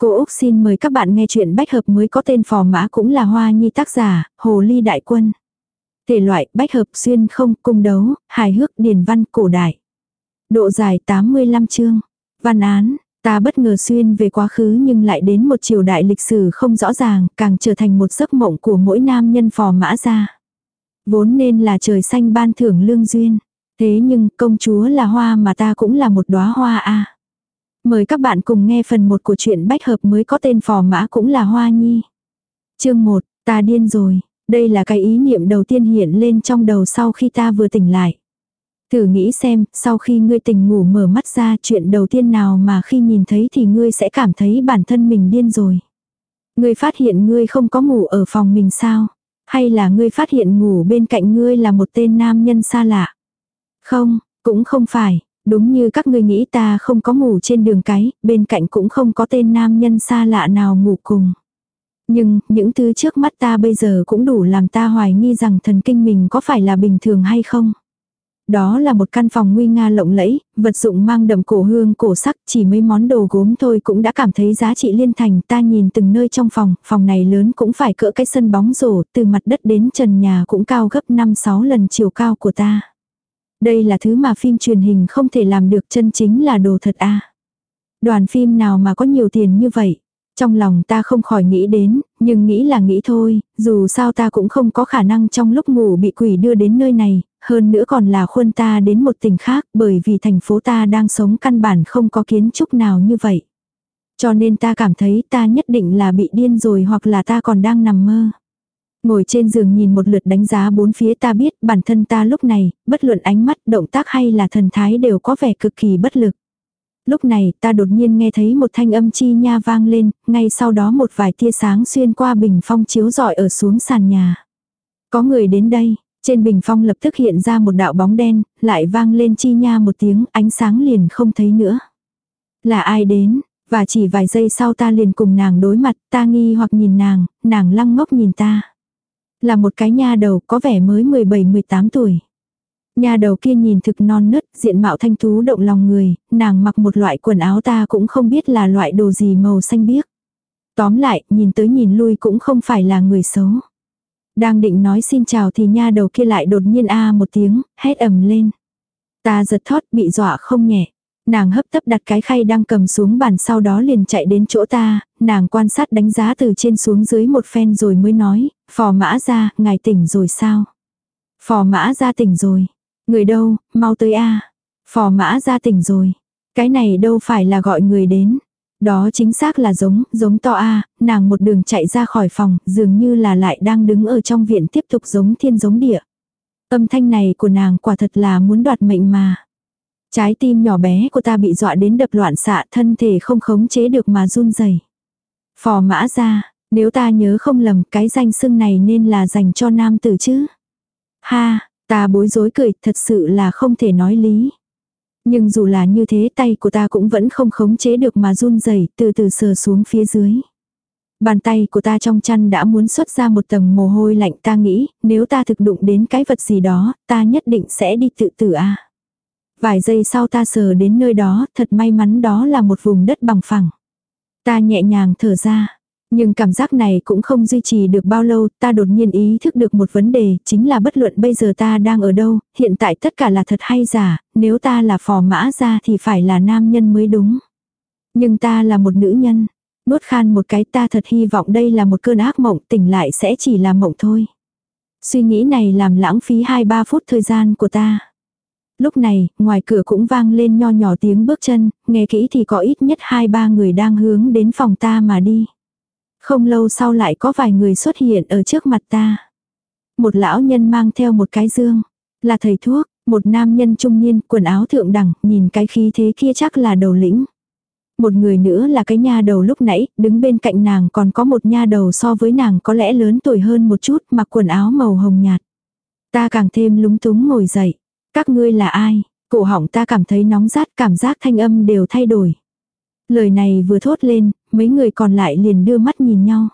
Cô Úc xin mời các bạn nghe chuyện bách hợp mới có tên phò mã cũng là Hoa Nhi tác giả, Hồ Ly Đại Quân. Thể loại bách hợp xuyên không, cung đấu, hài hước, điển văn, cổ đại. Độ dài 85 chương. Văn án, ta bất ngờ xuyên về quá khứ nhưng lại đến một triều đại lịch sử không rõ ràng, càng trở thành một giấc mộng của mỗi nam nhân phò mã ra. Vốn nên là trời xanh ban thưởng lương duyên. Thế nhưng công chúa là hoa mà ta cũng là một đóa hoa a. Mời các bạn cùng nghe phần 1 của truyện bách hợp mới có tên phò mã cũng là Hoa Nhi. Chương 1, ta điên rồi. Đây là cái ý niệm đầu tiên hiện lên trong đầu sau khi ta vừa tỉnh lại. Thử nghĩ xem, sau khi ngươi tỉnh ngủ mở mắt ra chuyện đầu tiên nào mà khi nhìn thấy thì ngươi sẽ cảm thấy bản thân mình điên rồi. Ngươi phát hiện ngươi không có ngủ ở phòng mình sao? Hay là ngươi phát hiện ngủ bên cạnh ngươi là một tên nam nhân xa lạ? Không, cũng không phải, Đúng như các ngươi nghĩ ta không có ngủ trên đường cái, bên cạnh cũng không có tên nam nhân xa lạ nào ngủ cùng. Nhưng, những thứ trước mắt ta bây giờ cũng đủ làm ta hoài nghi rằng thần kinh mình có phải là bình thường hay không. Đó là một căn phòng nguy nga lộng lẫy, vật dụng mang đậm cổ hương cổ sắc, chỉ mấy món đồ gốm thôi cũng đã cảm thấy giá trị liên thành. Ta nhìn từng nơi trong phòng, phòng này lớn cũng phải cỡ cái sân bóng rổ, từ mặt đất đến trần nhà cũng cao gấp 5-6 lần chiều cao của ta. Đây là thứ mà phim truyền hình không thể làm được chân chính là đồ thật a. Đoàn phim nào mà có nhiều tiền như vậy? Trong lòng ta không khỏi nghĩ đến, nhưng nghĩ là nghĩ thôi, dù sao ta cũng không có khả năng trong lúc ngủ bị quỷ đưa đến nơi này, hơn nữa còn là khuôn ta đến một tỉnh khác bởi vì thành phố ta đang sống căn bản không có kiến trúc nào như vậy. Cho nên ta cảm thấy ta nhất định là bị điên rồi hoặc là ta còn đang nằm mơ. Ngồi trên giường nhìn một lượt đánh giá bốn phía ta biết bản thân ta lúc này, bất luận ánh mắt, động tác hay là thần thái đều có vẻ cực kỳ bất lực. Lúc này ta đột nhiên nghe thấy một thanh âm chi nha vang lên, ngay sau đó một vài tia sáng xuyên qua bình phong chiếu rọi ở xuống sàn nhà. Có người đến đây, trên bình phong lập tức hiện ra một đạo bóng đen, lại vang lên chi nha một tiếng, ánh sáng liền không thấy nữa. Là ai đến, và chỉ vài giây sau ta liền cùng nàng đối mặt, ta nghi hoặc nhìn nàng, nàng lăng ngốc nhìn ta. Là một cái nha đầu có vẻ mới 17-18 tuổi. Nha đầu kia nhìn thực non nớt, diện mạo thanh thú động lòng người, nàng mặc một loại quần áo ta cũng không biết là loại đồ gì màu xanh biếc. Tóm lại, nhìn tới nhìn lui cũng không phải là người xấu. Đang định nói xin chào thì nha đầu kia lại đột nhiên a à một tiếng, hét ầm lên. Ta giật thót bị dọa không nhẹ. Nàng hấp tấp đặt cái khay đang cầm xuống bàn sau đó liền chạy đến chỗ ta, nàng quan sát đánh giá từ trên xuống dưới một phen rồi mới nói, phò mã ra, ngài tỉnh rồi sao? Phò mã ra tỉnh rồi. Người đâu, mau tới a Phò mã ra tỉnh rồi. Cái này đâu phải là gọi người đến. Đó chính xác là giống, giống to a nàng một đường chạy ra khỏi phòng, dường như là lại đang đứng ở trong viện tiếp tục giống thiên giống địa. Âm thanh này của nàng quả thật là muốn đoạt mệnh mà. Trái tim nhỏ bé của ta bị dọa đến đập loạn xạ thân thể không khống chế được mà run rẩy. Phò mã ra, nếu ta nhớ không lầm cái danh xưng này nên là dành cho nam tử chứ. Ha, ta bối rối cười thật sự là không thể nói lý. Nhưng dù là như thế tay của ta cũng vẫn không khống chế được mà run rẩy từ từ sờ xuống phía dưới. Bàn tay của ta trong chăn đã muốn xuất ra một tầng mồ hôi lạnh ta nghĩ nếu ta thực đụng đến cái vật gì đó ta nhất định sẽ đi tự tử a Vài giây sau ta sờ đến nơi đó, thật may mắn đó là một vùng đất bằng phẳng. Ta nhẹ nhàng thở ra. Nhưng cảm giác này cũng không duy trì được bao lâu, ta đột nhiên ý thức được một vấn đề, chính là bất luận bây giờ ta đang ở đâu, hiện tại tất cả là thật hay giả, nếu ta là phò mã ra thì phải là nam nhân mới đúng. Nhưng ta là một nữ nhân. Nuốt khan một cái ta thật hy vọng đây là một cơn ác mộng, tỉnh lại sẽ chỉ là mộng thôi. Suy nghĩ này làm lãng phí 2-3 phút thời gian của ta. Lúc này, ngoài cửa cũng vang lên nho nhỏ tiếng bước chân, nghe kỹ thì có ít nhất hai ba người đang hướng đến phòng ta mà đi. Không lâu sau lại có vài người xuất hiện ở trước mặt ta. Một lão nhân mang theo một cái dương, là thầy thuốc, một nam nhân trung niên, quần áo thượng đẳng, nhìn cái khí thế kia chắc là đầu lĩnh. Một người nữa là cái nha đầu lúc nãy, đứng bên cạnh nàng còn có một nha đầu so với nàng có lẽ lớn tuổi hơn một chút, mặc quần áo màu hồng nhạt. Ta càng thêm lúng túng ngồi dậy. Các ngươi là ai? Cổ họng ta cảm thấy nóng rát cảm giác thanh âm đều thay đổi. Lời này vừa thốt lên, mấy người còn lại liền đưa mắt nhìn nhau.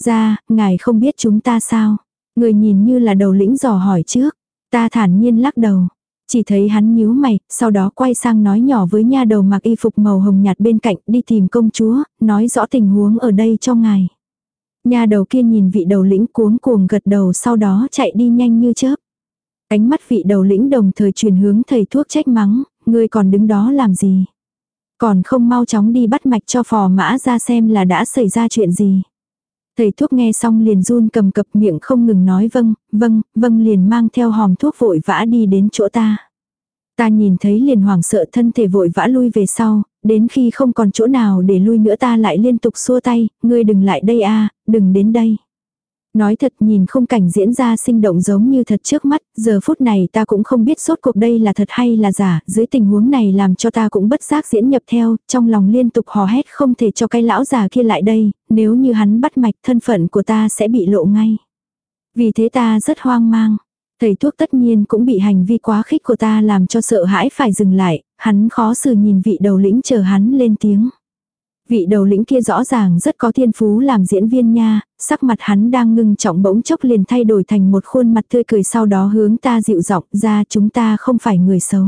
Ra, ngài không biết chúng ta sao? Người nhìn như là đầu lĩnh dò hỏi trước. Ta thản nhiên lắc đầu. Chỉ thấy hắn nhíu mày, sau đó quay sang nói nhỏ với nha đầu mặc y phục màu hồng nhạt bên cạnh đi tìm công chúa, nói rõ tình huống ở đây cho ngài. Nha đầu kia nhìn vị đầu lĩnh cuống cuồng gật đầu sau đó chạy đi nhanh như chớp. Ánh mắt vị đầu lĩnh đồng thời truyền hướng thầy thuốc trách mắng, ngươi còn đứng đó làm gì? Còn không mau chóng đi bắt mạch cho phò mã ra xem là đã xảy ra chuyện gì. Thầy thuốc nghe xong liền run cầm cập miệng không ngừng nói vâng, vâng, vâng liền mang theo hòm thuốc vội vã đi đến chỗ ta. Ta nhìn thấy liền hoảng sợ thân thể vội vã lui về sau, đến khi không còn chỗ nào để lui nữa ta lại liên tục xua tay, ngươi đừng lại đây a đừng đến đây. Nói thật nhìn không cảnh diễn ra sinh động giống như thật trước mắt, giờ phút này ta cũng không biết sốt cuộc đây là thật hay là giả, dưới tình huống này làm cho ta cũng bất giác diễn nhập theo, trong lòng liên tục hò hét không thể cho cái lão già kia lại đây, nếu như hắn bắt mạch thân phận của ta sẽ bị lộ ngay. Vì thế ta rất hoang mang. Thầy thuốc tất nhiên cũng bị hành vi quá khích của ta làm cho sợ hãi phải dừng lại, hắn khó xử nhìn vị đầu lĩnh chờ hắn lên tiếng. Vị đầu lĩnh kia rõ ràng rất có thiên phú làm diễn viên nha, sắc mặt hắn đang ngưng trọng bỗng chốc liền thay đổi thành một khuôn mặt tươi cười sau đó hướng ta dịu giọng ra chúng ta không phải người xấu.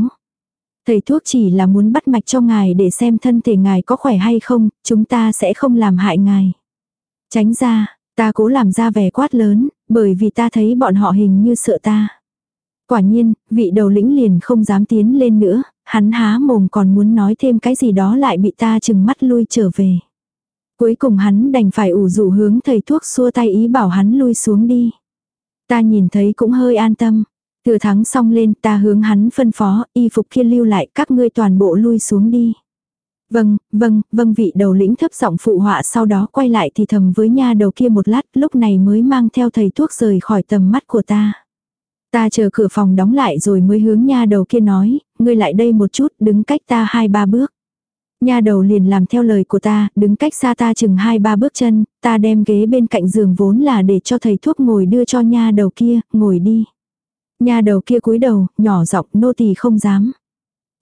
Thầy thuốc chỉ là muốn bắt mạch cho ngài để xem thân thể ngài có khỏe hay không, chúng ta sẽ không làm hại ngài. Tránh ra, ta cố làm ra vẻ quát lớn, bởi vì ta thấy bọn họ hình như sợ ta. Quả nhiên, vị đầu lĩnh liền không dám tiến lên nữa, hắn há mồm còn muốn nói thêm cái gì đó lại bị ta chừng mắt lui trở về. Cuối cùng hắn đành phải ủ rủ hướng thầy thuốc xua tay ý bảo hắn lui xuống đi. Ta nhìn thấy cũng hơi an tâm. Thừa thắng xong lên ta hướng hắn phân phó, y phục kia lưu lại các ngươi toàn bộ lui xuống đi. Vâng, vâng, vâng vị đầu lĩnh thấp giọng phụ họa sau đó quay lại thì thầm với nha đầu kia một lát lúc này mới mang theo thầy thuốc rời khỏi tầm mắt của ta. Ta chờ cửa phòng đóng lại rồi mới hướng nha đầu kia nói, ngươi lại đây một chút, đứng cách ta hai ba bước. Nha đầu liền làm theo lời của ta, đứng cách xa ta chừng hai ba bước chân, ta đem ghế bên cạnh giường vốn là để cho thầy thuốc ngồi đưa cho nha đầu kia, ngồi đi. Nha đầu kia cúi đầu, nhỏ giọng nô tỳ không dám.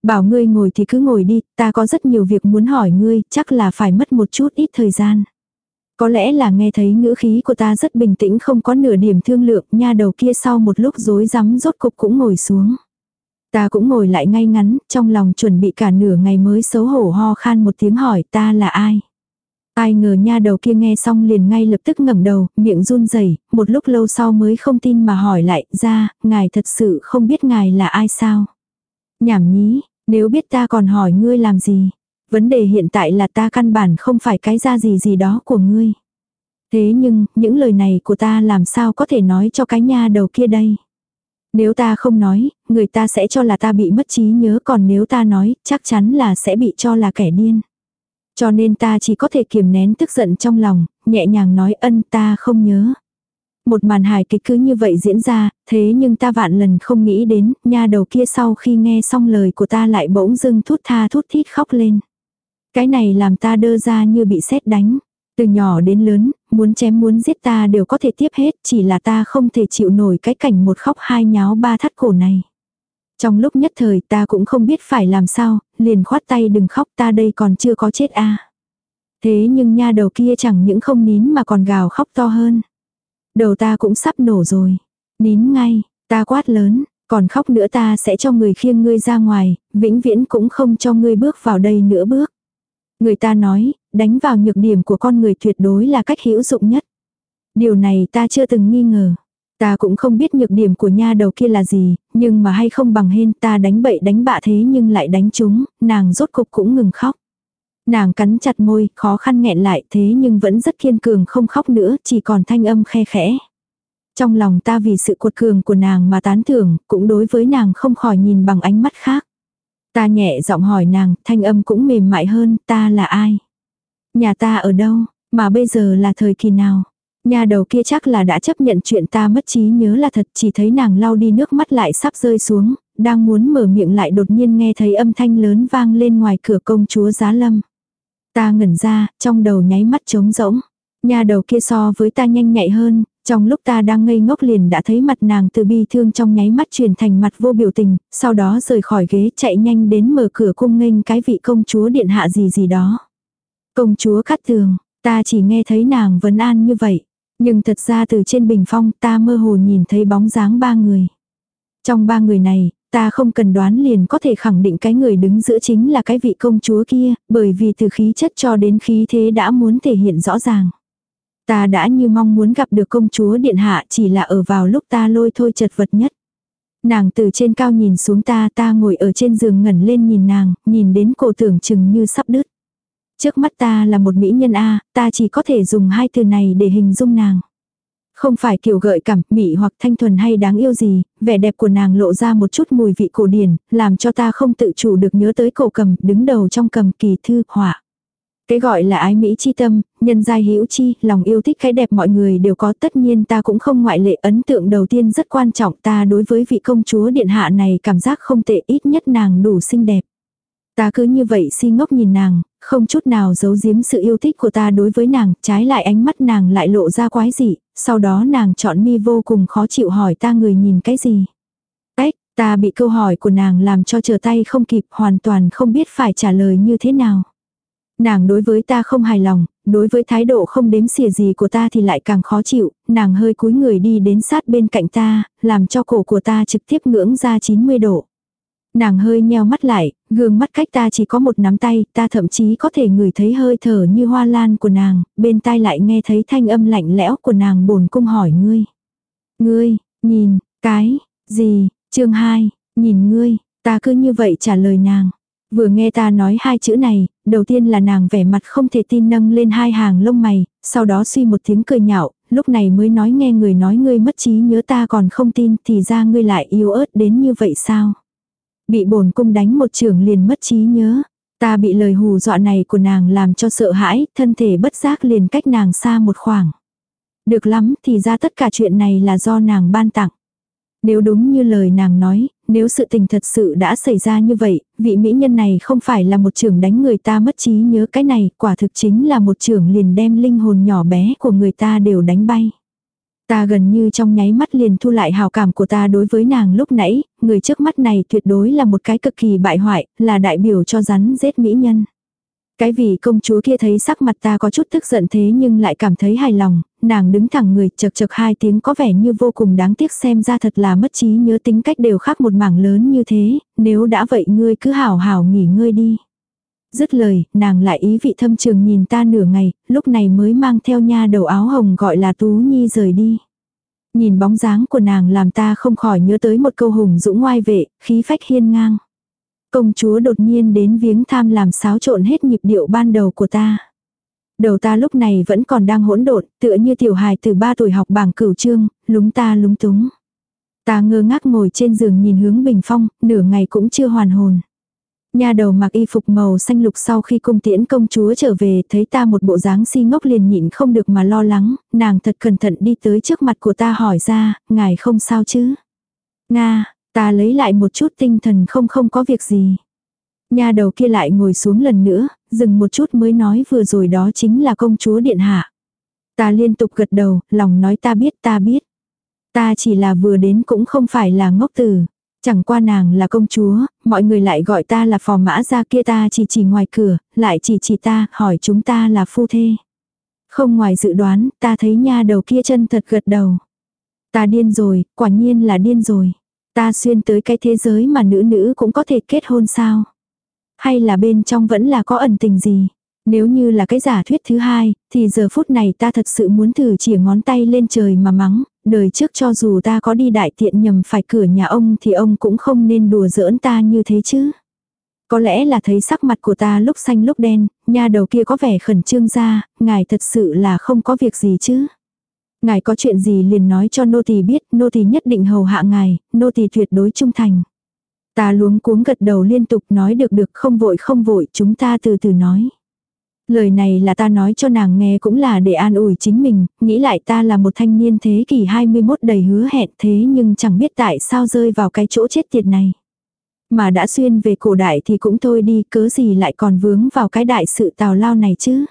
Bảo ngươi ngồi thì cứ ngồi đi, ta có rất nhiều việc muốn hỏi ngươi, chắc là phải mất một chút ít thời gian. Có lẽ là nghe thấy ngữ khí của ta rất bình tĩnh không có nửa điểm thương lượng, nha đầu kia sau một lúc rối rắm rốt cục cũng ngồi xuống. Ta cũng ngồi lại ngay ngắn, trong lòng chuẩn bị cả nửa ngày mới xấu hổ ho khan một tiếng hỏi ta là ai. Ai ngờ nha đầu kia nghe xong liền ngay lập tức ngẩng đầu, miệng run rẩy, một lúc lâu sau mới không tin mà hỏi lại, ra, ngài thật sự không biết ngài là ai sao? Nhảm nhí, nếu biết ta còn hỏi ngươi làm gì? Vấn đề hiện tại là ta căn bản không phải cái ra gì gì đó của ngươi. Thế nhưng, những lời này của ta làm sao có thể nói cho cái nha đầu kia đây? Nếu ta không nói, người ta sẽ cho là ta bị mất trí nhớ còn nếu ta nói, chắc chắn là sẽ bị cho là kẻ điên. Cho nên ta chỉ có thể kiềm nén tức giận trong lòng, nhẹ nhàng nói ân ta không nhớ. Một màn hài kịch cứ như vậy diễn ra, thế nhưng ta vạn lần không nghĩ đến, nha đầu kia sau khi nghe xong lời của ta lại bỗng dưng thút tha thút thít khóc lên. Cái này làm ta đơ ra như bị sét đánh. Từ nhỏ đến lớn, muốn chém muốn giết ta đều có thể tiếp hết, chỉ là ta không thể chịu nổi cái cảnh một khóc hai nháo ba thắt cổ này. Trong lúc nhất thời ta cũng không biết phải làm sao, liền khoát tay đừng khóc ta đây còn chưa có chết a Thế nhưng nha đầu kia chẳng những không nín mà còn gào khóc to hơn. Đầu ta cũng sắp nổ rồi. Nín ngay, ta quát lớn, còn khóc nữa ta sẽ cho người khiêng ngươi ra ngoài, vĩnh viễn cũng không cho ngươi bước vào đây nữa bước. Người ta nói, đánh vào nhược điểm của con người tuyệt đối là cách hữu dụng nhất. Điều này ta chưa từng nghi ngờ. Ta cũng không biết nhược điểm của nha đầu kia là gì, nhưng mà hay không bằng hên ta đánh bậy đánh bạ thế nhưng lại đánh chúng, nàng rốt cục cũng ngừng khóc. Nàng cắn chặt môi, khó khăn nghẹn lại thế nhưng vẫn rất kiên cường không khóc nữa, chỉ còn thanh âm khe khẽ. Trong lòng ta vì sự cuột cường của nàng mà tán thưởng, cũng đối với nàng không khỏi nhìn bằng ánh mắt khác. Ta nhẹ giọng hỏi nàng, thanh âm cũng mềm mại hơn, ta là ai? Nhà ta ở đâu? Mà bây giờ là thời kỳ nào? Nhà đầu kia chắc là đã chấp nhận chuyện ta mất trí nhớ là thật, chỉ thấy nàng lau đi nước mắt lại sắp rơi xuống, đang muốn mở miệng lại đột nhiên nghe thấy âm thanh lớn vang lên ngoài cửa công chúa giá lâm. Ta ngẩn ra, trong đầu nháy mắt trống rỗng. Nhà đầu kia so với ta nhanh nhạy hơn, trong lúc ta đang ngây ngốc liền đã thấy mặt nàng từ bi thương trong nháy mắt chuyển thành mặt vô biểu tình, sau đó rời khỏi ghế chạy nhanh đến mở cửa cung nghênh cái vị công chúa điện hạ gì gì đó. Công chúa cắt tường, ta chỉ nghe thấy nàng vấn an như vậy. Nhưng thật ra từ trên bình phong ta mơ hồ nhìn thấy bóng dáng ba người. Trong ba người này, ta không cần đoán liền có thể khẳng định cái người đứng giữa chính là cái vị công chúa kia, bởi vì từ khí chất cho đến khí thế đã muốn thể hiện rõ ràng. Ta đã như mong muốn gặp được công chúa điện hạ chỉ là ở vào lúc ta lôi thôi chật vật nhất. Nàng từ trên cao nhìn xuống ta ta ngồi ở trên giường ngẩn lên nhìn nàng, nhìn đến cổ tưởng chừng như sắp đứt. Trước mắt ta là một mỹ nhân A, ta chỉ có thể dùng hai từ này để hình dung nàng. Không phải kiểu gợi cảm, mị hoặc thanh thuần hay đáng yêu gì, vẻ đẹp của nàng lộ ra một chút mùi vị cổ điển, làm cho ta không tự chủ được nhớ tới cổ cầm, đứng đầu trong cầm kỳ thư, họa. Cái gọi là ái mỹ chi tâm, nhân giai hữu chi, lòng yêu thích cái đẹp mọi người đều có tất nhiên ta cũng không ngoại lệ ấn tượng đầu tiên rất quan trọng ta đối với vị công chúa điện hạ này cảm giác không tệ ít nhất nàng đủ xinh đẹp. Ta cứ như vậy si ngốc nhìn nàng, không chút nào giấu giếm sự yêu thích của ta đối với nàng, trái lại ánh mắt nàng lại lộ ra quái dị, sau đó nàng chọn mi vô cùng khó chịu hỏi ta người nhìn cái gì. Ếch, ta bị câu hỏi của nàng làm cho chờ tay không kịp hoàn toàn không biết phải trả lời như thế nào. Nàng đối với ta không hài lòng, đối với thái độ không đếm xỉa gì của ta thì lại càng khó chịu, nàng hơi cúi người đi đến sát bên cạnh ta, làm cho cổ của ta trực tiếp ngưỡng ra 90 độ. Nàng hơi nheo mắt lại, gương mắt cách ta chỉ có một nắm tay, ta thậm chí có thể ngửi thấy hơi thở như hoa lan của nàng, bên tai lại nghe thấy thanh âm lạnh lẽo của nàng bồn cung hỏi ngươi. Ngươi, nhìn, cái, gì, chương 2, nhìn ngươi, ta cứ như vậy trả lời nàng. Vừa nghe ta nói hai chữ này, đầu tiên là nàng vẻ mặt không thể tin nâng lên hai hàng lông mày, sau đó suy một tiếng cười nhạo, lúc này mới nói nghe người nói ngươi mất trí nhớ ta còn không tin thì ra ngươi lại yếu ớt đến như vậy sao. Bị bổn cung đánh một trường liền mất trí nhớ. Ta bị lời hù dọa này của nàng làm cho sợ hãi, thân thể bất giác liền cách nàng xa một khoảng. Được lắm thì ra tất cả chuyện này là do nàng ban tặng. Nếu đúng như lời nàng nói, nếu sự tình thật sự đã xảy ra như vậy, vị mỹ nhân này không phải là một trưởng đánh người ta mất trí nhớ cái này, quả thực chính là một trưởng liền đem linh hồn nhỏ bé của người ta đều đánh bay. Ta gần như trong nháy mắt liền thu lại hào cảm của ta đối với nàng lúc nãy, người trước mắt này tuyệt đối là một cái cực kỳ bại hoại, là đại biểu cho rắn giết mỹ nhân. Cái vị công chúa kia thấy sắc mặt ta có chút tức giận thế nhưng lại cảm thấy hài lòng, nàng đứng thẳng người chật chật hai tiếng có vẻ như vô cùng đáng tiếc xem ra thật là mất trí nhớ tính cách đều khác một mảng lớn như thế, nếu đã vậy ngươi cứ hảo hảo nghỉ ngơi đi. Dứt lời, nàng lại ý vị thâm trường nhìn ta nửa ngày, lúc này mới mang theo nha đầu áo hồng gọi là Tú Nhi rời đi. Nhìn bóng dáng của nàng làm ta không khỏi nhớ tới một câu hùng dũng ngoai vệ, khí phách hiên ngang. Công chúa đột nhiên đến viếng tham làm xáo trộn hết nhịp điệu ban đầu của ta. Đầu ta lúc này vẫn còn đang hỗn độn, tựa như tiểu hài từ ba tuổi học bảng cửu trương, lúng ta lúng túng. Ta ngơ ngác ngồi trên giường nhìn hướng bình phong, nửa ngày cũng chưa hoàn hồn. Nhà đầu mặc y phục màu xanh lục sau khi cung tiễn công chúa trở về thấy ta một bộ dáng si ngốc liền nhịn không được mà lo lắng, nàng thật cẩn thận đi tới trước mặt của ta hỏi ra, ngài không sao chứ? Nga, ta lấy lại một chút tinh thần không không có việc gì. Nhà đầu kia lại ngồi xuống lần nữa, dừng một chút mới nói vừa rồi đó chính là công chúa điện hạ. Ta liên tục gật đầu, lòng nói ta biết ta biết. Ta chỉ là vừa đến cũng không phải là ngốc tử. Chẳng qua nàng là công chúa, mọi người lại gọi ta là phò mã ra kia ta chỉ chỉ ngoài cửa, lại chỉ chỉ ta, hỏi chúng ta là phu thê. Không ngoài dự đoán, ta thấy nha đầu kia chân thật gật đầu. Ta điên rồi, quả nhiên là điên rồi. Ta xuyên tới cái thế giới mà nữ nữ cũng có thể kết hôn sao? Hay là bên trong vẫn là có ẩn tình gì? Nếu như là cái giả thuyết thứ hai, thì giờ phút này ta thật sự muốn thử chỉ ngón tay lên trời mà mắng, đời trước cho dù ta có đi đại tiện nhầm phải cửa nhà ông thì ông cũng không nên đùa giỡn ta như thế chứ. Có lẽ là thấy sắc mặt của ta lúc xanh lúc đen, nhà đầu kia có vẻ khẩn trương ra, ngài thật sự là không có việc gì chứ. Ngài có chuyện gì liền nói cho nô tỳ biết, nô tỳ nhất định hầu hạ ngài, nô tỳ tuyệt đối trung thành. Ta luống cuống gật đầu liên tục nói được được không vội không vội chúng ta từ từ nói. Lời này là ta nói cho nàng nghe cũng là để an ủi chính mình, nghĩ lại ta là một thanh niên thế kỷ 21 đầy hứa hẹn thế nhưng chẳng biết tại sao rơi vào cái chỗ chết tiệt này. Mà đã xuyên về cổ đại thì cũng thôi đi, cớ gì lại còn vướng vào cái đại sự tào lao này chứ.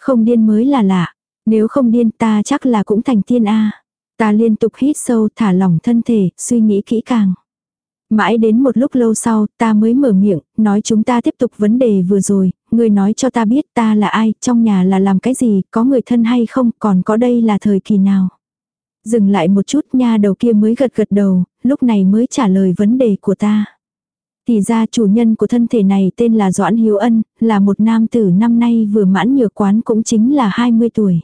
Không điên mới là lạ, nếu không điên ta chắc là cũng thành tiên A. Ta liên tục hít sâu thả lỏng thân thể, suy nghĩ kỹ càng. Mãi đến một lúc lâu sau, ta mới mở miệng, nói chúng ta tiếp tục vấn đề vừa rồi, người nói cho ta biết ta là ai, trong nhà là làm cái gì, có người thân hay không, còn có đây là thời kỳ nào. Dừng lại một chút nha đầu kia mới gật gật đầu, lúc này mới trả lời vấn đề của ta. Thì ra chủ nhân của thân thể này tên là Doãn Hiếu Ân, là một nam tử năm nay vừa mãn nhược quán cũng chính là 20 tuổi.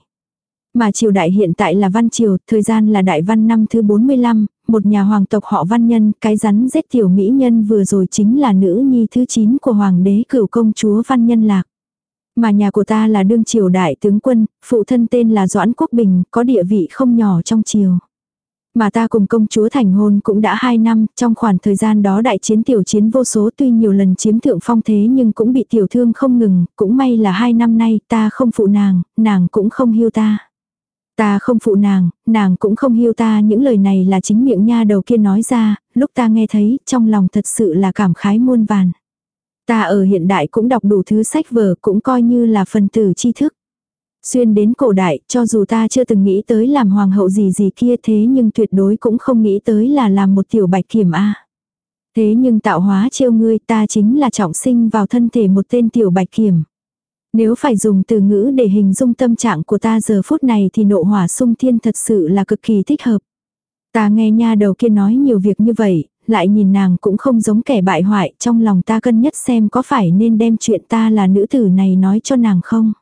Mà triều đại hiện tại là văn triều, thời gian là đại văn năm thứ 45, một nhà hoàng tộc họ văn nhân, cái rắn giết tiểu mỹ nhân vừa rồi chính là nữ nhi thứ 9 của hoàng đế cửu công chúa văn nhân lạc. Mà nhà của ta là đương triều đại tướng quân, phụ thân tên là Doãn Quốc Bình, có địa vị không nhỏ trong triều. Mà ta cùng công chúa thành hôn cũng đã 2 năm, trong khoảng thời gian đó đại chiến tiểu chiến vô số tuy nhiều lần chiếm thượng phong thế nhưng cũng bị tiểu thương không ngừng, cũng may là 2 năm nay ta không phụ nàng, nàng cũng không hiu ta. Ta không phụ nàng, nàng cũng không hiu ta những lời này là chính miệng nha đầu kia nói ra, lúc ta nghe thấy, trong lòng thật sự là cảm khái muôn vàn. Ta ở hiện đại cũng đọc đủ thứ sách vở cũng coi như là phần tử tri thức. Xuyên đến cổ đại, cho dù ta chưa từng nghĩ tới làm hoàng hậu gì gì kia thế nhưng tuyệt đối cũng không nghĩ tới là làm một tiểu bạch kiểm a. Thế nhưng tạo hóa chiêu ngươi ta chính là trọng sinh vào thân thể một tên tiểu bạch kiểm. Nếu phải dùng từ ngữ để hình dung tâm trạng của ta giờ phút này thì nộ hỏa sung thiên thật sự là cực kỳ thích hợp. Ta nghe nha đầu kia nói nhiều việc như vậy, lại nhìn nàng cũng không giống kẻ bại hoại, trong lòng ta cân nhất xem có phải nên đem chuyện ta là nữ tử này nói cho nàng không.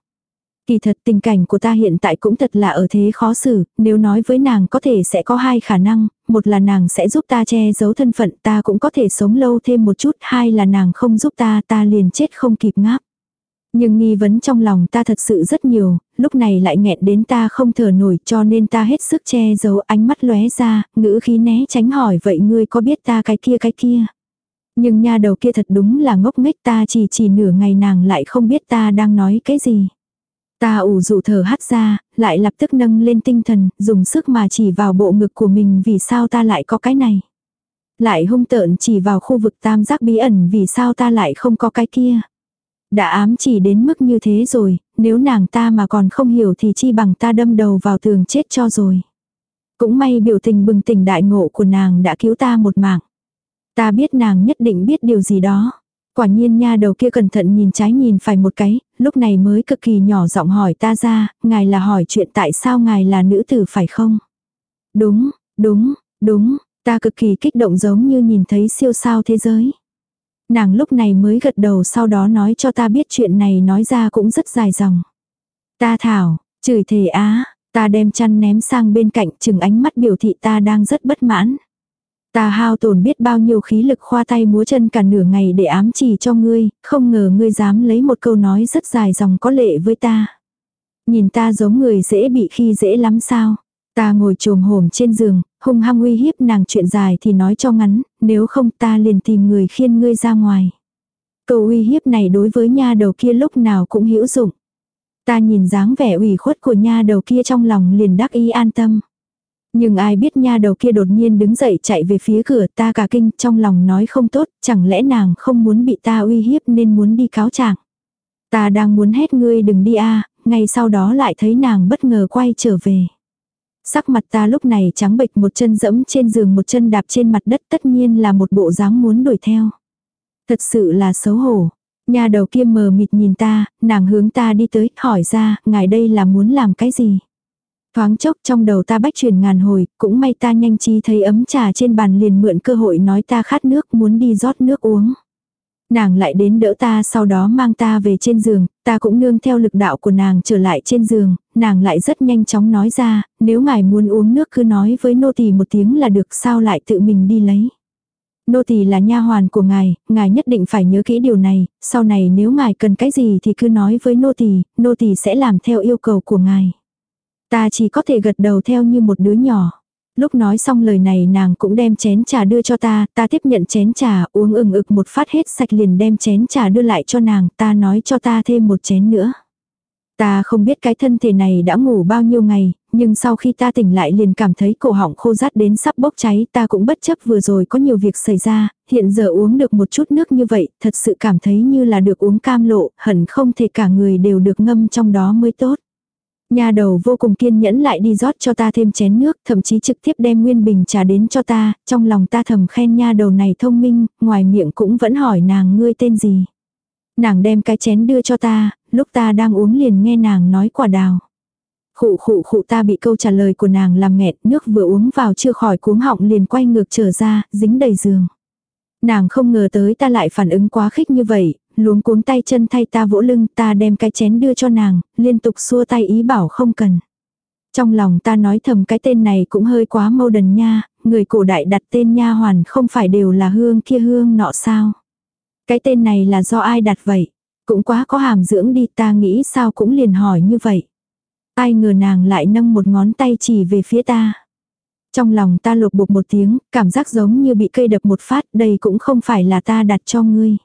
Kỳ thật tình cảnh của ta hiện tại cũng thật là ở thế khó xử, nếu nói với nàng có thể sẽ có hai khả năng, một là nàng sẽ giúp ta che giấu thân phận ta cũng có thể sống lâu thêm một chút, hai là nàng không giúp ta ta liền chết không kịp ngáp. Nhưng nghi vấn trong lòng ta thật sự rất nhiều, lúc này lại nghẹn đến ta không thở nổi cho nên ta hết sức che giấu ánh mắt lóe ra, ngữ khí né tránh hỏi vậy ngươi có biết ta cái kia cái kia. Nhưng nha đầu kia thật đúng là ngốc nghếch ta chỉ chỉ nửa ngày nàng lại không biết ta đang nói cái gì. Ta ủ rủ thở hắt ra, lại lập tức nâng lên tinh thần, dùng sức mà chỉ vào bộ ngực của mình vì sao ta lại có cái này. Lại hung tợn chỉ vào khu vực tam giác bí ẩn vì sao ta lại không có cái kia. Đã ám chỉ đến mức như thế rồi, nếu nàng ta mà còn không hiểu thì chi bằng ta đâm đầu vào tường chết cho rồi. Cũng may biểu tình bừng tỉnh đại ngộ của nàng đã cứu ta một mạng. Ta biết nàng nhất định biết điều gì đó. Quả nhiên nha đầu kia cẩn thận nhìn trái nhìn phải một cái, lúc này mới cực kỳ nhỏ giọng hỏi ta ra, ngài là hỏi chuyện tại sao ngài là nữ tử phải không? Đúng, đúng, đúng, ta cực kỳ kích động giống như nhìn thấy siêu sao thế giới. Nàng lúc này mới gật đầu sau đó nói cho ta biết chuyện này nói ra cũng rất dài dòng. Ta thảo, chửi thề á, ta đem chăn ném sang bên cạnh chừng ánh mắt biểu thị ta đang rất bất mãn. Ta hao tổn biết bao nhiêu khí lực khoa tay múa chân cả nửa ngày để ám chỉ cho ngươi, không ngờ ngươi dám lấy một câu nói rất dài dòng có lệ với ta. Nhìn ta giống người dễ bị khi dễ lắm sao. Ta ngồi trồm hổm trên giường, hung hăng uy hiếp nàng chuyện dài thì nói cho ngắn, nếu không ta liền tìm người khiên ngươi ra ngoài. Câu uy hiếp này đối với nha đầu kia lúc nào cũng hữu dụng. Ta nhìn dáng vẻ ủy khuất của nha đầu kia trong lòng liền đắc ý an tâm. Nhưng ai biết nha đầu kia đột nhiên đứng dậy chạy về phía cửa ta cả kinh trong lòng nói không tốt, chẳng lẽ nàng không muốn bị ta uy hiếp nên muốn đi cáo trạng. Ta đang muốn hét ngươi đừng đi a ngay sau đó lại thấy nàng bất ngờ quay trở về. Sắc mặt ta lúc này trắng bệch một chân dẫm trên giường một chân đạp trên mặt đất tất nhiên là một bộ dáng muốn đuổi theo. Thật sự là xấu hổ. Nhà đầu kia mờ mịt nhìn ta, nàng hướng ta đi tới, hỏi ra, ngài đây là muốn làm cái gì? Thoáng chốc trong đầu ta bách truyền ngàn hồi, cũng may ta nhanh trí thấy ấm trà trên bàn liền mượn cơ hội nói ta khát nước muốn đi rót nước uống. Nàng lại đến đỡ ta sau đó mang ta về trên giường, ta cũng nương theo lực đạo của nàng trở lại trên giường, nàng lại rất nhanh chóng nói ra, nếu ngài muốn uống nước cứ nói với nô tỳ một tiếng là được sao lại tự mình đi lấy. Nô tỳ là nha hoàn của ngài, ngài nhất định phải nhớ kỹ điều này, sau này nếu ngài cần cái gì thì cứ nói với nô tỳ, nô tỳ sẽ làm theo yêu cầu của ngài. Ta chỉ có thể gật đầu theo như một đứa nhỏ. Lúc nói xong lời này nàng cũng đem chén trà đưa cho ta, ta tiếp nhận chén trà uống ừng ực một phát hết sạch liền đem chén trà đưa lại cho nàng, ta nói cho ta thêm một chén nữa. Ta không biết cái thân thể này đã ngủ bao nhiêu ngày, nhưng sau khi ta tỉnh lại liền cảm thấy cổ họng khô rát đến sắp bốc cháy, ta cũng bất chấp vừa rồi có nhiều việc xảy ra, hiện giờ uống được một chút nước như vậy, thật sự cảm thấy như là được uống cam lộ, hẳn không thể cả người đều được ngâm trong đó mới tốt. Nhà đầu vô cùng kiên nhẫn lại đi rót cho ta thêm chén nước, thậm chí trực tiếp đem nguyên bình trà đến cho ta, trong lòng ta thầm khen nha đầu này thông minh, ngoài miệng cũng vẫn hỏi nàng ngươi tên gì. Nàng đem cái chén đưa cho ta, lúc ta đang uống liền nghe nàng nói quả đào. Khụ khụ khụ ta bị câu trả lời của nàng làm nghẹt nước vừa uống vào chưa khỏi cuống họng liền quay ngược trở ra, dính đầy giường. Nàng không ngờ tới ta lại phản ứng quá khích như vậy, luống cuống tay chân thay ta vỗ lưng ta đem cái chén đưa cho nàng, liên tục xua tay ý bảo không cần. Trong lòng ta nói thầm cái tên này cũng hơi quá mâu đần nha, người cổ đại đặt tên nha hoàn không phải đều là hương kia hương nọ sao. Cái tên này là do ai đặt vậy? Cũng quá có hàm dưỡng đi ta nghĩ sao cũng liền hỏi như vậy. Ai ngờ nàng lại nâng một ngón tay chỉ về phía ta. Trong lòng ta lột bột một tiếng, cảm giác giống như bị cây đập một phát, đây cũng không phải là ta đặt cho ngươi.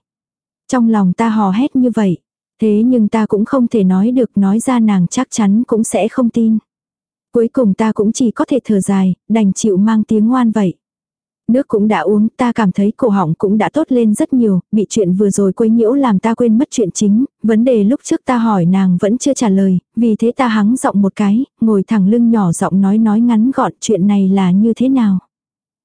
Trong lòng ta hò hét như vậy. Thế nhưng ta cũng không thể nói được nói ra nàng chắc chắn cũng sẽ không tin. Cuối cùng ta cũng chỉ có thể thở dài, đành chịu mang tiếng ngoan vậy. Nước cũng đã uống, ta cảm thấy cổ họng cũng đã tốt lên rất nhiều, bị chuyện vừa rồi quấy nhiễu làm ta quên mất chuyện chính, vấn đề lúc trước ta hỏi nàng vẫn chưa trả lời, vì thế ta hắng giọng một cái, ngồi thẳng lưng nhỏ giọng nói nói ngắn gọn chuyện này là như thế nào.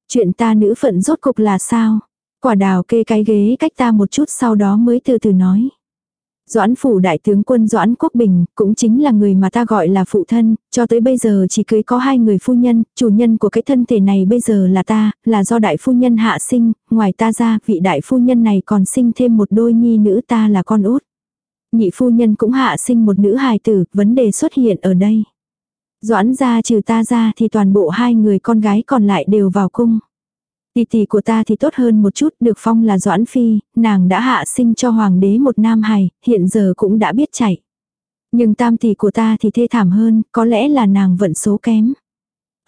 Chuyện ta nữ phận rốt cục là sao? Quả đào kê cái ghế cách ta một chút sau đó mới từ từ nói. Doãn phủ đại tướng quân Doãn Quốc Bình, cũng chính là người mà ta gọi là phụ thân, cho tới bây giờ chỉ cưới có hai người phu nhân, chủ nhân của cái thân thể này bây giờ là ta, là do đại phu nhân hạ sinh, ngoài ta ra, vị đại phu nhân này còn sinh thêm một đôi nhi nữ ta là con út. Nhị phu nhân cũng hạ sinh một nữ hài tử, vấn đề xuất hiện ở đây. Doãn ra trừ ta ra thì toàn bộ hai người con gái còn lại đều vào cung. Tỷ tỷ của ta thì tốt hơn một chút, được phong là Doãn Phi, nàng đã hạ sinh cho hoàng đế một nam hài, hiện giờ cũng đã biết chạy. Nhưng tam tỷ của ta thì thê thảm hơn, có lẽ là nàng vận số kém.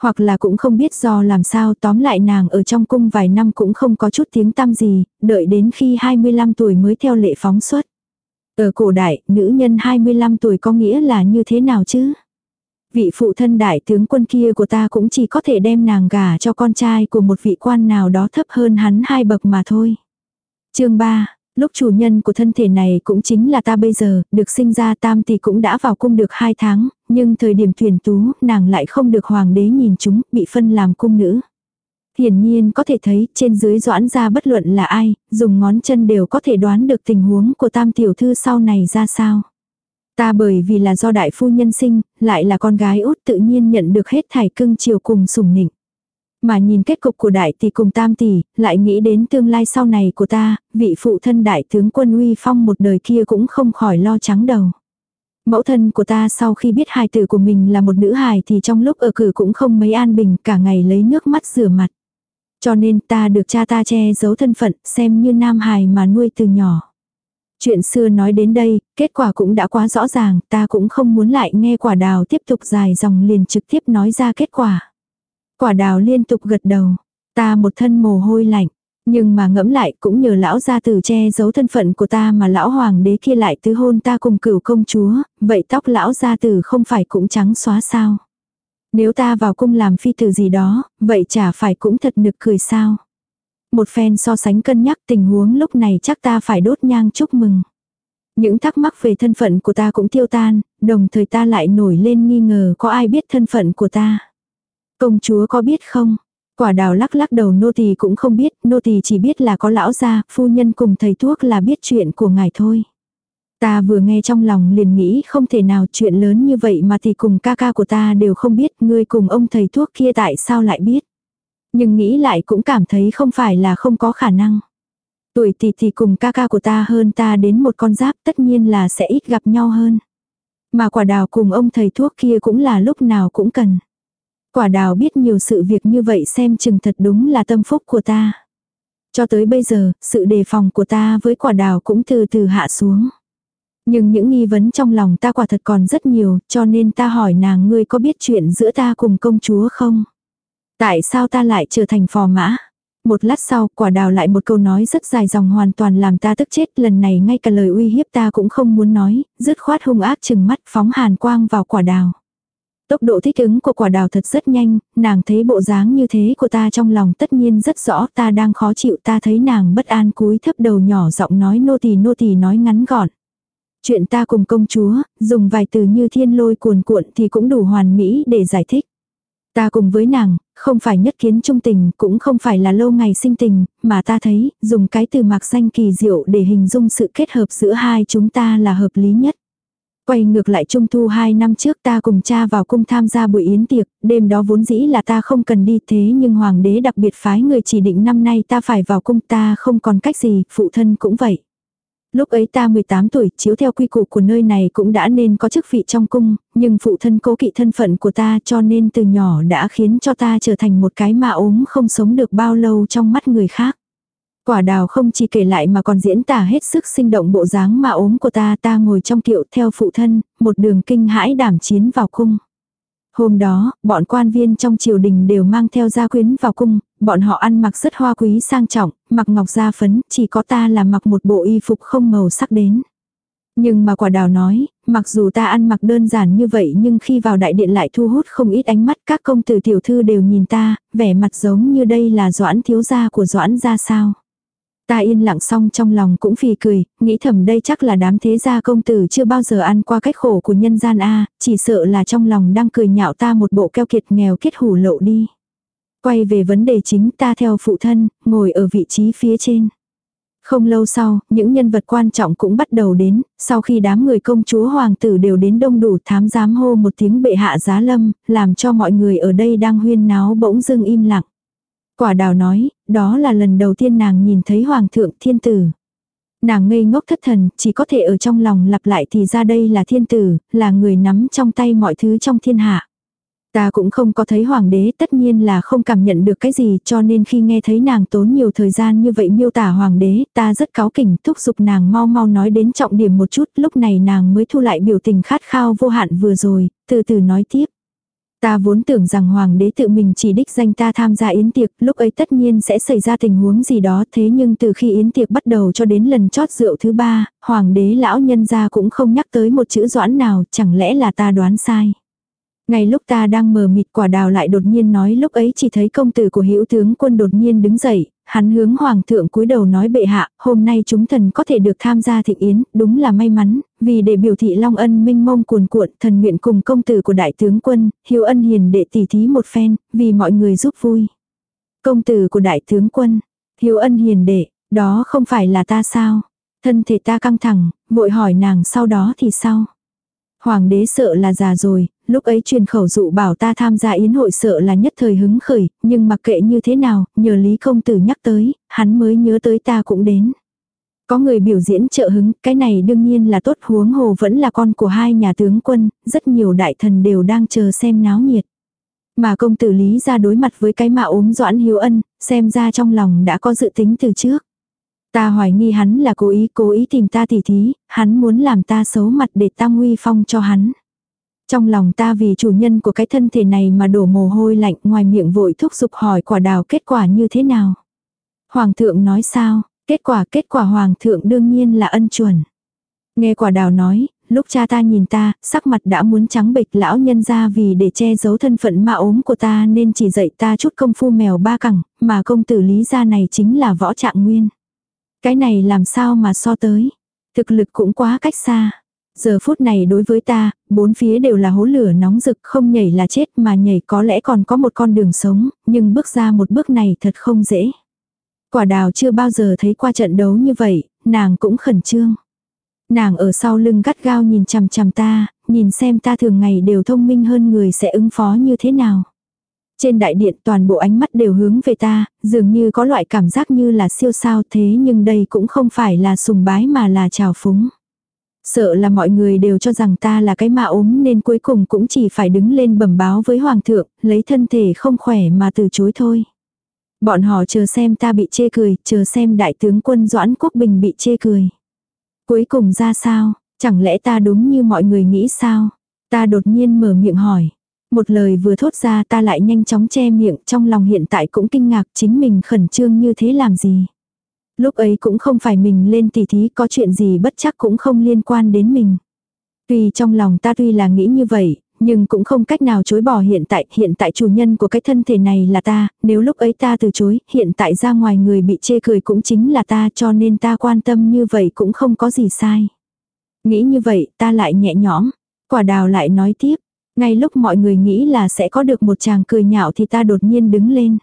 Hoặc là cũng không biết do làm sao tóm lại nàng ở trong cung vài năm cũng không có chút tiếng tăm gì, đợi đến khi 25 tuổi mới theo lệ phóng xuất. Ở cổ đại, nữ nhân 25 tuổi có nghĩa là như thế nào chứ? Vị phụ thân đại tướng quân kia của ta cũng chỉ có thể đem nàng gả cho con trai của một vị quan nào đó thấp hơn hắn hai bậc mà thôi. chương 3 Lúc chủ nhân của thân thể này cũng chính là ta bây giờ, được sinh ra tam thì cũng đã vào cung được hai tháng, nhưng thời điểm tuyển tú, nàng lại không được hoàng đế nhìn chúng, bị phân làm cung nữ. Hiển nhiên có thể thấy trên dưới doãn ra bất luận là ai, dùng ngón chân đều có thể đoán được tình huống của tam tiểu thư sau này ra sao. Ta bởi vì là do đại phu nhân sinh, lại là con gái út tự nhiên nhận được hết thải cưng chiều cùng sủng nịnh. Mà nhìn kết cục của đại tỷ cùng tam tỷ, lại nghĩ đến tương lai sau này của ta, vị phụ thân đại tướng quân uy phong một đời kia cũng không khỏi lo trắng đầu. Mẫu thân của ta sau khi biết hài tử của mình là một nữ hài thì trong lúc ở cử cũng không mấy an bình cả ngày lấy nước mắt rửa mặt. Cho nên ta được cha ta che giấu thân phận xem như nam hài mà nuôi từ nhỏ. Chuyện xưa nói đến đây, kết quả cũng đã quá rõ ràng, ta cũng không muốn lại nghe quả đào tiếp tục dài dòng liền trực tiếp nói ra kết quả. Quả đào liên tục gật đầu, ta một thân mồ hôi lạnh, nhưng mà ngẫm lại cũng nhờ lão gia tử che giấu thân phận của ta mà lão hoàng đế kia lại tứ hôn ta cùng cửu công chúa, vậy tóc lão gia tử không phải cũng trắng xóa sao. Nếu ta vào cung làm phi tử gì đó, vậy chả phải cũng thật nực cười sao. Một phen so sánh cân nhắc tình huống lúc này chắc ta phải đốt nhang chúc mừng. Những thắc mắc về thân phận của ta cũng tiêu tan, đồng thời ta lại nổi lên nghi ngờ có ai biết thân phận của ta. Công chúa có biết không? Quả đào lắc lắc đầu nô tỳ cũng không biết, nô tỳ chỉ biết là có lão gia, phu nhân cùng thầy thuốc là biết chuyện của ngài thôi. Ta vừa nghe trong lòng liền nghĩ không thể nào chuyện lớn như vậy mà thì cùng ca ca của ta đều không biết, ngươi cùng ông thầy thuốc kia tại sao lại biết. Nhưng nghĩ lại cũng cảm thấy không phải là không có khả năng. Tuổi tỷ tỷ cùng ca ca của ta hơn ta đến một con giáp tất nhiên là sẽ ít gặp nhau hơn. Mà quả đào cùng ông thầy thuốc kia cũng là lúc nào cũng cần. Quả đào biết nhiều sự việc như vậy xem chừng thật đúng là tâm phúc của ta. Cho tới bây giờ, sự đề phòng của ta với quả đào cũng từ từ hạ xuống. Nhưng những nghi vấn trong lòng ta quả thật còn rất nhiều, cho nên ta hỏi nàng ngươi có biết chuyện giữa ta cùng công chúa không? Tại sao ta lại trở thành phò mã? Một lát sau, quả đào lại một câu nói rất dài dòng hoàn toàn làm ta tức chết, lần này ngay cả lời uy hiếp ta cũng không muốn nói, dứt khoát hung ác chừng mắt phóng hàn quang vào quả đào. Tốc độ thích ứng của quả đào thật rất nhanh, nàng thấy bộ dáng như thế của ta trong lòng tất nhiên rất rõ ta đang khó chịu ta thấy nàng bất an cúi thấp đầu nhỏ giọng nói nô tỳ nô tỳ nói ngắn gọn. Chuyện ta cùng công chúa, dùng vài từ như thiên lôi cuồn cuộn thì cũng đủ hoàn mỹ để giải thích. Ta cùng với nàng, không phải nhất kiến trung tình, cũng không phải là lâu ngày sinh tình, mà ta thấy, dùng cái từ mạc danh kỳ diệu để hình dung sự kết hợp giữa hai chúng ta là hợp lý nhất. Quay ngược lại trung thu 2 năm trước ta cùng cha vào cung tham gia buổi yến tiệc, đêm đó vốn dĩ là ta không cần đi thế nhưng hoàng đế đặc biệt phái người chỉ định năm nay ta phải vào cung ta không còn cách gì, phụ thân cũng vậy. Lúc ấy ta 18 tuổi, chiếu theo quy củ của nơi này cũng đã nên có chức vị trong cung, nhưng phụ thân cố kỵ thân phận của ta cho nên từ nhỏ đã khiến cho ta trở thành một cái ma ốm không sống được bao lâu trong mắt người khác. Quả đào không chỉ kể lại mà còn diễn tả hết sức sinh động bộ dáng mà ốm của ta ta ngồi trong kiệu theo phụ thân, một đường kinh hãi đảm chiến vào cung. Hôm đó, bọn quan viên trong triều đình đều mang theo gia quyến vào cung, bọn họ ăn mặc rất hoa quý sang trọng, mặc ngọc da phấn, chỉ có ta là mặc một bộ y phục không màu sắc đến. Nhưng mà quả đào nói, mặc dù ta ăn mặc đơn giản như vậy nhưng khi vào đại điện lại thu hút không ít ánh mắt các công tử tiểu thư đều nhìn ta, vẻ mặt giống như đây là doãn thiếu gia của doãn gia sao. Ta yên lặng xong trong lòng cũng phì cười, nghĩ thầm đây chắc là đám thế gia công tử chưa bao giờ ăn qua cách khổ của nhân gian A, chỉ sợ là trong lòng đang cười nhạo ta một bộ keo kiệt nghèo kết hủ lộ đi. Quay về vấn đề chính ta theo phụ thân, ngồi ở vị trí phía trên. Không lâu sau, những nhân vật quan trọng cũng bắt đầu đến, sau khi đám người công chúa hoàng tử đều đến đông đủ thám giám hô một tiếng bệ hạ giá lâm, làm cho mọi người ở đây đang huyên náo bỗng dưng im lặng. Quả đào nói, đó là lần đầu tiên nàng nhìn thấy Hoàng thượng thiên tử. Nàng ngây ngốc thất thần, chỉ có thể ở trong lòng lặp lại thì ra đây là thiên tử, là người nắm trong tay mọi thứ trong thiên hạ. Ta cũng không có thấy hoàng đế tất nhiên là không cảm nhận được cái gì cho nên khi nghe thấy nàng tốn nhiều thời gian như vậy miêu tả hoàng đế ta rất cáo kỉnh thúc giục nàng mau mau nói đến trọng điểm một chút lúc này nàng mới thu lại biểu tình khát khao vô hạn vừa rồi, từ từ nói tiếp. Ta vốn tưởng rằng hoàng đế tự mình chỉ đích danh ta tham gia yến tiệc, lúc ấy tất nhiên sẽ xảy ra tình huống gì đó thế nhưng từ khi yến tiệc bắt đầu cho đến lần chót rượu thứ ba, hoàng đế lão nhân gia cũng không nhắc tới một chữ doãn nào, chẳng lẽ là ta đoán sai. Ngay lúc ta đang mờ mịt quả đào lại đột nhiên nói lúc ấy chỉ thấy công tử của hữu tướng quân đột nhiên đứng dậy, hắn hướng hoàng thượng cúi đầu nói bệ hạ, hôm nay chúng thần có thể được tham gia thịnh yến, đúng là may mắn, vì để biểu thị long ân minh mông cuồn cuộn, thần nguyện cùng công tử của đại tướng quân, hiếu ân hiền đệ tỷ thí một phen, vì mọi người giúp vui. Công tử của đại tướng quân, hiếu ân hiền đệ, đó không phải là ta sao? Thân thể ta căng thẳng, vội hỏi nàng sau đó thì sao? Hoàng đế sợ là già rồi, lúc ấy truyền khẩu dụ bảo ta tham gia yến hội sợ là nhất thời hứng khởi, nhưng mặc kệ như thế nào, nhờ Lý Công Tử nhắc tới, hắn mới nhớ tới ta cũng đến. Có người biểu diễn trợ hứng, cái này đương nhiên là tốt huống hồ vẫn là con của hai nhà tướng quân, rất nhiều đại thần đều đang chờ xem náo nhiệt. Mà công tử Lý ra đối mặt với cái mạ ốm doãn hiếu ân, xem ra trong lòng đã có dự tính từ trước. Ta hoài nghi hắn là cố ý cố ý tìm ta tỉ thí, hắn muốn làm ta xấu mặt để ta nguy phong cho hắn. Trong lòng ta vì chủ nhân của cái thân thể này mà đổ mồ hôi lạnh ngoài miệng vội thúc giục hỏi quả đào kết quả như thế nào. Hoàng thượng nói sao, kết quả kết quả hoàng thượng đương nhiên là ân chuẩn. Nghe quả đào nói, lúc cha ta nhìn ta, sắc mặt đã muốn trắng bệch lão nhân ra vì để che giấu thân phận ma ốm của ta nên chỉ dạy ta chút công phu mèo ba cẳng, mà công tử lý gia này chính là võ trạng nguyên. Cái này làm sao mà so tới, thực lực cũng quá cách xa. Giờ phút này đối với ta, bốn phía đều là hố lửa nóng rực không nhảy là chết mà nhảy có lẽ còn có một con đường sống, nhưng bước ra một bước này thật không dễ. Quả đào chưa bao giờ thấy qua trận đấu như vậy, nàng cũng khẩn trương. Nàng ở sau lưng gắt gao nhìn chằm chằm ta, nhìn xem ta thường ngày đều thông minh hơn người sẽ ứng phó như thế nào. Trên đại điện toàn bộ ánh mắt đều hướng về ta, dường như có loại cảm giác như là siêu sao thế nhưng đây cũng không phải là sùng bái mà là trào phúng. Sợ là mọi người đều cho rằng ta là cái mà ốm nên cuối cùng cũng chỉ phải đứng lên bẩm báo với hoàng thượng, lấy thân thể không khỏe mà từ chối thôi. Bọn họ chờ xem ta bị chê cười, chờ xem đại tướng quân Doãn Quốc Bình bị chê cười. Cuối cùng ra sao, chẳng lẽ ta đúng như mọi người nghĩ sao? Ta đột nhiên mở miệng hỏi. Một lời vừa thốt ra ta lại nhanh chóng che miệng trong lòng hiện tại cũng kinh ngạc chính mình khẩn trương như thế làm gì. Lúc ấy cũng không phải mình lên tỉ thí có chuyện gì bất chắc cũng không liên quan đến mình. Tuy trong lòng ta tuy là nghĩ như vậy, nhưng cũng không cách nào chối bỏ hiện tại, hiện tại chủ nhân của cái thân thể này là ta, nếu lúc ấy ta từ chối, hiện tại ra ngoài người bị chê cười cũng chính là ta cho nên ta quan tâm như vậy cũng không có gì sai. Nghĩ như vậy, ta lại nhẹ nhõm, quả đào lại nói tiếp, ngay lúc mọi người nghĩ là sẽ có được một chàng cười nhạo thì ta đột nhiên đứng lên.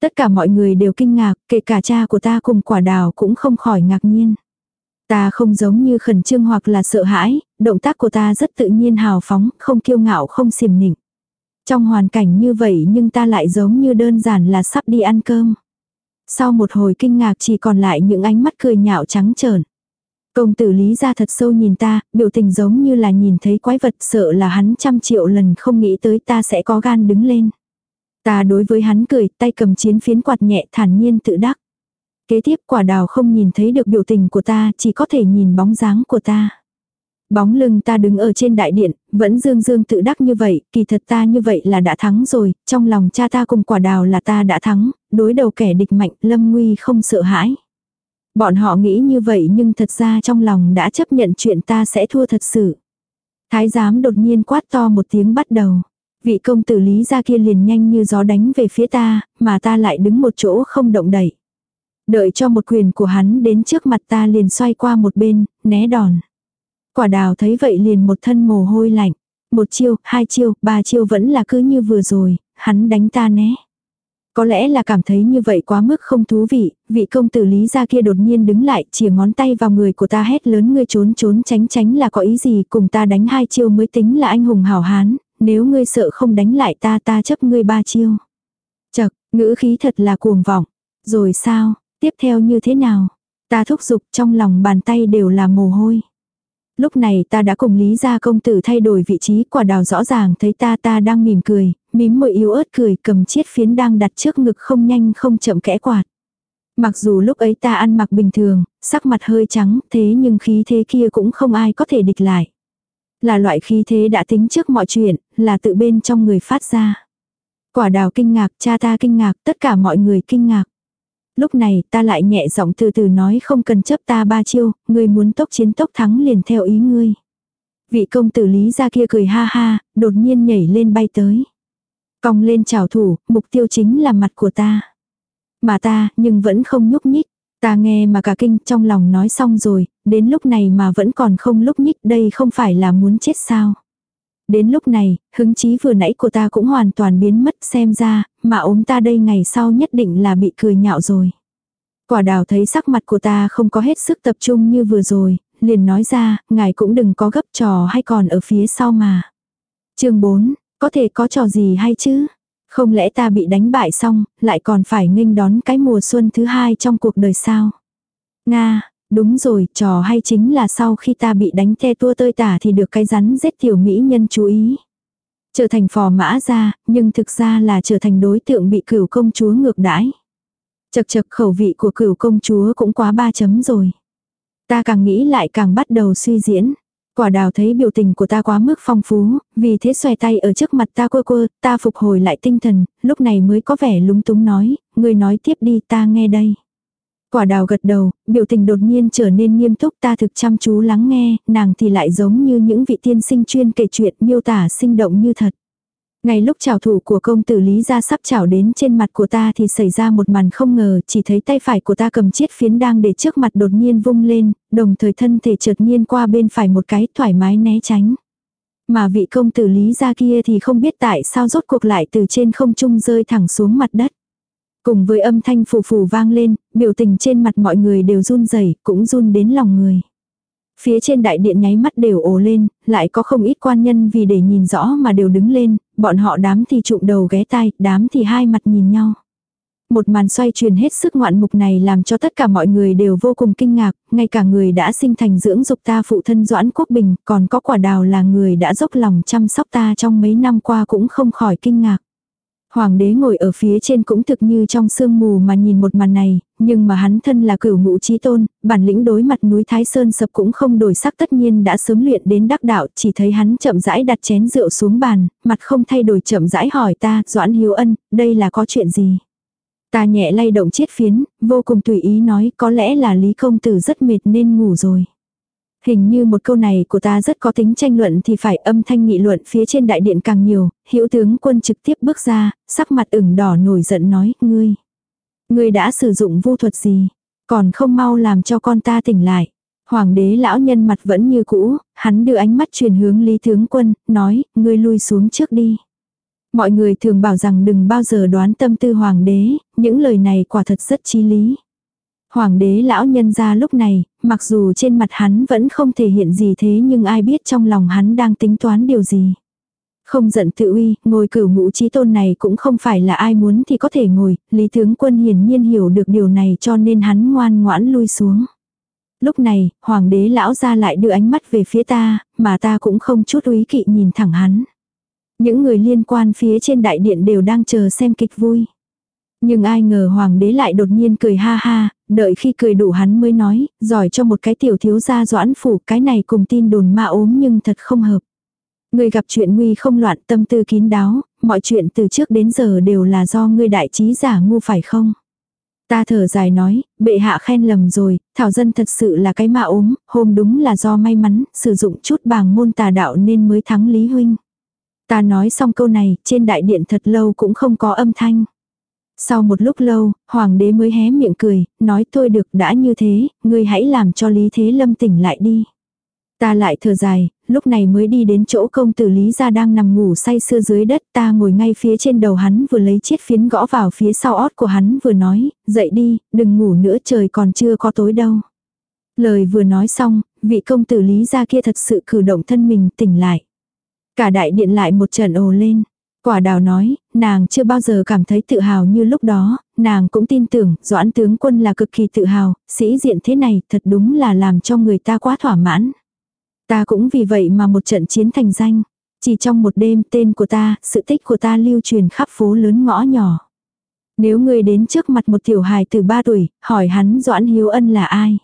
Tất cả mọi người đều kinh ngạc, kể cả cha của ta cùng quả đào cũng không khỏi ngạc nhiên. Ta không giống như khẩn trương hoặc là sợ hãi, động tác của ta rất tự nhiên hào phóng, không kiêu ngạo không xiềm nịnh. Trong hoàn cảnh như vậy nhưng ta lại giống như đơn giản là sắp đi ăn cơm. Sau một hồi kinh ngạc chỉ còn lại những ánh mắt cười nhạo trắng trợn. Công tử lý ra thật sâu nhìn ta, biểu tình giống như là nhìn thấy quái vật sợ là hắn trăm triệu lần không nghĩ tới ta sẽ có gan đứng lên. Ta đối với hắn cười, tay cầm chiến phiến quạt nhẹ thản nhiên tự đắc. Kế tiếp quả đào không nhìn thấy được biểu tình của ta, chỉ có thể nhìn bóng dáng của ta. Bóng lưng ta đứng ở trên đại điện, vẫn dương dương tự đắc như vậy, kỳ thật ta như vậy là đã thắng rồi, trong lòng cha ta cùng quả đào là ta đã thắng, đối đầu kẻ địch mạnh, lâm nguy không sợ hãi. Bọn họ nghĩ như vậy nhưng thật ra trong lòng đã chấp nhận chuyện ta sẽ thua thật sự. Thái giám đột nhiên quát to một tiếng bắt đầu. Vị công tử lý ra kia liền nhanh như gió đánh về phía ta, mà ta lại đứng một chỗ không động đậy. Đợi cho một quyền của hắn đến trước mặt ta liền xoay qua một bên, né đòn. Quả đào thấy vậy liền một thân mồ hôi lạnh. Một chiêu, hai chiêu, ba chiêu vẫn là cứ như vừa rồi, hắn đánh ta né. Có lẽ là cảm thấy như vậy quá mức không thú vị, vị công tử lý gia kia đột nhiên đứng lại, chìa ngón tay vào người của ta hét lớn ngươi trốn trốn tránh tránh là có ý gì, cùng ta đánh hai chiêu mới tính là anh hùng hảo hán, nếu ngươi sợ không đánh lại ta ta chấp ngươi ba chiêu. Chật, ngữ khí thật là cuồng vọng. Rồi sao, tiếp theo như thế nào? Ta thúc giục trong lòng bàn tay đều là mồ hôi. Lúc này ta đã cùng Lý gia công tử thay đổi vị trí quả đào rõ ràng thấy ta ta đang mỉm cười, mím môi yếu ớt cười cầm chiếc phiến đang đặt trước ngực không nhanh không chậm kẽ quạt. Mặc dù lúc ấy ta ăn mặc bình thường, sắc mặt hơi trắng, thế nhưng khí thế kia cũng không ai có thể địch lại. Là loại khí thế đã tính trước mọi chuyện, là tự bên trong người phát ra. Quả đào kinh ngạc, cha ta kinh ngạc, tất cả mọi người kinh ngạc. Lúc này ta lại nhẹ giọng từ từ nói không cần chấp ta ba chiêu, người muốn tốc chiến tốc thắng liền theo ý ngươi. Vị công tử lý ra kia cười ha ha, đột nhiên nhảy lên bay tới. Cong lên chào thủ, mục tiêu chính là mặt của ta. Mà ta, nhưng vẫn không nhúc nhích. Ta nghe mà cả kinh trong lòng nói xong rồi, đến lúc này mà vẫn còn không lúc nhích đây không phải là muốn chết sao. Đến lúc này, hứng chí vừa nãy của ta cũng hoàn toàn biến mất xem ra, mà ốm ta đây ngày sau nhất định là bị cười nhạo rồi. Quả đào thấy sắc mặt của ta không có hết sức tập trung như vừa rồi, liền nói ra, ngài cũng đừng có gấp trò hay còn ở phía sau mà. chương 4, có thể có trò gì hay chứ? Không lẽ ta bị đánh bại xong, lại còn phải nghênh đón cái mùa xuân thứ hai trong cuộc đời sao? Nga, đúng rồi, trò hay chính là sau khi ta bị đánh the tua tơi tả thì được cái rắn giết tiểu mỹ nhân chú ý. Trở thành phò mã ra, nhưng thực ra là trở thành đối tượng bị cửu công chúa ngược đãi. Chật chật khẩu vị của cửu công chúa cũng quá ba chấm rồi. Ta càng nghĩ lại càng bắt đầu suy diễn. Quả đào thấy biểu tình của ta quá mức phong phú, vì thế xòe tay ở trước mặt ta quơ quơ, ta phục hồi lại tinh thần, lúc này mới có vẻ lúng túng nói, người nói tiếp đi ta nghe đây. Quả đào gật đầu, biểu tình đột nhiên trở nên nghiêm túc ta thực chăm chú lắng nghe, nàng thì lại giống như những vị tiên sinh chuyên kể chuyện miêu tả sinh động như thật. Ngay lúc chào thủ của công tử Lý ra sắp chào đến trên mặt của ta thì xảy ra một màn không ngờ, chỉ thấy tay phải của ta cầm chiếc phiến đang để trước mặt đột nhiên vung lên, đồng thời thân thể chợt nhiên qua bên phải một cái thoải mái né tránh. Mà vị công tử Lý ra kia thì không biết tại sao rốt cuộc lại từ trên không trung rơi thẳng xuống mặt đất. Cùng với âm thanh phù phù vang lên, biểu tình trên mặt mọi người đều run rẩy cũng run đến lòng người. Phía trên đại điện nháy mắt đều ồ lên, lại có không ít quan nhân vì để nhìn rõ mà đều đứng lên, bọn họ đám thì trụng đầu ghé tai, đám thì hai mặt nhìn nhau. Một màn xoay truyền hết sức ngoạn mục này làm cho tất cả mọi người đều vô cùng kinh ngạc, ngay cả người đã sinh thành dưỡng dục ta phụ thân Doãn Quốc Bình, còn có quả đào là người đã dốc lòng chăm sóc ta trong mấy năm qua cũng không khỏi kinh ngạc. Hoàng đế ngồi ở phía trên cũng thực như trong sương mù mà nhìn một màn này, nhưng mà hắn thân là cửu ngũ trí tôn, bản lĩnh đối mặt núi Thái Sơn sập cũng không đổi sắc tất nhiên đã sớm luyện đến đắc đạo, chỉ thấy hắn chậm rãi đặt chén rượu xuống bàn, mặt không thay đổi chậm rãi hỏi ta, Doãn Hiếu Ân, đây là có chuyện gì? Ta nhẹ lay động chiết phiến, vô cùng tùy ý nói có lẽ là Lý Công Tử rất mệt nên ngủ rồi. Hình như một câu này của ta rất có tính tranh luận thì phải âm thanh nghị luận phía trên đại điện càng nhiều, hữu tướng quân trực tiếp bước ra, sắc mặt ửng đỏ nổi giận nói, ngươi. Ngươi đã sử dụng vô thuật gì? Còn không mau làm cho con ta tỉnh lại. Hoàng đế lão nhân mặt vẫn như cũ, hắn đưa ánh mắt truyền hướng Lý Tướng Quân, nói, ngươi lui xuống trước đi. Mọi người thường bảo rằng đừng bao giờ đoán tâm tư hoàng đế, những lời này quả thật rất chí lý. Hoàng đế lão nhân ra lúc này, mặc dù trên mặt hắn vẫn không thể hiện gì thế nhưng ai biết trong lòng hắn đang tính toán điều gì. Không giận tự uy, ngồi cửu ngũ trí tôn này cũng không phải là ai muốn thì có thể ngồi, Lý tướng quân hiển nhiên hiểu được điều này cho nên hắn ngoan ngoãn lui xuống. Lúc này, hoàng đế lão ra lại đưa ánh mắt về phía ta, mà ta cũng không chút úy kỵ nhìn thẳng hắn. Những người liên quan phía trên đại điện đều đang chờ xem kịch vui. Nhưng ai ngờ hoàng đế lại đột nhiên cười ha ha, đợi khi cười đủ hắn mới nói, giỏi cho một cái tiểu thiếu gia doãn phủ cái này cùng tin đồn ma ốm nhưng thật không hợp. Người gặp chuyện nguy không loạn tâm tư kín đáo, mọi chuyện từ trước đến giờ đều là do ngươi đại trí giả ngu phải không? Ta thở dài nói, bệ hạ khen lầm rồi, thảo dân thật sự là cái ma ốm, hôm đúng là do may mắn, sử dụng chút bàng môn tà đạo nên mới thắng Lý Huynh. Ta nói xong câu này, trên đại điện thật lâu cũng không có âm thanh. Sau một lúc lâu, hoàng đế mới hé miệng cười, nói thôi được đã như thế, ngươi hãy làm cho Lý Thế Lâm tỉnh lại đi. Ta lại thở dài, lúc này mới đi đến chỗ công tử Lý gia đang nằm ngủ say sưa dưới đất, ta ngồi ngay phía trên đầu hắn vừa lấy chiếc phiến gõ vào phía sau ót của hắn vừa nói, dậy đi, đừng ngủ nữa trời còn chưa có tối đâu. Lời vừa nói xong, vị công tử Lý gia kia thật sự cử động thân mình tỉnh lại. Cả đại điện lại một trận ồ lên. Quả đào nói, nàng chưa bao giờ cảm thấy tự hào như lúc đó, nàng cũng tin tưởng, doãn tướng quân là cực kỳ tự hào, sĩ diện thế này thật đúng là làm cho người ta quá thỏa mãn. Ta cũng vì vậy mà một trận chiến thành danh. Chỉ trong một đêm tên của ta, sự tích của ta lưu truyền khắp phố lớn ngõ nhỏ. Nếu ngươi đến trước mặt một tiểu hài từ ba tuổi, hỏi hắn Doãn Hiếu Ân là ai?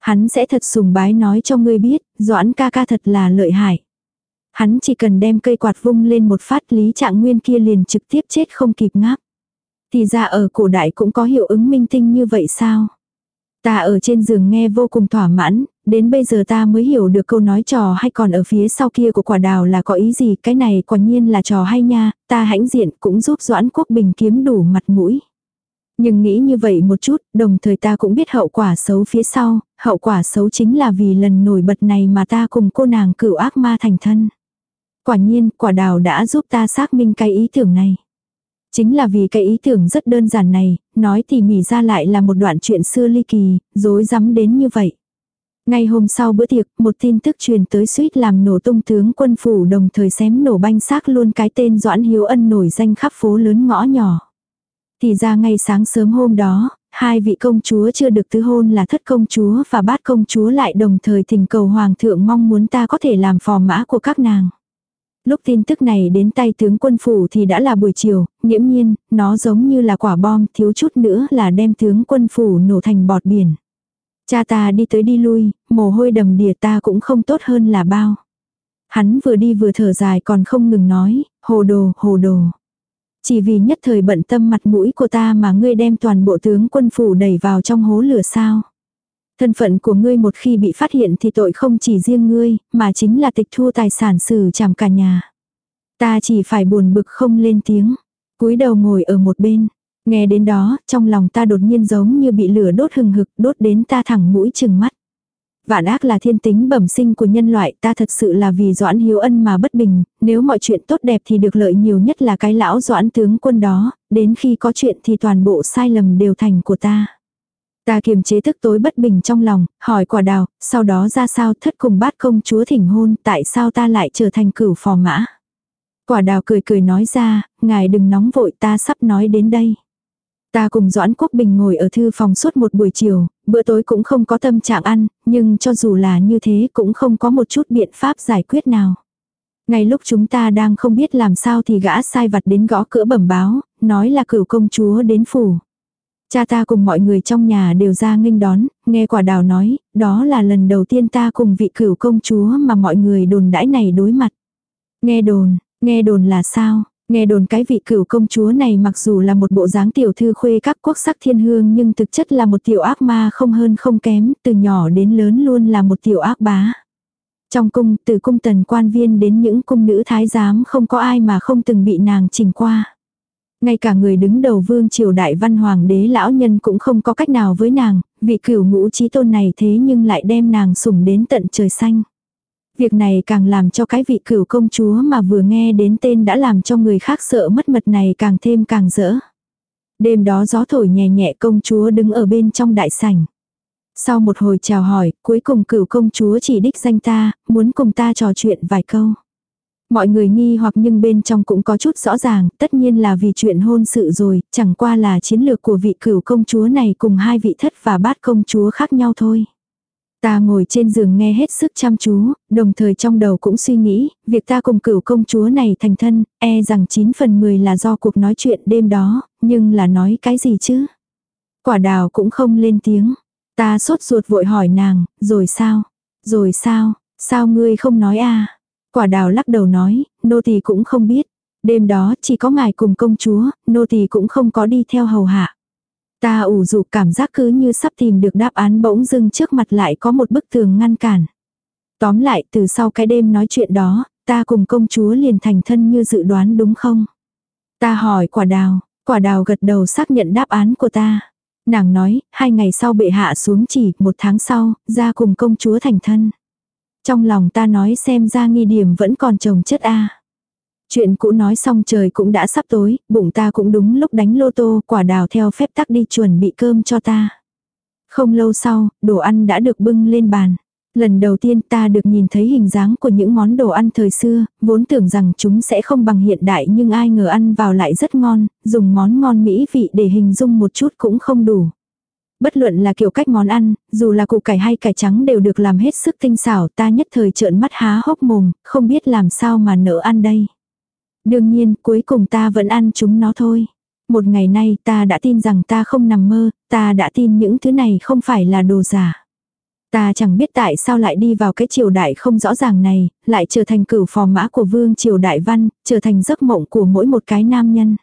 Hắn sẽ thật sùng bái nói cho ngươi biết, Doãn ca ca thật là lợi hại. Hắn chỉ cần đem cây quạt vung lên một phát lý trạng nguyên kia liền trực tiếp chết không kịp ngáp. Thì ra ở cổ đại cũng có hiệu ứng minh tinh như vậy sao? Ta ở trên giường nghe vô cùng thỏa mãn, đến bây giờ ta mới hiểu được câu nói trò hay còn ở phía sau kia của quả đào là có ý gì, cái này quả nhiên là trò hay nha, ta hãnh diện cũng giúp Doãn Quốc Bình kiếm đủ mặt mũi. Nhưng nghĩ như vậy một chút, đồng thời ta cũng biết hậu quả xấu phía sau, hậu quả xấu chính là vì lần nổi bật này mà ta cùng cô nàng cửu ác ma thành thân. Quả nhiên, quả đào đã giúp ta xác minh cái ý tưởng này. Chính là vì cái ý tưởng rất đơn giản này, nói tỉ mỉ ra lại là một đoạn chuyện xưa ly kỳ, dối rắm đến như vậy. Ngay hôm sau bữa tiệc, một tin tức truyền tới suýt làm nổ tung tướng quân phủ đồng thời xém nổ banh xác luôn cái tên Doãn Hiếu Ân nổi danh khắp phố lớn ngõ nhỏ. Thì ra ngay sáng sớm hôm đó, hai vị công chúa chưa được tứ hôn là thất công chúa và bát công chúa lại đồng thời thỉnh cầu hoàng thượng mong muốn ta có thể làm phò mã của các nàng. Lúc tin tức này đến tay tướng quân phủ thì đã là buổi chiều, nghiễm nhiên, nó giống như là quả bom thiếu chút nữa là đem tướng quân phủ nổ thành bọt biển. Cha ta đi tới đi lui, mồ hôi đầm đìa ta cũng không tốt hơn là bao. Hắn vừa đi vừa thở dài còn không ngừng nói, hồ đồ, hồ đồ. Chỉ vì nhất thời bận tâm mặt mũi của ta mà ngươi đem toàn bộ tướng quân phủ đẩy vào trong hố lửa sao. Thân phận của ngươi một khi bị phát hiện thì tội không chỉ riêng ngươi, mà chính là tịch thu tài sản xử chảm cả nhà. Ta chỉ phải buồn bực không lên tiếng, cúi đầu ngồi ở một bên. Nghe đến đó, trong lòng ta đột nhiên giống như bị lửa đốt hừng hực, đốt đến ta thẳng mũi chừng mắt. Vạn ác là thiên tính bẩm sinh của nhân loại, ta thật sự là vì Doãn Hiếu Ân mà bất bình, nếu mọi chuyện tốt đẹp thì được lợi nhiều nhất là cái lão Doãn tướng quân đó, đến khi có chuyện thì toàn bộ sai lầm đều thành của ta. Ta kiềm chế tức tối bất bình trong lòng, hỏi quả đào, sau đó ra sao thất cùng bát công chúa thỉnh hôn, tại sao ta lại trở thành cửu phò mã. Quả đào cười cười nói ra, ngài đừng nóng vội ta sắp nói đến đây. Ta cùng Doãn Quốc Bình ngồi ở thư phòng suốt một buổi chiều, bữa tối cũng không có tâm trạng ăn, nhưng cho dù là như thế cũng không có một chút biện pháp giải quyết nào. Ngay lúc chúng ta đang không biết làm sao thì gã sai vặt đến gõ cửa bẩm báo, nói là cửu công chúa đến phủ. Cha ta cùng mọi người trong nhà đều ra nghênh đón, nghe quả đào nói, đó là lần đầu tiên ta cùng vị cửu công chúa mà mọi người đồn đãi này đối mặt. Nghe đồn, nghe đồn là sao? Nghe đồn cái vị cửu công chúa này mặc dù là một bộ dáng tiểu thư khuê các quốc sắc thiên hương nhưng thực chất là một tiểu ác ma không hơn không kém, từ nhỏ đến lớn luôn là một tiểu ác bá. Trong cung, từ cung tần quan viên đến những cung nữ thái giám không có ai mà không từng bị nàng chỉnh qua. Ngay cả người đứng đầu vương triều đại văn hoàng đế lão nhân cũng không có cách nào với nàng, vị cửu ngũ trí tôn này thế nhưng lại đem nàng sủng đến tận trời xanh. Việc này càng làm cho cái vị cửu công chúa mà vừa nghe đến tên đã làm cho người khác sợ mất mật này càng thêm càng rỡ. Đêm đó gió thổi nhẹ nhẹ công chúa đứng ở bên trong đại sảnh. Sau một hồi chào hỏi, cuối cùng cửu công chúa chỉ đích danh ta, muốn cùng ta trò chuyện vài câu. Mọi người nghi hoặc nhưng bên trong cũng có chút rõ ràng, tất nhiên là vì chuyện hôn sự rồi, chẳng qua là chiến lược của vị cửu công chúa này cùng hai vị thất và bát công chúa khác nhau thôi. Ta ngồi trên giường nghe hết sức chăm chú, đồng thời trong đầu cũng suy nghĩ, việc ta cùng cửu công chúa này thành thân, e rằng 9 phần 10 là do cuộc nói chuyện đêm đó, nhưng là nói cái gì chứ? Quả đào cũng không lên tiếng. Ta sốt ruột vội hỏi nàng, rồi sao? Rồi sao? Sao ngươi không nói a? Quả đào lắc đầu nói, nô tỳ cũng không biết. Đêm đó chỉ có ngài cùng công chúa, nô tỳ cũng không có đi theo hầu hạ. Ta ủ dụ cảm giác cứ như sắp tìm được đáp án bỗng dưng trước mặt lại có một bức tường ngăn cản. Tóm lại từ sau cái đêm nói chuyện đó, ta cùng công chúa liền thành thân như dự đoán đúng không? Ta hỏi quả đào, quả đào gật đầu xác nhận đáp án của ta. Nàng nói, hai ngày sau bệ hạ xuống chỉ, một tháng sau, ra cùng công chúa thành thân. Trong lòng ta nói xem ra nghi điểm vẫn còn chồng chất a Chuyện cũ nói xong trời cũng đã sắp tối, bụng ta cũng đúng lúc đánh lô tô, quả đào theo phép tắc đi chuẩn bị cơm cho ta. Không lâu sau, đồ ăn đã được bưng lên bàn. Lần đầu tiên ta được nhìn thấy hình dáng của những món đồ ăn thời xưa, vốn tưởng rằng chúng sẽ không bằng hiện đại nhưng ai ngờ ăn vào lại rất ngon, dùng món ngon mỹ vị để hình dung một chút cũng không đủ. Bất luận là kiểu cách món ăn, dù là củ cải hay cải trắng đều được làm hết sức tinh xảo ta nhất thời trợn mắt há hốc mồm, không biết làm sao mà nỡ ăn đây. Đương nhiên, cuối cùng ta vẫn ăn chúng nó thôi. Một ngày nay ta đã tin rằng ta không nằm mơ, ta đã tin những thứ này không phải là đồ giả. Ta chẳng biết tại sao lại đi vào cái triều đại không rõ ràng này, lại trở thành cửu phò mã của vương triều đại văn, trở thành giấc mộng của mỗi một cái nam nhân.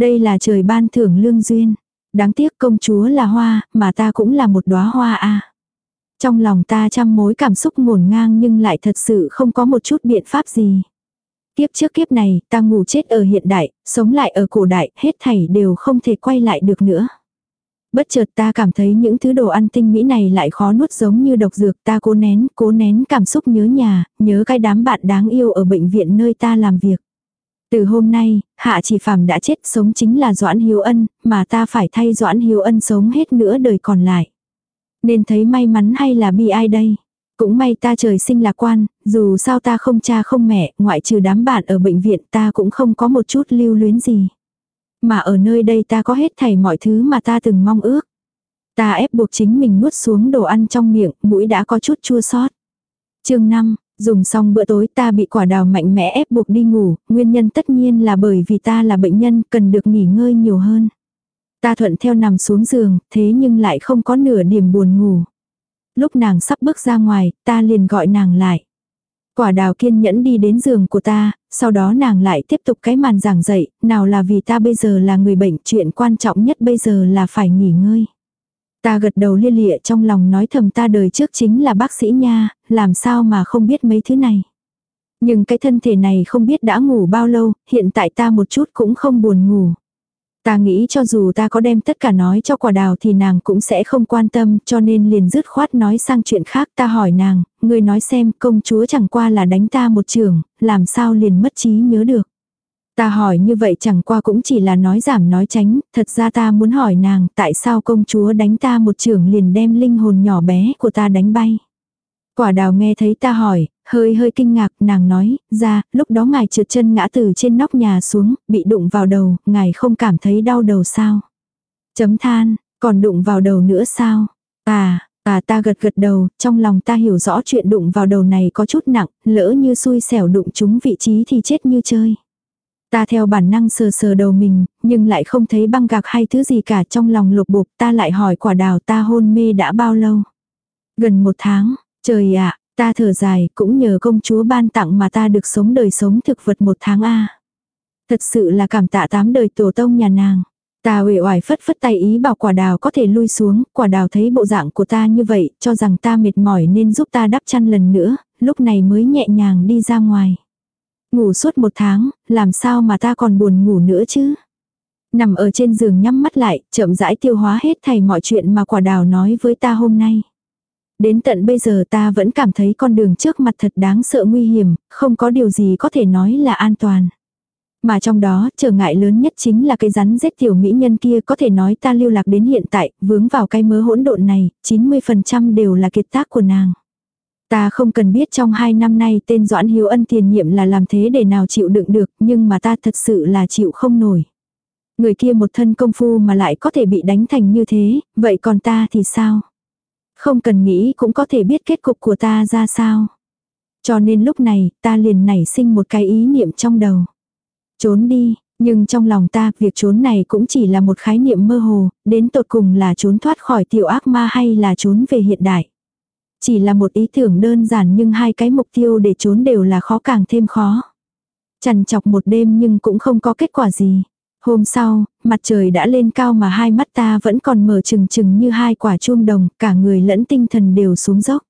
Đây là trời ban thưởng lương duyên. Đáng tiếc công chúa là hoa, mà ta cũng là một đóa hoa a. Trong lòng ta trăm mối cảm xúc ngổn ngang nhưng lại thật sự không có một chút biện pháp gì. kiếp trước kiếp này, ta ngủ chết ở hiện đại, sống lại ở cổ đại, hết thảy đều không thể quay lại được nữa. Bất chợt ta cảm thấy những thứ đồ ăn tinh mỹ này lại khó nuốt giống như độc dược ta cố nén, cố nén cảm xúc nhớ nhà, nhớ cái đám bạn đáng yêu ở bệnh viện nơi ta làm việc. Từ hôm nay, Hạ Chỉ Phàm đã chết sống chính là Doãn Hiếu Ân, mà ta phải thay Doãn Hiếu Ân sống hết nữa đời còn lại. Nên thấy may mắn hay là bi ai đây? Cũng may ta trời sinh lạc quan, dù sao ta không cha không mẹ, ngoại trừ đám bạn ở bệnh viện ta cũng không có một chút lưu luyến gì. Mà ở nơi đây ta có hết thảy mọi thứ mà ta từng mong ước. Ta ép buộc chính mình nuốt xuống đồ ăn trong miệng, mũi đã có chút chua xót. chương 5, dùng xong bữa tối ta bị quả đào mạnh mẽ ép buộc đi ngủ, nguyên nhân tất nhiên là bởi vì ta là bệnh nhân cần được nghỉ ngơi nhiều hơn. Ta thuận theo nằm xuống giường, thế nhưng lại không có nửa điểm buồn ngủ. Lúc nàng sắp bước ra ngoài, ta liền gọi nàng lại. Quả đào kiên nhẫn đi đến giường của ta, sau đó nàng lại tiếp tục cái màn giảng dạy, nào là vì ta bây giờ là người bệnh, chuyện quan trọng nhất bây giờ là phải nghỉ ngơi. Ta gật đầu lia lịa trong lòng nói thầm ta đời trước chính là bác sĩ nha, làm sao mà không biết mấy thứ này. Nhưng cái thân thể này không biết đã ngủ bao lâu, hiện tại ta một chút cũng không buồn ngủ. Ta nghĩ cho dù ta có đem tất cả nói cho quả đào thì nàng cũng sẽ không quan tâm cho nên liền dứt khoát nói sang chuyện khác ta hỏi nàng, người nói xem công chúa chẳng qua là đánh ta một trường, làm sao liền mất trí nhớ được. Ta hỏi như vậy chẳng qua cũng chỉ là nói giảm nói tránh, thật ra ta muốn hỏi nàng tại sao công chúa đánh ta một trưởng liền đem linh hồn nhỏ bé của ta đánh bay. Quả đào nghe thấy ta hỏi, hơi hơi kinh ngạc, nàng nói, ra, lúc đó ngài trượt chân ngã từ trên nóc nhà xuống, bị đụng vào đầu, ngài không cảm thấy đau đầu sao? Chấm than, còn đụng vào đầu nữa sao? À, à ta gật gật đầu, trong lòng ta hiểu rõ chuyện đụng vào đầu này có chút nặng, lỡ như xui xẻo đụng chúng vị trí thì chết như chơi. Ta theo bản năng sờ sờ đầu mình, nhưng lại không thấy băng gạc hay thứ gì cả trong lòng lục bục ta lại hỏi quả đào ta hôn mê đã bao lâu. Gần một tháng, Trời ạ, ta thở dài, cũng nhờ công chúa ban tặng mà ta được sống đời sống thực vật một tháng a. Thật sự là cảm tạ tám đời tổ tông nhà nàng. Ta uể oải phất phất tay ý bảo quả đào có thể lui xuống, quả đào thấy bộ dạng của ta như vậy, cho rằng ta mệt mỏi nên giúp ta đắp chăn lần nữa, lúc này mới nhẹ nhàng đi ra ngoài. Ngủ suốt một tháng, làm sao mà ta còn buồn ngủ nữa chứ? Nằm ở trên giường nhắm mắt lại, chậm rãi tiêu hóa hết thảy mọi chuyện mà quả đào nói với ta hôm nay. Đến tận bây giờ ta vẫn cảm thấy con đường trước mặt thật đáng sợ nguy hiểm, không có điều gì có thể nói là an toàn. Mà trong đó, trở ngại lớn nhất chính là cái rắn rết tiểu mỹ nhân kia có thể nói ta lưu lạc đến hiện tại, vướng vào cái mớ hỗn độn này, 90% đều là kiệt tác của nàng. Ta không cần biết trong hai năm nay tên Doãn Hiếu Ân tiền nhiệm là làm thế để nào chịu đựng được, nhưng mà ta thật sự là chịu không nổi. Người kia một thân công phu mà lại có thể bị đánh thành như thế, vậy còn ta thì sao? Không cần nghĩ cũng có thể biết kết cục của ta ra sao. Cho nên lúc này, ta liền nảy sinh một cái ý niệm trong đầu. Trốn đi, nhưng trong lòng ta, việc trốn này cũng chỉ là một khái niệm mơ hồ, đến tột cùng là trốn thoát khỏi tiểu ác ma hay là trốn về hiện đại. Chỉ là một ý tưởng đơn giản nhưng hai cái mục tiêu để trốn đều là khó càng thêm khó. Chằn chọc một đêm nhưng cũng không có kết quả gì. Hôm sau, mặt trời đã lên cao mà hai mắt ta vẫn còn mở trừng trừng như hai quả chuông đồng, cả người lẫn tinh thần đều xuống dốc.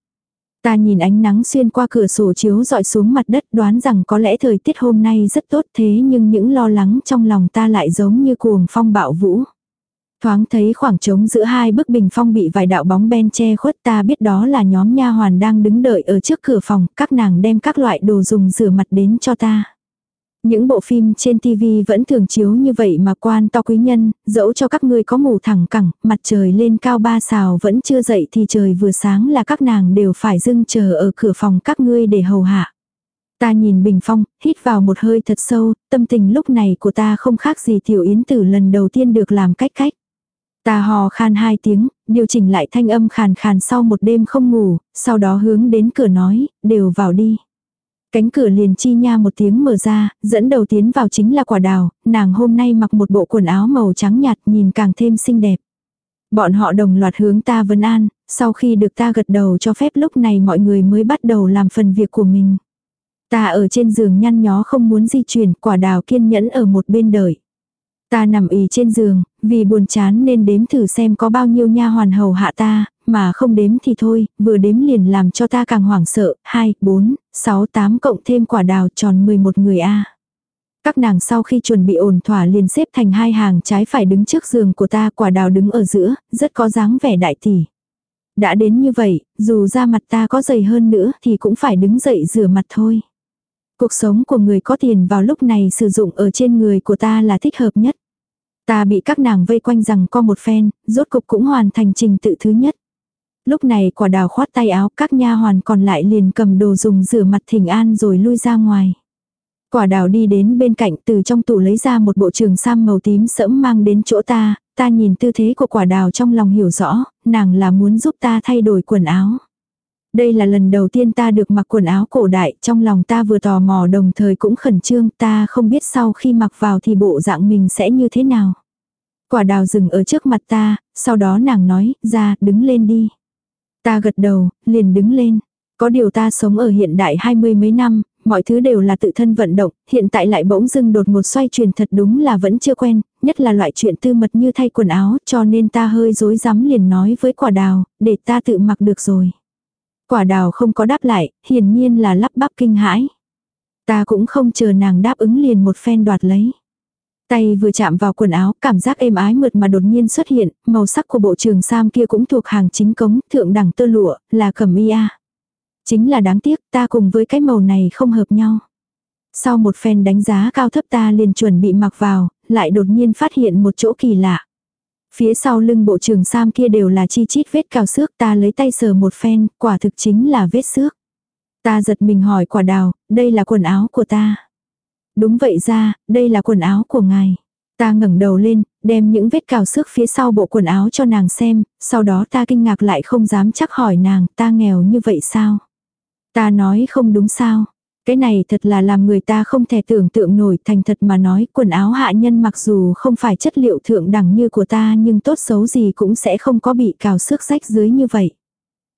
Ta nhìn ánh nắng xuyên qua cửa sổ chiếu dọi xuống mặt đất đoán rằng có lẽ thời tiết hôm nay rất tốt thế nhưng những lo lắng trong lòng ta lại giống như cuồng phong bạo vũ. Thoáng thấy khoảng trống giữa hai bức bình phong bị vài đạo bóng ben che khuất ta biết đó là nhóm nha hoàn đang đứng đợi ở trước cửa phòng, các nàng đem các loại đồ dùng rửa mặt đến cho ta. Những bộ phim trên TV vẫn thường chiếu như vậy mà quan to quý nhân, dẫu cho các ngươi có ngủ thẳng cẳng, mặt trời lên cao ba xào vẫn chưa dậy thì trời vừa sáng là các nàng đều phải dưng chờ ở cửa phòng các ngươi để hầu hạ. Ta nhìn bình phong, hít vào một hơi thật sâu, tâm tình lúc này của ta không khác gì tiểu yến tử lần đầu tiên được làm cách cách. Ta hò khan hai tiếng, điều chỉnh lại thanh âm khàn khàn sau một đêm không ngủ, sau đó hướng đến cửa nói, đều vào đi. Cánh cửa liền chi nha một tiếng mở ra, dẫn đầu tiến vào chính là quả đào, nàng hôm nay mặc một bộ quần áo màu trắng nhạt nhìn càng thêm xinh đẹp. Bọn họ đồng loạt hướng ta vấn an, sau khi được ta gật đầu cho phép lúc này mọi người mới bắt đầu làm phần việc của mình. Ta ở trên giường nhăn nhó không muốn di chuyển, quả đào kiên nhẫn ở một bên đợi. Ta nằm ì trên giường, vì buồn chán nên đếm thử xem có bao nhiêu nha hoàn hầu hạ ta, mà không đếm thì thôi, vừa đếm liền làm cho ta càng hoảng sợ, 2, 4, 6, 8 cộng thêm quả đào tròn 11 người a. Các nàng sau khi chuẩn bị ổn thỏa liền xếp thành hai hàng trái phải đứng trước giường của ta, quả đào đứng ở giữa, rất có dáng vẻ đại tỷ. Đã đến như vậy, dù da mặt ta có dày hơn nữa thì cũng phải đứng dậy rửa mặt thôi. Cuộc sống của người có tiền vào lúc này sử dụng ở trên người của ta là thích hợp nhất. Ta bị các nàng vây quanh rằng co một phen, rốt cục cũng hoàn thành trình tự thứ nhất. Lúc này quả đào khoát tay áo, các nha hoàn còn lại liền cầm đồ dùng rửa mặt thỉnh an rồi lui ra ngoài. Quả đào đi đến bên cạnh từ trong tủ lấy ra một bộ trường sam màu tím sẫm mang đến chỗ ta, ta nhìn tư thế của quả đào trong lòng hiểu rõ, nàng là muốn giúp ta thay đổi quần áo. Đây là lần đầu tiên ta được mặc quần áo cổ đại, trong lòng ta vừa tò mò đồng thời cũng khẩn trương, ta không biết sau khi mặc vào thì bộ dạng mình sẽ như thế nào. Quả đào dừng ở trước mặt ta, sau đó nàng nói, ra, đứng lên đi. Ta gật đầu, liền đứng lên. Có điều ta sống ở hiện đại hai mươi mấy năm, mọi thứ đều là tự thân vận động, hiện tại lại bỗng dưng đột ngột xoay chuyển thật đúng là vẫn chưa quen, nhất là loại chuyện tư mật như thay quần áo, cho nên ta hơi dối rắm liền nói với quả đào, để ta tự mặc được rồi. Quả đào không có đáp lại, hiển nhiên là lắp bắp kinh hãi. Ta cũng không chờ nàng đáp ứng liền một phen đoạt lấy. Tay vừa chạm vào quần áo, cảm giác êm ái mượt mà đột nhiên xuất hiện, màu sắc của bộ trường sam kia cũng thuộc hàng chính cống, thượng đẳng tơ lụa, là cẩm y a. Chính là đáng tiếc, ta cùng với cái màu này không hợp nhau. Sau một phen đánh giá cao thấp ta liền chuẩn bị mặc vào, lại đột nhiên phát hiện một chỗ kỳ lạ. Phía sau lưng bộ trưởng sam kia đều là chi chít vết cào xước ta lấy tay sờ một phen, quả thực chính là vết xước. Ta giật mình hỏi quả đào, đây là quần áo của ta. Đúng vậy ra, đây là quần áo của ngài. Ta ngẩng đầu lên, đem những vết cào xước phía sau bộ quần áo cho nàng xem, sau đó ta kinh ngạc lại không dám chắc hỏi nàng, ta nghèo như vậy sao? Ta nói không đúng sao? Cái này thật là làm người ta không thể tưởng tượng nổi thành thật mà nói quần áo hạ nhân mặc dù không phải chất liệu thượng đẳng như của ta nhưng tốt xấu gì cũng sẽ không có bị cào xước rách dưới như vậy.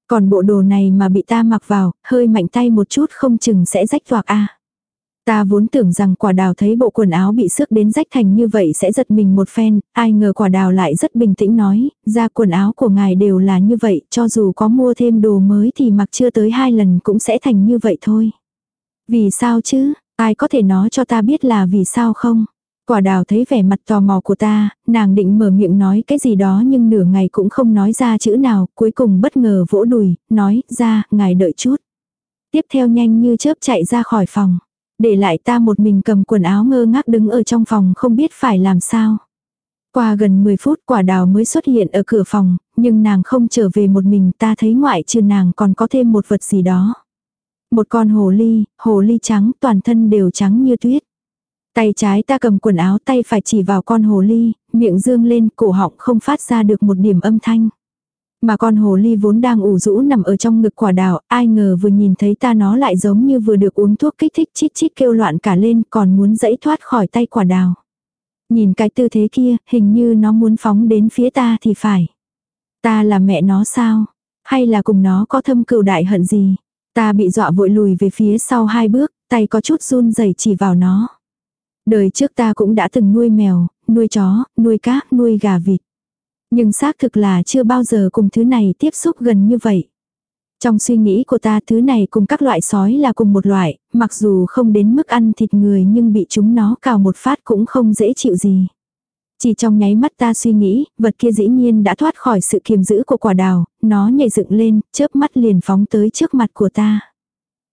Còn bộ đồ này mà bị ta mặc vào, hơi mạnh tay một chút không chừng sẽ rách toạc a. Ta vốn tưởng rằng quả đào thấy bộ quần áo bị sức đến rách thành như vậy sẽ giật mình một phen, ai ngờ quả đào lại rất bình tĩnh nói, ra quần áo của ngài đều là như vậy, cho dù có mua thêm đồ mới thì mặc chưa tới hai lần cũng sẽ thành như vậy thôi. Vì sao chứ, ai có thể nói cho ta biết là vì sao không? Quả đào thấy vẻ mặt tò mò của ta, nàng định mở miệng nói cái gì đó nhưng nửa ngày cũng không nói ra chữ nào, cuối cùng bất ngờ vỗ đùi, nói, ra, ngài đợi chút. Tiếp theo nhanh như chớp chạy ra khỏi phòng. Để lại ta một mình cầm quần áo ngơ ngác đứng ở trong phòng không biết phải làm sao. Qua gần 10 phút quả đào mới xuất hiện ở cửa phòng, nhưng nàng không trở về một mình ta thấy ngoại trừ nàng còn có thêm một vật gì đó. Một con hồ ly, hồ ly trắng toàn thân đều trắng như tuyết. Tay trái ta cầm quần áo tay phải chỉ vào con hồ ly, miệng dương lên cổ họng không phát ra được một điểm âm thanh. Mà con hồ ly vốn đang ủ rũ nằm ở trong ngực quả đào, ai ngờ vừa nhìn thấy ta nó lại giống như vừa được uống thuốc kích thích chít chít kêu loạn cả lên còn muốn dẫy thoát khỏi tay quả đào. Nhìn cái tư thế kia, hình như nó muốn phóng đến phía ta thì phải. Ta là mẹ nó sao? Hay là cùng nó có thâm cừu đại hận gì? Ta bị dọa vội lùi về phía sau hai bước, tay có chút run rẩy chỉ vào nó. Đời trước ta cũng đã từng nuôi mèo, nuôi chó, nuôi cá, nuôi gà vịt. Nhưng xác thực là chưa bao giờ cùng thứ này tiếp xúc gần như vậy. Trong suy nghĩ của ta thứ này cùng các loại sói là cùng một loại, mặc dù không đến mức ăn thịt người nhưng bị chúng nó cào một phát cũng không dễ chịu gì. Chỉ trong nháy mắt ta suy nghĩ, vật kia dĩ nhiên đã thoát khỏi sự kiềm giữ của quả đào, nó nhảy dựng lên, chớp mắt liền phóng tới trước mặt của ta.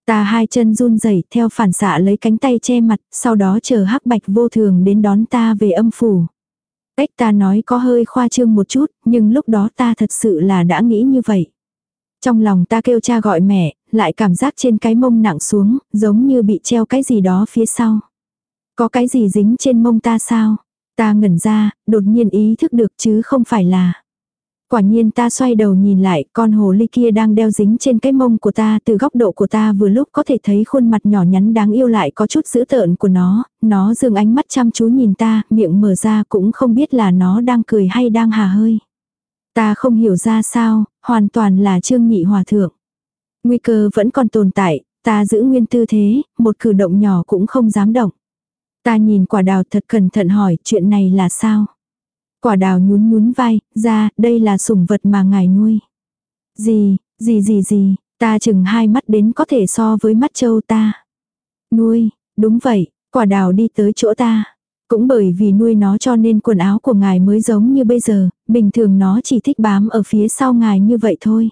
Ta hai chân run rẩy theo phản xạ lấy cánh tay che mặt, sau đó chờ hắc bạch vô thường đến đón ta về âm phủ. Cách ta nói có hơi khoa trương một chút, nhưng lúc đó ta thật sự là đã nghĩ như vậy. Trong lòng ta kêu cha gọi mẹ, lại cảm giác trên cái mông nặng xuống, giống như bị treo cái gì đó phía sau. Có cái gì dính trên mông ta sao? Ta ngẩn ra, đột nhiên ý thức được chứ không phải là. Quả nhiên ta xoay đầu nhìn lại, con hồ ly kia đang đeo dính trên cái mông của ta, từ góc độ của ta vừa lúc có thể thấy khuôn mặt nhỏ nhắn đáng yêu lại có chút dữ tợn của nó, nó dường ánh mắt chăm chú nhìn ta, miệng mở ra cũng không biết là nó đang cười hay đang hà hơi. Ta không hiểu ra sao, hoàn toàn là trương nhị hòa thượng. Nguy cơ vẫn còn tồn tại, ta giữ nguyên tư thế, một cử động nhỏ cũng không dám động. Ta nhìn quả đào thật cẩn thận hỏi chuyện này là sao. Quả đào nhún nhún vai, ra, đây là sủng vật mà ngài nuôi. Gì, gì gì gì, ta chừng hai mắt đến có thể so với mắt châu ta. Nuôi, đúng vậy, quả đào đi tới chỗ ta. Cũng bởi vì nuôi nó cho nên quần áo của ngài mới giống như bây giờ, bình thường nó chỉ thích bám ở phía sau ngài như vậy thôi.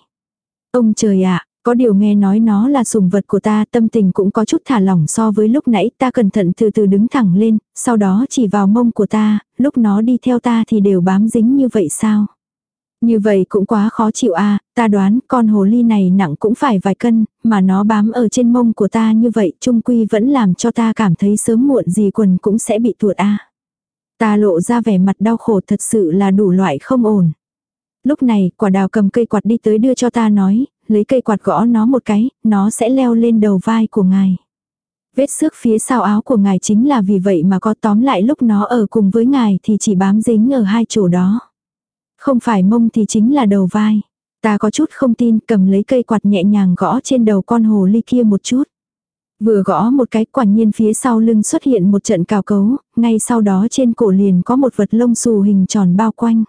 Ông trời ạ, có điều nghe nói nó là sủng vật của ta, tâm tình cũng có chút thả lỏng so với lúc nãy ta cẩn thận từ từ đứng thẳng lên, sau đó chỉ vào mông của ta, lúc nó đi theo ta thì đều bám dính như vậy sao? Như vậy cũng quá khó chịu à, ta đoán con hồ ly này nặng cũng phải vài cân, mà nó bám ở trên mông của ta như vậy trung quy vẫn làm cho ta cảm thấy sớm muộn gì quần cũng sẽ bị tuột à. Ta lộ ra vẻ mặt đau khổ thật sự là đủ loại không ổn. Lúc này, quả đào cầm cây quạt đi tới đưa cho ta nói, lấy cây quạt gõ nó một cái, nó sẽ leo lên đầu vai của ngài. Vết xước phía sau áo của ngài chính là vì vậy mà có tóm lại lúc nó ở cùng với ngài thì chỉ bám dính ở hai chỗ đó. Không phải mông thì chính là đầu vai. Ta có chút không tin cầm lấy cây quạt nhẹ nhàng gõ trên đầu con hồ ly kia một chút. Vừa gõ một cái quả nhiên phía sau lưng xuất hiện một trận cào cấu, ngay sau đó trên cổ liền có một vật lông xù hình tròn bao quanh.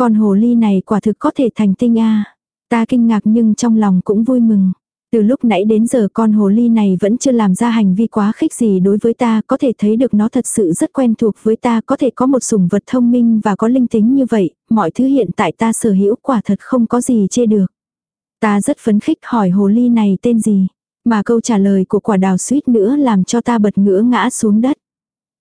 Con hồ ly này quả thực có thể thành tinh a Ta kinh ngạc nhưng trong lòng cũng vui mừng. Từ lúc nãy đến giờ con hồ ly này vẫn chưa làm ra hành vi quá khích gì đối với ta, có thể thấy được nó thật sự rất quen thuộc với ta, có thể có một sủng vật thông minh và có linh tính như vậy, mọi thứ hiện tại ta sở hữu quả thật không có gì chê được. Ta rất phấn khích hỏi hồ ly này tên gì, mà câu trả lời của quả đào suýt nữa làm cho ta bật ngửa ngã xuống đất.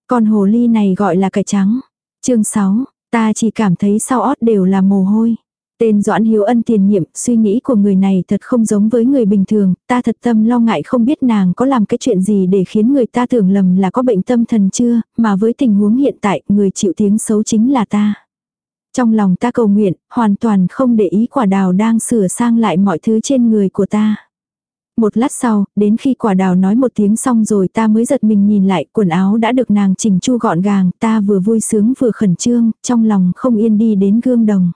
Con hồ ly này gọi là cải trắng. Chương 6, ta chỉ cảm thấy sau ót đều là mồ hôi. Tên Doãn Hiếu Ân tiền nhiệm, suy nghĩ của người này thật không giống với người bình thường, ta thật tâm lo ngại không biết nàng có làm cái chuyện gì để khiến người ta tưởng lầm là có bệnh tâm thần chưa, mà với tình huống hiện tại, người chịu tiếng xấu chính là ta. Trong lòng ta cầu nguyện, hoàn toàn không để ý quả đào đang sửa sang lại mọi thứ trên người của ta. Một lát sau, đến khi quả đào nói một tiếng xong rồi ta mới giật mình nhìn lại quần áo đã được nàng chỉnh chu gọn gàng, ta vừa vui sướng vừa khẩn trương, trong lòng không yên đi đến gương đồng.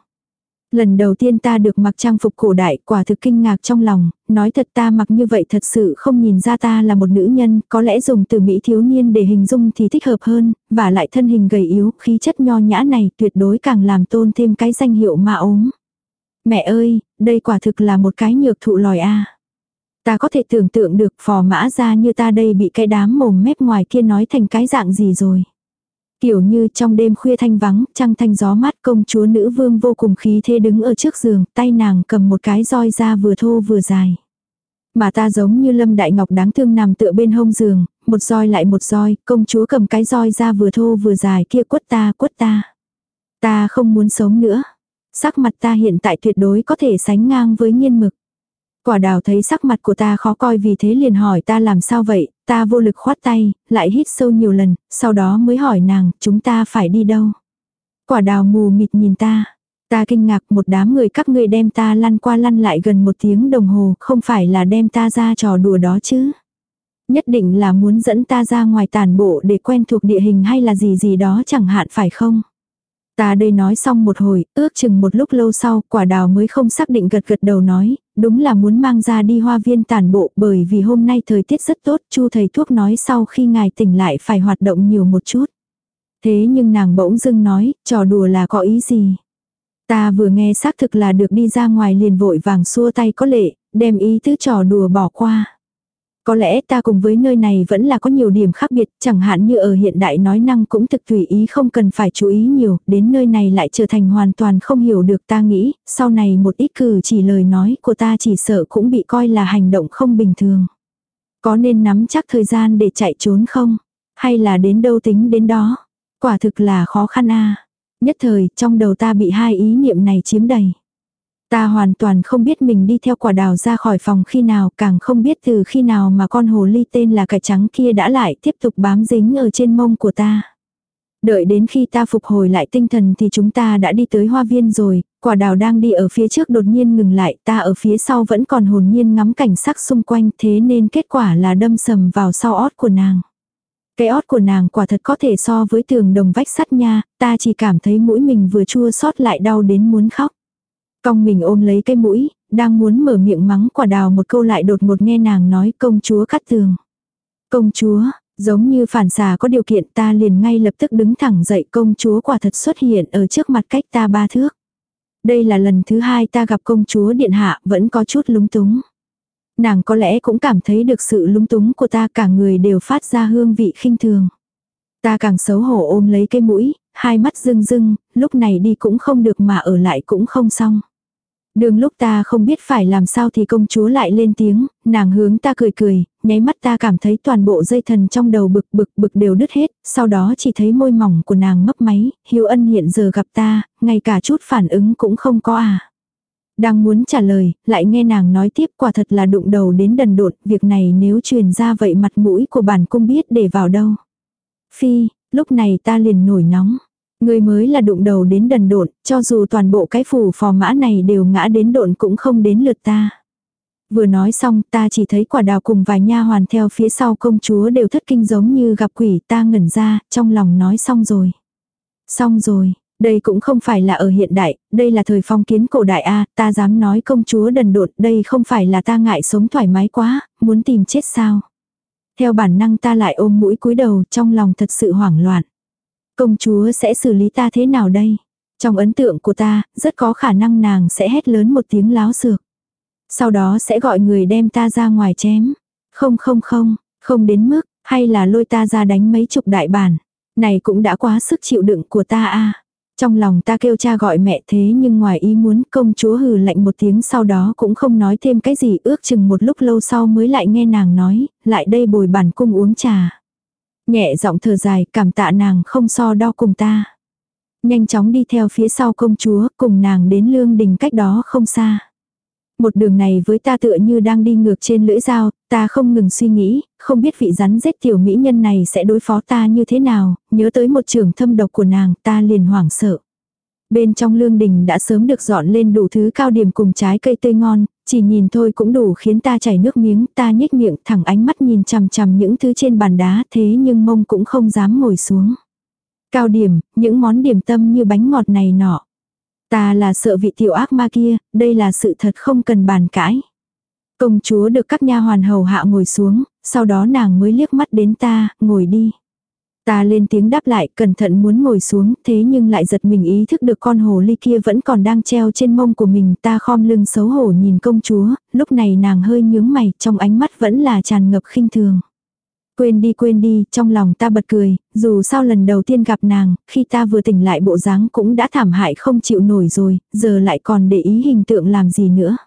Lần đầu tiên ta được mặc trang phục cổ đại quả thực kinh ngạc trong lòng, nói thật ta mặc như vậy thật sự không nhìn ra ta là một nữ nhân, có lẽ dùng từ Mỹ thiếu niên để hình dung thì thích hợp hơn, và lại thân hình gầy yếu, khí chất nho nhã này tuyệt đối càng làm tôn thêm cái danh hiệu ma ốm. Mẹ ơi, đây quả thực là một cái nhược thụ lòi a. Ta có thể tưởng tượng được phò mã ra như ta đây bị cái đám mồm mép ngoài kia nói thành cái dạng gì rồi. Kiểu như trong đêm khuya thanh vắng, trăng thanh gió mát công chúa nữ vương vô cùng khí thế đứng ở trước giường, tay nàng cầm một cái roi ra vừa thô vừa dài. Mà ta giống như Lâm Đại Ngọc đáng thương nằm tựa bên hông giường, một roi lại một roi, công chúa cầm cái roi ra vừa thô vừa dài kia quất ta quất ta. Ta không muốn sống nữa. Sắc mặt ta hiện tại tuyệt đối có thể sánh ngang với nghiên mực. Quả đào thấy sắc mặt của ta khó coi vì thế liền hỏi ta làm sao vậy, ta vô lực khoát tay, lại hít sâu nhiều lần, sau đó mới hỏi nàng, chúng ta phải đi đâu. Quả đào mù mịt nhìn ta. Ta kinh ngạc một đám người các ngươi đem ta lăn qua lăn lại gần một tiếng đồng hồ, không phải là đem ta ra trò đùa đó chứ. Nhất định là muốn dẫn ta ra ngoài tàn bộ để quen thuộc địa hình hay là gì gì đó chẳng hạn phải không. Ta đây nói xong một hồi, ước chừng một lúc lâu sau, quả đào mới không xác định gật gật đầu nói, đúng là muốn mang ra đi hoa viên tàn bộ bởi vì hôm nay thời tiết rất tốt, chu thầy thuốc nói sau khi ngài tỉnh lại phải hoạt động nhiều một chút. Thế nhưng nàng bỗng dưng nói, trò đùa là có ý gì? Ta vừa nghe xác thực là được đi ra ngoài liền vội vàng xua tay có lệ, đem ý tứ trò đùa bỏ qua. Có lẽ ta cùng với nơi này vẫn là có nhiều điểm khác biệt, chẳng hạn như ở hiện đại nói năng cũng thực tùy ý không cần phải chú ý nhiều, đến nơi này lại trở thành hoàn toàn không hiểu được ta nghĩ, sau này một ít cử chỉ lời nói của ta chỉ sợ cũng bị coi là hành động không bình thường. Có nên nắm chắc thời gian để chạy trốn không? Hay là đến đâu tính đến đó? Quả thực là khó khăn a Nhất thời, trong đầu ta bị hai ý niệm này chiếm đầy. Ta hoàn toàn không biết mình đi theo quả đào ra khỏi phòng khi nào, càng không biết từ khi nào mà con hồ ly tên là cải trắng kia đã lại tiếp tục bám dính ở trên mông của ta. Đợi đến khi ta phục hồi lại tinh thần thì chúng ta đã đi tới hoa viên rồi, quả đào đang đi ở phía trước đột nhiên ngừng lại, ta ở phía sau vẫn còn hồn nhiên ngắm cảnh sắc xung quanh thế nên kết quả là đâm sầm vào sau ót của nàng. Cái ót của nàng quả thật có thể so với tường đồng vách sắt nha, ta chỉ cảm thấy mũi mình vừa chua xót lại đau đến muốn khóc. Cong mình ôm lấy cái mũi, đang muốn mở miệng mắng quả đào một câu lại đột ngột nghe nàng nói công chúa cắt tường. Công chúa, giống như phản xà có điều kiện ta liền ngay lập tức đứng thẳng dậy công chúa quả thật xuất hiện ở trước mặt cách ta ba thước. Đây là lần thứ hai ta gặp công chúa điện hạ vẫn có chút lúng túng. Nàng có lẽ cũng cảm thấy được sự lúng túng của ta cả người đều phát ra hương vị khinh thường. Ta càng xấu hổ ôm lấy cái mũi, hai mắt rưng rưng, lúc này đi cũng không được mà ở lại cũng không xong. Đường lúc ta không biết phải làm sao thì công chúa lại lên tiếng, nàng hướng ta cười cười, nháy mắt ta cảm thấy toàn bộ dây thần trong đầu bực bực bực đều đứt hết, sau đó chỉ thấy môi mỏng của nàng mấp máy, hiếu ân hiện giờ gặp ta, ngay cả chút phản ứng cũng không có à. Đang muốn trả lời, lại nghe nàng nói tiếp quả thật là đụng đầu đến đần độn, việc này nếu truyền ra vậy mặt mũi của bản cung biết để vào đâu. Phi, lúc này ta liền nổi nóng. Người mới là đụng đầu đến đần độn, cho dù toàn bộ cái phủ phò mã này đều ngã đến độn cũng không đến lượt ta. Vừa nói xong ta chỉ thấy quả đào cùng vài nha hoàn theo phía sau công chúa đều thất kinh giống như gặp quỷ ta ngẩn ra, trong lòng nói xong rồi. Xong rồi, đây cũng không phải là ở hiện đại, đây là thời phong kiến cổ đại A, ta dám nói công chúa đần độn, đây không phải là ta ngại sống thoải mái quá, muốn tìm chết sao. Theo bản năng ta lại ôm mũi cúi đầu trong lòng thật sự hoảng loạn. Công chúa sẽ xử lý ta thế nào đây? Trong ấn tượng của ta, rất có khả năng nàng sẽ hét lớn một tiếng láo xược. Sau đó sẽ gọi người đem ta ra ngoài chém. Không không không, không đến mức, hay là lôi ta ra đánh mấy chục đại bản. Này cũng đã quá sức chịu đựng của ta a Trong lòng ta kêu cha gọi mẹ thế nhưng ngoài ý muốn công chúa hừ lạnh một tiếng sau đó cũng không nói thêm cái gì ước chừng một lúc lâu sau mới lại nghe nàng nói, lại đây bồi bản cung uống trà. Nhẹ giọng thở dài, cảm tạ nàng không so đo cùng ta. Nhanh chóng đi theo phía sau công chúa, cùng nàng đến lương đình cách đó không xa. Một đường này với ta tựa như đang đi ngược trên lưỡi dao, ta không ngừng suy nghĩ, không biết vị rắn rết tiểu mỹ nhân này sẽ đối phó ta như thế nào, nhớ tới một trường thâm độc của nàng, ta liền hoảng sợ. Bên trong lương đình đã sớm được dọn lên đủ thứ cao điểm cùng trái cây tươi ngon, chỉ nhìn thôi cũng đủ khiến ta chảy nước miếng, ta nhếch miệng thẳng ánh mắt nhìn chằm chằm những thứ trên bàn đá thế nhưng mông cũng không dám ngồi xuống. Cao điểm, những món điểm tâm như bánh ngọt này nọ. Ta là sợ vị tiểu ác ma kia, đây là sự thật không cần bàn cãi. Công chúa được các nha hoàn hầu hạ ngồi xuống, sau đó nàng mới liếc mắt đến ta, ngồi đi. Ta lên tiếng đáp lại, cẩn thận muốn ngồi xuống, thế nhưng lại giật mình ý thức được con hồ ly kia vẫn còn đang treo trên mông của mình. Ta khom lưng xấu hổ nhìn công chúa, lúc này nàng hơi nhướng mày, trong ánh mắt vẫn là tràn ngập khinh thường. Quên đi quên đi, trong lòng ta bật cười, dù sao lần đầu tiên gặp nàng, khi ta vừa tỉnh lại bộ dáng cũng đã thảm hại không chịu nổi rồi, giờ lại còn để ý hình tượng làm gì nữa.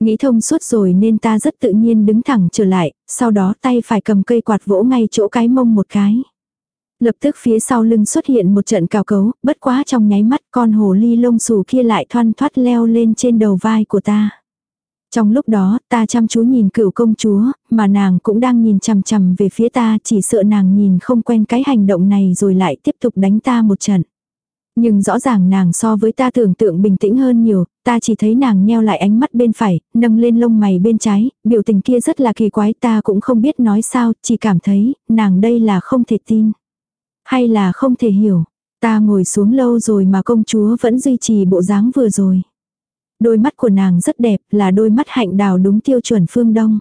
Nghĩ thông suốt rồi nên ta rất tự nhiên đứng thẳng trở lại, sau đó tay phải cầm cây quạt vỗ ngay chỗ cái mông một cái. Lập tức phía sau lưng xuất hiện một trận cào cấu, bất quá trong nháy mắt con hồ ly lông xù kia lại thoăn thoát leo lên trên đầu vai của ta. Trong lúc đó, ta chăm chú nhìn cựu công chúa, mà nàng cũng đang nhìn chằm chằm về phía ta, chỉ sợ nàng nhìn không quen cái hành động này rồi lại tiếp tục đánh ta một trận. Nhưng rõ ràng nàng so với ta tưởng tượng bình tĩnh hơn nhiều, ta chỉ thấy nàng nheo lại ánh mắt bên phải, nâng lên lông mày bên trái, biểu tình kia rất là kỳ quái ta cũng không biết nói sao, chỉ cảm thấy, nàng đây là không thể tin. Hay là không thể hiểu, ta ngồi xuống lâu rồi mà công chúa vẫn duy trì bộ dáng vừa rồi. Đôi mắt của nàng rất đẹp, là đôi mắt hạnh đào đúng tiêu chuẩn phương đông.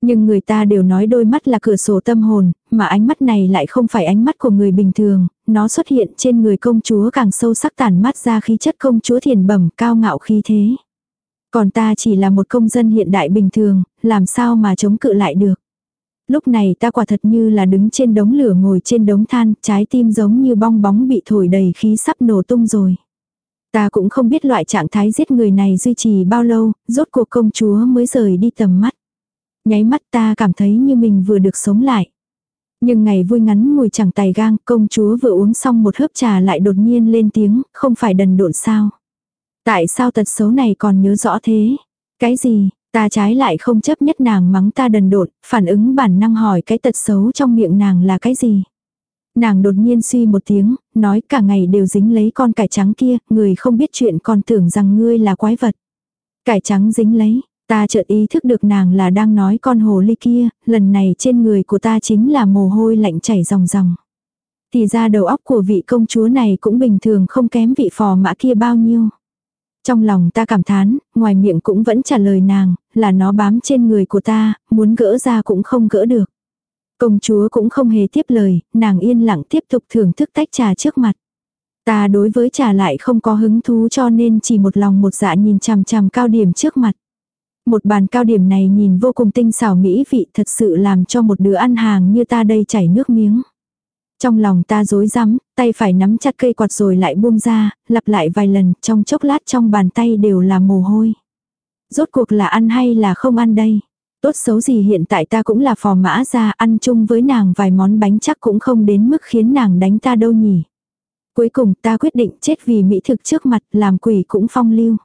Nhưng người ta đều nói đôi mắt là cửa sổ tâm hồn, mà ánh mắt này lại không phải ánh mắt của người bình thường, nó xuất hiện trên người công chúa càng sâu sắc tàn mắt ra khí chất công chúa thiền bẩm cao ngạo khí thế. Còn ta chỉ là một công dân hiện đại bình thường, làm sao mà chống cự lại được. Lúc này ta quả thật như là đứng trên đống lửa ngồi trên đống than, trái tim giống như bong bóng bị thổi đầy khí sắp nổ tung rồi. Ta cũng không biết loại trạng thái giết người này duy trì bao lâu, rốt cuộc công chúa mới rời đi tầm mắt. Nháy mắt ta cảm thấy như mình vừa được sống lại. Nhưng ngày vui ngắn ngồi chẳng tài gang, công chúa vừa uống xong một hớp trà lại đột nhiên lên tiếng, không phải đần độn sao. Tại sao tật xấu này còn nhớ rõ thế? Cái gì, ta trái lại không chấp nhất nàng mắng ta đần độn, phản ứng bản năng hỏi cái tật xấu trong miệng nàng là cái gì? Nàng đột nhiên suy một tiếng, nói cả ngày đều dính lấy con cải trắng kia, người không biết chuyện còn tưởng rằng ngươi là quái vật. Cải trắng dính lấy, ta chợt ý thức được nàng là đang nói con hồ ly kia, lần này trên người của ta chính là mồ hôi lạnh chảy ròng ròng. Thì ra đầu óc của vị công chúa này cũng bình thường không kém vị phò mã kia bao nhiêu. Trong lòng ta cảm thán, ngoài miệng cũng vẫn trả lời nàng, là nó bám trên người của ta, muốn gỡ ra cũng không gỡ được. Công chúa cũng không hề tiếp lời, nàng yên lặng tiếp tục thưởng thức tách trà trước mặt. Ta đối với trà lại không có hứng thú cho nên chỉ một lòng một dạ nhìn chằm chằm cao điểm trước mặt. Một bàn cao điểm này nhìn vô cùng tinh xảo mỹ vị thật sự làm cho một đứa ăn hàng như ta đây chảy nước miếng. Trong lòng ta rối rắm, tay phải nắm chặt cây quạt rồi lại buông ra, lặp lại vài lần, trong chốc lát trong bàn tay đều là mồ hôi. Rốt cuộc là ăn hay là không ăn đây? Tốt xấu gì hiện tại ta cũng là phò mã ra ăn chung với nàng vài món bánh chắc cũng không đến mức khiến nàng đánh ta đâu nhỉ. Cuối cùng ta quyết định chết vì mỹ thực trước mặt làm quỷ cũng phong lưu.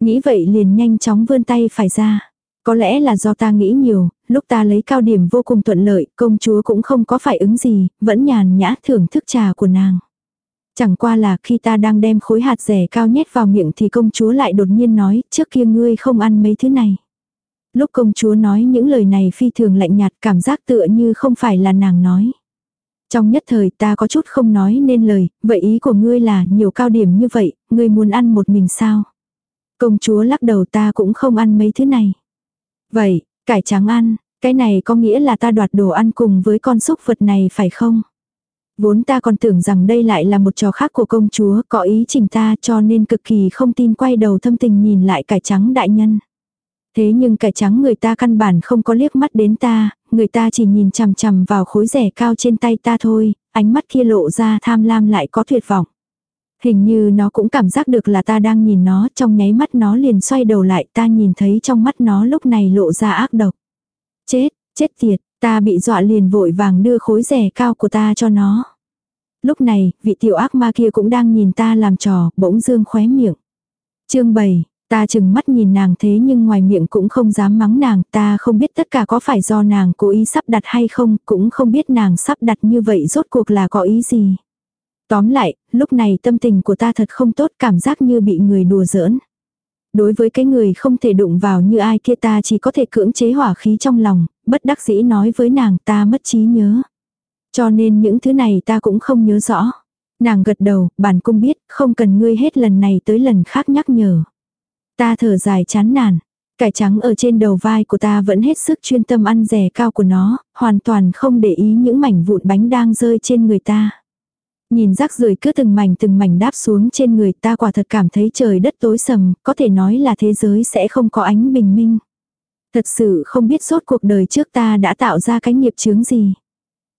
Nghĩ vậy liền nhanh chóng vươn tay phải ra. Có lẽ là do ta nghĩ nhiều, lúc ta lấy cao điểm vô cùng thuận lợi, công chúa cũng không có phải ứng gì, vẫn nhàn nhã thưởng thức trà của nàng. Chẳng qua là khi ta đang đem khối hạt rẻ cao nhét vào miệng thì công chúa lại đột nhiên nói, trước kia ngươi không ăn mấy thứ này. Lúc công chúa nói những lời này phi thường lạnh nhạt cảm giác tựa như không phải là nàng nói. Trong nhất thời ta có chút không nói nên lời, vậy ý của ngươi là nhiều cao điểm như vậy, ngươi muốn ăn một mình sao? Công chúa lắc đầu ta cũng không ăn mấy thứ này. Vậy, cải trắng ăn, cái này có nghĩa là ta đoạt đồ ăn cùng với con súc vật này phải không? Vốn ta còn tưởng rằng đây lại là một trò khác của công chúa có ý trình ta cho nên cực kỳ không tin quay đầu thâm tình nhìn lại cải trắng đại nhân. Thế nhưng cải trắng người ta căn bản không có liếc mắt đến ta, người ta chỉ nhìn chằm chằm vào khối rẻ cao trên tay ta thôi, ánh mắt kia lộ ra tham lam lại có tuyệt vọng. Hình như nó cũng cảm giác được là ta đang nhìn nó, trong nháy mắt nó liền xoay đầu lại, ta nhìn thấy trong mắt nó lúc này lộ ra ác độc. Chết, chết tiệt, ta bị dọa liền vội vàng đưa khối rẻ cao của ta cho nó. Lúc này, vị tiểu ác ma kia cũng đang nhìn ta làm trò, bỗng dương khóe miệng. chương 7, Ta chừng mắt nhìn nàng thế nhưng ngoài miệng cũng không dám mắng nàng, ta không biết tất cả có phải do nàng cố ý sắp đặt hay không, cũng không biết nàng sắp đặt như vậy rốt cuộc là có ý gì. Tóm lại, lúc này tâm tình của ta thật không tốt cảm giác như bị người đùa giỡn. Đối với cái người không thể đụng vào như ai kia ta chỉ có thể cưỡng chế hỏa khí trong lòng, bất đắc dĩ nói với nàng ta mất trí nhớ. Cho nên những thứ này ta cũng không nhớ rõ. Nàng gật đầu, bản cung biết, không cần ngươi hết lần này tới lần khác nhắc nhở. Ta thở dài chán nản. Cải trắng ở trên đầu vai của ta vẫn hết sức chuyên tâm ăn rẻ cao của nó, hoàn toàn không để ý những mảnh vụn bánh đang rơi trên người ta. Nhìn rác rưởi cứ từng mảnh từng mảnh đáp xuống trên người ta quả thật cảm thấy trời đất tối sầm, có thể nói là thế giới sẽ không có ánh bình minh. Thật sự không biết suốt cuộc đời trước ta đã tạo ra cái nghiệp chướng gì.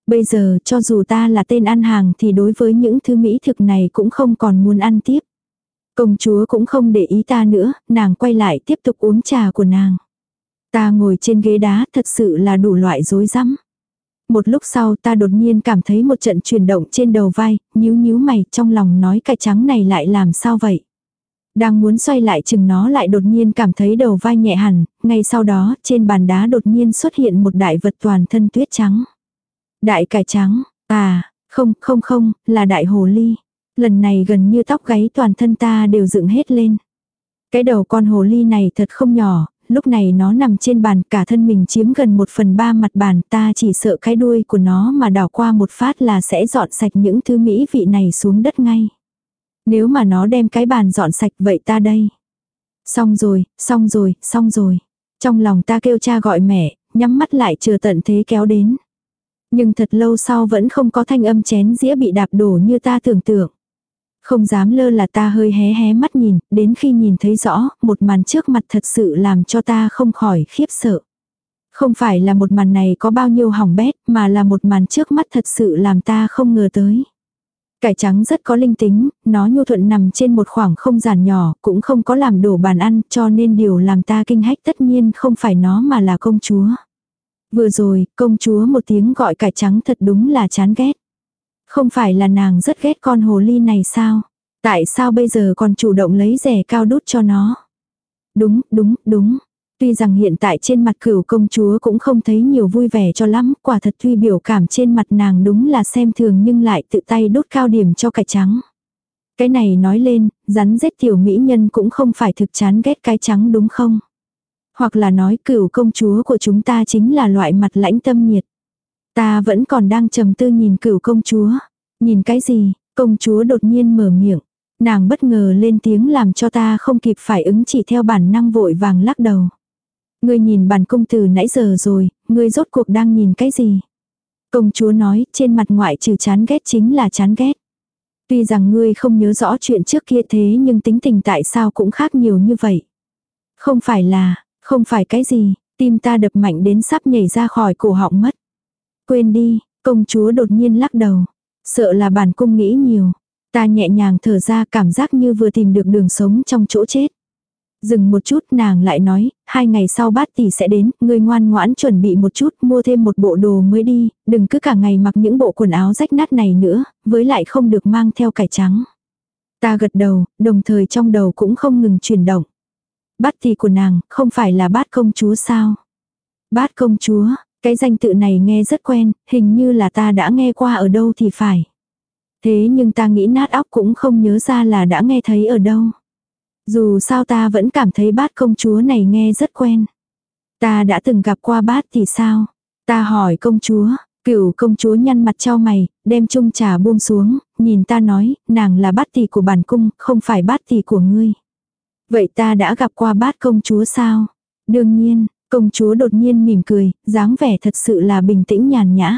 Bây giờ cho dù ta là tên ăn hàng thì đối với những thứ mỹ thực này cũng không còn muốn ăn tiếp. Công chúa cũng không để ý ta nữa, nàng quay lại tiếp tục uống trà của nàng. Ta ngồi trên ghế đá thật sự là đủ loại rối rắm. Một lúc sau ta đột nhiên cảm thấy một trận chuyển động trên đầu vai, nhíu nhíu mày trong lòng nói cái trắng này lại làm sao vậy. Đang muốn xoay lại chừng nó lại đột nhiên cảm thấy đầu vai nhẹ hẳn, ngay sau đó trên bàn đá đột nhiên xuất hiện một đại vật toàn thân tuyết trắng. Đại cải trắng, à, không, không không, là đại hồ ly. Lần này gần như tóc gáy toàn thân ta đều dựng hết lên. Cái đầu con hồ ly này thật không nhỏ, lúc này nó nằm trên bàn cả thân mình chiếm gần một phần ba mặt bàn ta chỉ sợ cái đuôi của nó mà đảo qua một phát là sẽ dọn sạch những thứ mỹ vị này xuống đất ngay. Nếu mà nó đem cái bàn dọn sạch vậy ta đây. Xong rồi, xong rồi, xong rồi. Trong lòng ta kêu cha gọi mẹ, nhắm mắt lại chờ tận thế kéo đến. Nhưng thật lâu sau vẫn không có thanh âm chén dĩa bị đạp đổ như ta tưởng tượng. Không dám lơ là ta hơi hé hé mắt nhìn, đến khi nhìn thấy rõ, một màn trước mặt thật sự làm cho ta không khỏi khiếp sợ. Không phải là một màn này có bao nhiêu hỏng bét, mà là một màn trước mắt thật sự làm ta không ngờ tới. Cải trắng rất có linh tính, nó nhu thuận nằm trên một khoảng không gian nhỏ, cũng không có làm đổ bàn ăn, cho nên điều làm ta kinh hách tất nhiên không phải nó mà là công chúa. Vừa rồi, công chúa một tiếng gọi cải trắng thật đúng là chán ghét. Không phải là nàng rất ghét con hồ ly này sao? Tại sao bây giờ còn chủ động lấy rẻ cao đút cho nó? Đúng, đúng, đúng. Tuy rằng hiện tại trên mặt cửu công chúa cũng không thấy nhiều vui vẻ cho lắm, quả thật tuy biểu cảm trên mặt nàng đúng là xem thường nhưng lại tự tay đốt cao điểm cho cải trắng. Cái này nói lên, rắn rết tiểu mỹ nhân cũng không phải thực chán ghét cái trắng đúng không? Hoặc là nói cửu công chúa của chúng ta chính là loại mặt lãnh tâm nhiệt. Ta vẫn còn đang trầm tư nhìn cửu công chúa. Nhìn cái gì, công chúa đột nhiên mở miệng. Nàng bất ngờ lên tiếng làm cho ta không kịp phải ứng chỉ theo bản năng vội vàng lắc đầu. Ngươi nhìn bản công tử nãy giờ rồi, ngươi rốt cuộc đang nhìn cái gì? Công chúa nói, trên mặt ngoại trừ chán ghét chính là chán ghét. Tuy rằng ngươi không nhớ rõ chuyện trước kia thế nhưng tính tình tại sao cũng khác nhiều như vậy. Không phải là, không phải cái gì, tim ta đập mạnh đến sắp nhảy ra khỏi cổ họng mất. Quên đi, công chúa đột nhiên lắc đầu. Sợ là bản cung nghĩ nhiều. Ta nhẹ nhàng thở ra cảm giác như vừa tìm được đường sống trong chỗ chết. Dừng một chút nàng lại nói, hai ngày sau bát tỷ sẽ đến, ngươi ngoan ngoãn chuẩn bị một chút, mua thêm một bộ đồ mới đi, đừng cứ cả ngày mặc những bộ quần áo rách nát này nữa, với lại không được mang theo cải trắng. Ta gật đầu, đồng thời trong đầu cũng không ngừng chuyển động. Bát tỷ của nàng, không phải là bát công chúa sao? Bát công chúa, cái danh tự này nghe rất quen, hình như là ta đã nghe qua ở đâu thì phải. Thế nhưng ta nghĩ nát óc cũng không nhớ ra là đã nghe thấy ở đâu. Dù sao ta vẫn cảm thấy bát công chúa này nghe rất quen. Ta đã từng gặp qua bát thì sao? Ta hỏi công chúa, cửu công chúa nhăn mặt cho mày, đem chung trà buông xuống, nhìn ta nói, nàng là bát tỷ của bản cung, không phải bát tỷ của ngươi. Vậy ta đã gặp qua bát công chúa sao? Đương nhiên, công chúa đột nhiên mỉm cười, dáng vẻ thật sự là bình tĩnh nhàn nhã.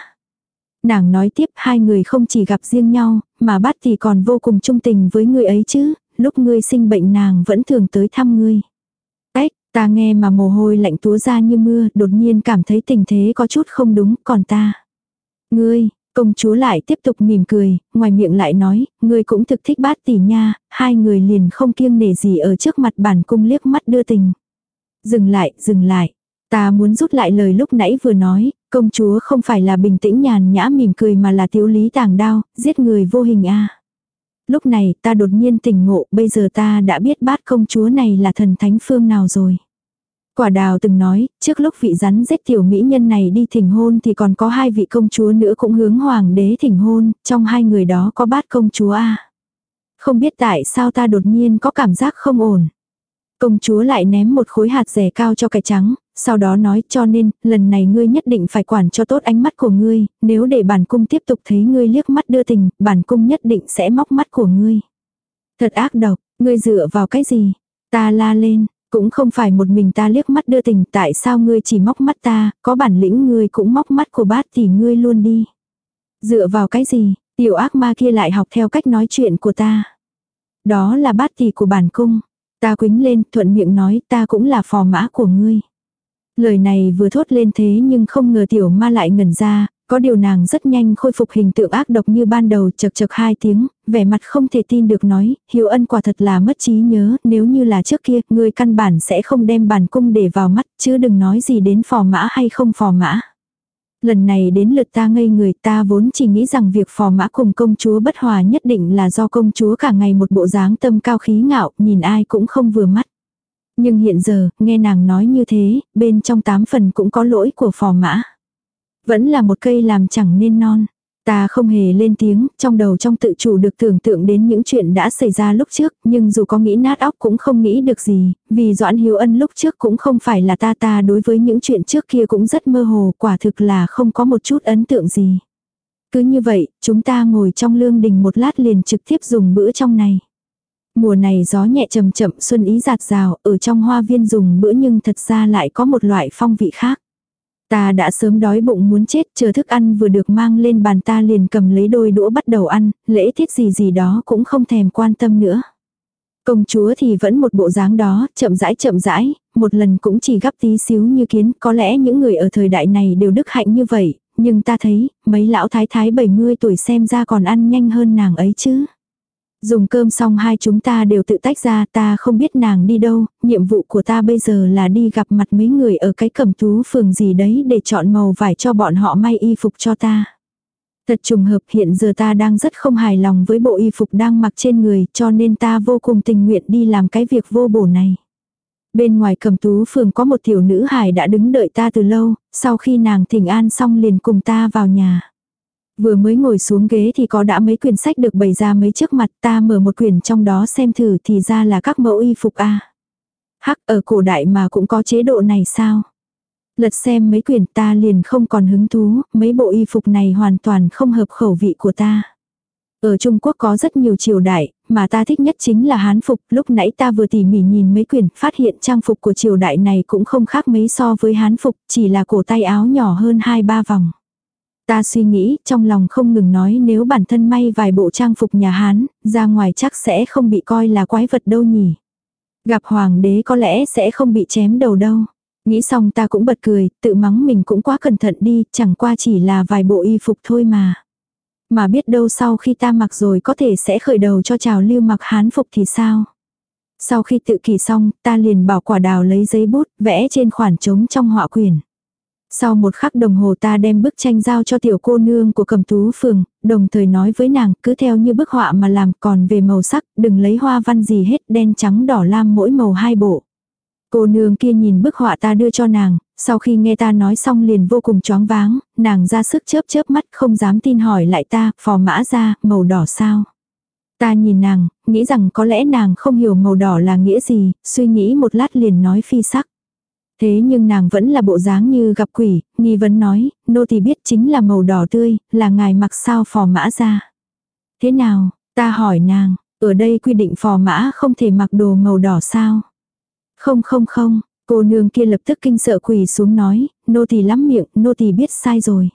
Nàng nói tiếp hai người không chỉ gặp riêng nhau, mà bát thì còn vô cùng trung tình với người ấy chứ, lúc ngươi sinh bệnh nàng vẫn thường tới thăm ngươi. Ếch, ta nghe mà mồ hôi lạnh túa ra như mưa, đột nhiên cảm thấy tình thế có chút không đúng, còn ta. Ngươi, công chúa lại tiếp tục mỉm cười, ngoài miệng lại nói, ngươi cũng thực thích bát tỷ nha, hai người liền không kiêng nể gì ở trước mặt bản cung liếc mắt đưa tình. Dừng lại, dừng lại. Ta muốn rút lại lời lúc nãy vừa nói, công chúa không phải là bình tĩnh nhàn nhã mỉm cười mà là thiếu lý tàng đao, giết người vô hình a. Lúc này ta đột nhiên tỉnh ngộ, bây giờ ta đã biết bát công chúa này là thần thánh phương nào rồi. Quả đào từng nói, trước lúc vị rắn giết tiểu mỹ nhân này đi thỉnh hôn thì còn có hai vị công chúa nữa cũng hướng hoàng đế thỉnh hôn, trong hai người đó có bát công chúa a Không biết tại sao ta đột nhiên có cảm giác không ổn. Công chúa lại ném một khối hạt rẻ cao cho cải trắng, sau đó nói cho nên, lần này ngươi nhất định phải quản cho tốt ánh mắt của ngươi, nếu để bản cung tiếp tục thấy ngươi liếc mắt đưa tình, bản cung nhất định sẽ móc mắt của ngươi. Thật ác độc, ngươi dựa vào cái gì? Ta la lên, cũng không phải một mình ta liếc mắt đưa tình, tại sao ngươi chỉ móc mắt ta, có bản lĩnh ngươi cũng móc mắt của bát thì ngươi luôn đi. Dựa vào cái gì, tiểu ác ma kia lại học theo cách nói chuyện của ta. Đó là bát tỷ của bản cung. Ta quính lên, thuận miệng nói ta cũng là phò mã của ngươi. Lời này vừa thốt lên thế nhưng không ngờ tiểu ma lại ngẩn ra, Có điều nàng rất nhanh khôi phục hình tượng ác độc như ban đầu chật chật hai tiếng, vẻ mặt không thể tin được nói, Hiếu Ân quả thật là mất trí nhớ, nếu như là trước kia, người căn bản sẽ không đem bản cung để vào mắt, chứ đừng nói gì đến phò mã hay không phò mã. Lần này đến lượt ta ngây người ta vốn chỉ nghĩ rằng việc phò mã cùng công chúa bất hòa nhất định là do công chúa cả ngày một bộ dáng tâm cao khí ngạo, nhìn ai cũng không vừa mắt. Nhưng hiện giờ, nghe nàng nói như thế, bên trong tám phần cũng có lỗi của phò mã. Vẫn là một cây làm chẳng nên non. Ta không hề lên tiếng, trong đầu trong tự chủ được tưởng tượng đến những chuyện đã xảy ra lúc trước, nhưng dù có nghĩ nát óc cũng không nghĩ được gì, vì Doãn Hiếu Ân lúc trước cũng không phải là ta ta đối với những chuyện trước kia cũng rất mơ hồ, quả thực là không có một chút ấn tượng gì. Cứ như vậy, chúng ta ngồi trong lương đình một lát liền trực tiếp dùng bữa trong này. Mùa này gió nhẹ chậm chậm xuân ý giạt rào, ở trong hoa viên dùng bữa nhưng thật ra lại có một loại phong vị khác. Ta đã sớm đói bụng muốn chết, chờ thức ăn vừa được mang lên bàn ta liền cầm lấy đôi đũa bắt đầu ăn, lễ tiết gì gì đó cũng không thèm quan tâm nữa. Công chúa thì vẫn một bộ dáng đó, chậm rãi chậm rãi, một lần cũng chỉ gấp tí xíu như kiến, có lẽ những người ở thời đại này đều đức hạnh như vậy, nhưng ta thấy, mấy lão thái thái 70 tuổi xem ra còn ăn nhanh hơn nàng ấy chứ. Dùng cơm xong hai chúng ta đều tự tách ra ta không biết nàng đi đâu, nhiệm vụ của ta bây giờ là đi gặp mặt mấy người ở cái cẩm tú phường gì đấy để chọn màu vải cho bọn họ may y phục cho ta. Thật trùng hợp hiện giờ ta đang rất không hài lòng với bộ y phục đang mặc trên người cho nên ta vô cùng tình nguyện đi làm cái việc vô bổ này. Bên ngoài cầm tú phường có một tiểu nữ hài đã đứng đợi ta từ lâu, sau khi nàng thỉnh an xong liền cùng ta vào nhà. Vừa mới ngồi xuống ghế thì có đã mấy quyển sách được bày ra mấy trước mặt ta mở một quyển trong đó xem thử thì ra là các mẫu y phục a Hắc ở cổ đại mà cũng có chế độ này sao? Lật xem mấy quyển ta liền không còn hứng thú, mấy bộ y phục này hoàn toàn không hợp khẩu vị của ta. Ở Trung Quốc có rất nhiều triều đại, mà ta thích nhất chính là Hán phục, lúc nãy ta vừa tỉ mỉ nhìn mấy quyển, phát hiện trang phục của triều đại này cũng không khác mấy so với Hán phục, chỉ là cổ tay áo nhỏ hơn hai ba vòng. Ta suy nghĩ, trong lòng không ngừng nói nếu bản thân may vài bộ trang phục nhà Hán, ra ngoài chắc sẽ không bị coi là quái vật đâu nhỉ. Gặp hoàng đế có lẽ sẽ không bị chém đầu đâu. Nghĩ xong ta cũng bật cười, tự mắng mình cũng quá cẩn thận đi, chẳng qua chỉ là vài bộ y phục thôi mà. Mà biết đâu sau khi ta mặc rồi có thể sẽ khởi đầu cho trào lưu mặc hán phục thì sao? Sau khi tự kỳ xong, ta liền bảo quả đào lấy giấy bút, vẽ trên khoản trống trong họa quyển. Sau một khắc đồng hồ ta đem bức tranh giao cho tiểu cô nương của cầm tú phường, đồng thời nói với nàng cứ theo như bức họa mà làm còn về màu sắc, đừng lấy hoa văn gì hết đen trắng đỏ lam mỗi màu hai bộ. Cô nương kia nhìn bức họa ta đưa cho nàng, sau khi nghe ta nói xong liền vô cùng choáng váng, nàng ra sức chớp chớp mắt không dám tin hỏi lại ta, phò mã ra, màu đỏ sao. Ta nhìn nàng, nghĩ rằng có lẽ nàng không hiểu màu đỏ là nghĩa gì, suy nghĩ một lát liền nói phi sắc. Thế nhưng nàng vẫn là bộ dáng như gặp quỷ, nghi vấn nói, nô thì biết chính là màu đỏ tươi, là ngài mặc sao phò mã ra. Thế nào, ta hỏi nàng, ở đây quy định phò mã không thể mặc đồ màu đỏ sao? Không không không, cô nương kia lập tức kinh sợ quỳ xuống nói, nô thì lắm miệng, nô thì biết sai rồi.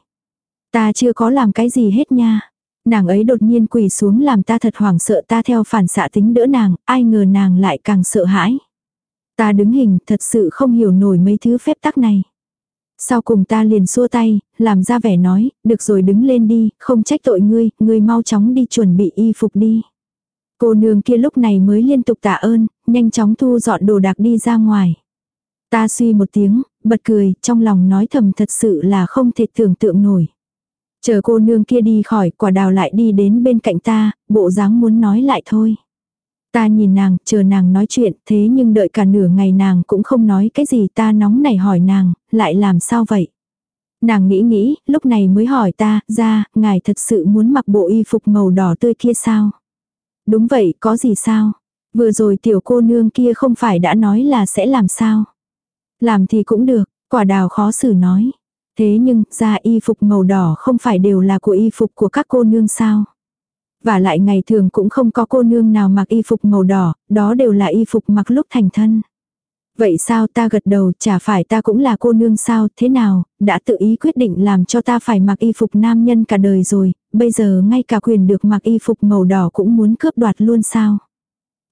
Ta chưa có làm cái gì hết nha. Nàng ấy đột nhiên quỳ xuống làm ta thật hoảng sợ ta theo phản xạ tính đỡ nàng, ai ngờ nàng lại càng sợ hãi. Ta đứng hình thật sự không hiểu nổi mấy thứ phép tắc này. Sau cùng ta liền xua tay, làm ra vẻ nói, được rồi đứng lên đi, không trách tội ngươi, ngươi mau chóng đi chuẩn bị y phục đi. Cô nương kia lúc này mới liên tục tạ ơn, nhanh chóng thu dọn đồ đạc đi ra ngoài. Ta suy một tiếng, bật cười, trong lòng nói thầm thật sự là không thể tưởng tượng nổi. Chờ cô nương kia đi khỏi, quả đào lại đi đến bên cạnh ta, bộ dáng muốn nói lại thôi. Ta nhìn nàng, chờ nàng nói chuyện, thế nhưng đợi cả nửa ngày nàng cũng không nói cái gì ta nóng nảy hỏi nàng, lại làm sao vậy? Nàng nghĩ nghĩ, lúc này mới hỏi ta, ra, ngài thật sự muốn mặc bộ y phục màu đỏ tươi kia sao? Đúng vậy, có gì sao? Vừa rồi tiểu cô nương kia không phải đã nói là sẽ làm sao? Làm thì cũng được, quả đào khó xử nói. Thế nhưng, ra y phục màu đỏ không phải đều là của y phục của các cô nương sao? Và lại ngày thường cũng không có cô nương nào mặc y phục màu đỏ, đó đều là y phục mặc lúc thành thân. Vậy sao ta gật đầu chả phải ta cũng là cô nương sao thế nào, đã tự ý quyết định làm cho ta phải mặc y phục nam nhân cả đời rồi, bây giờ ngay cả quyền được mặc y phục màu đỏ cũng muốn cướp đoạt luôn sao.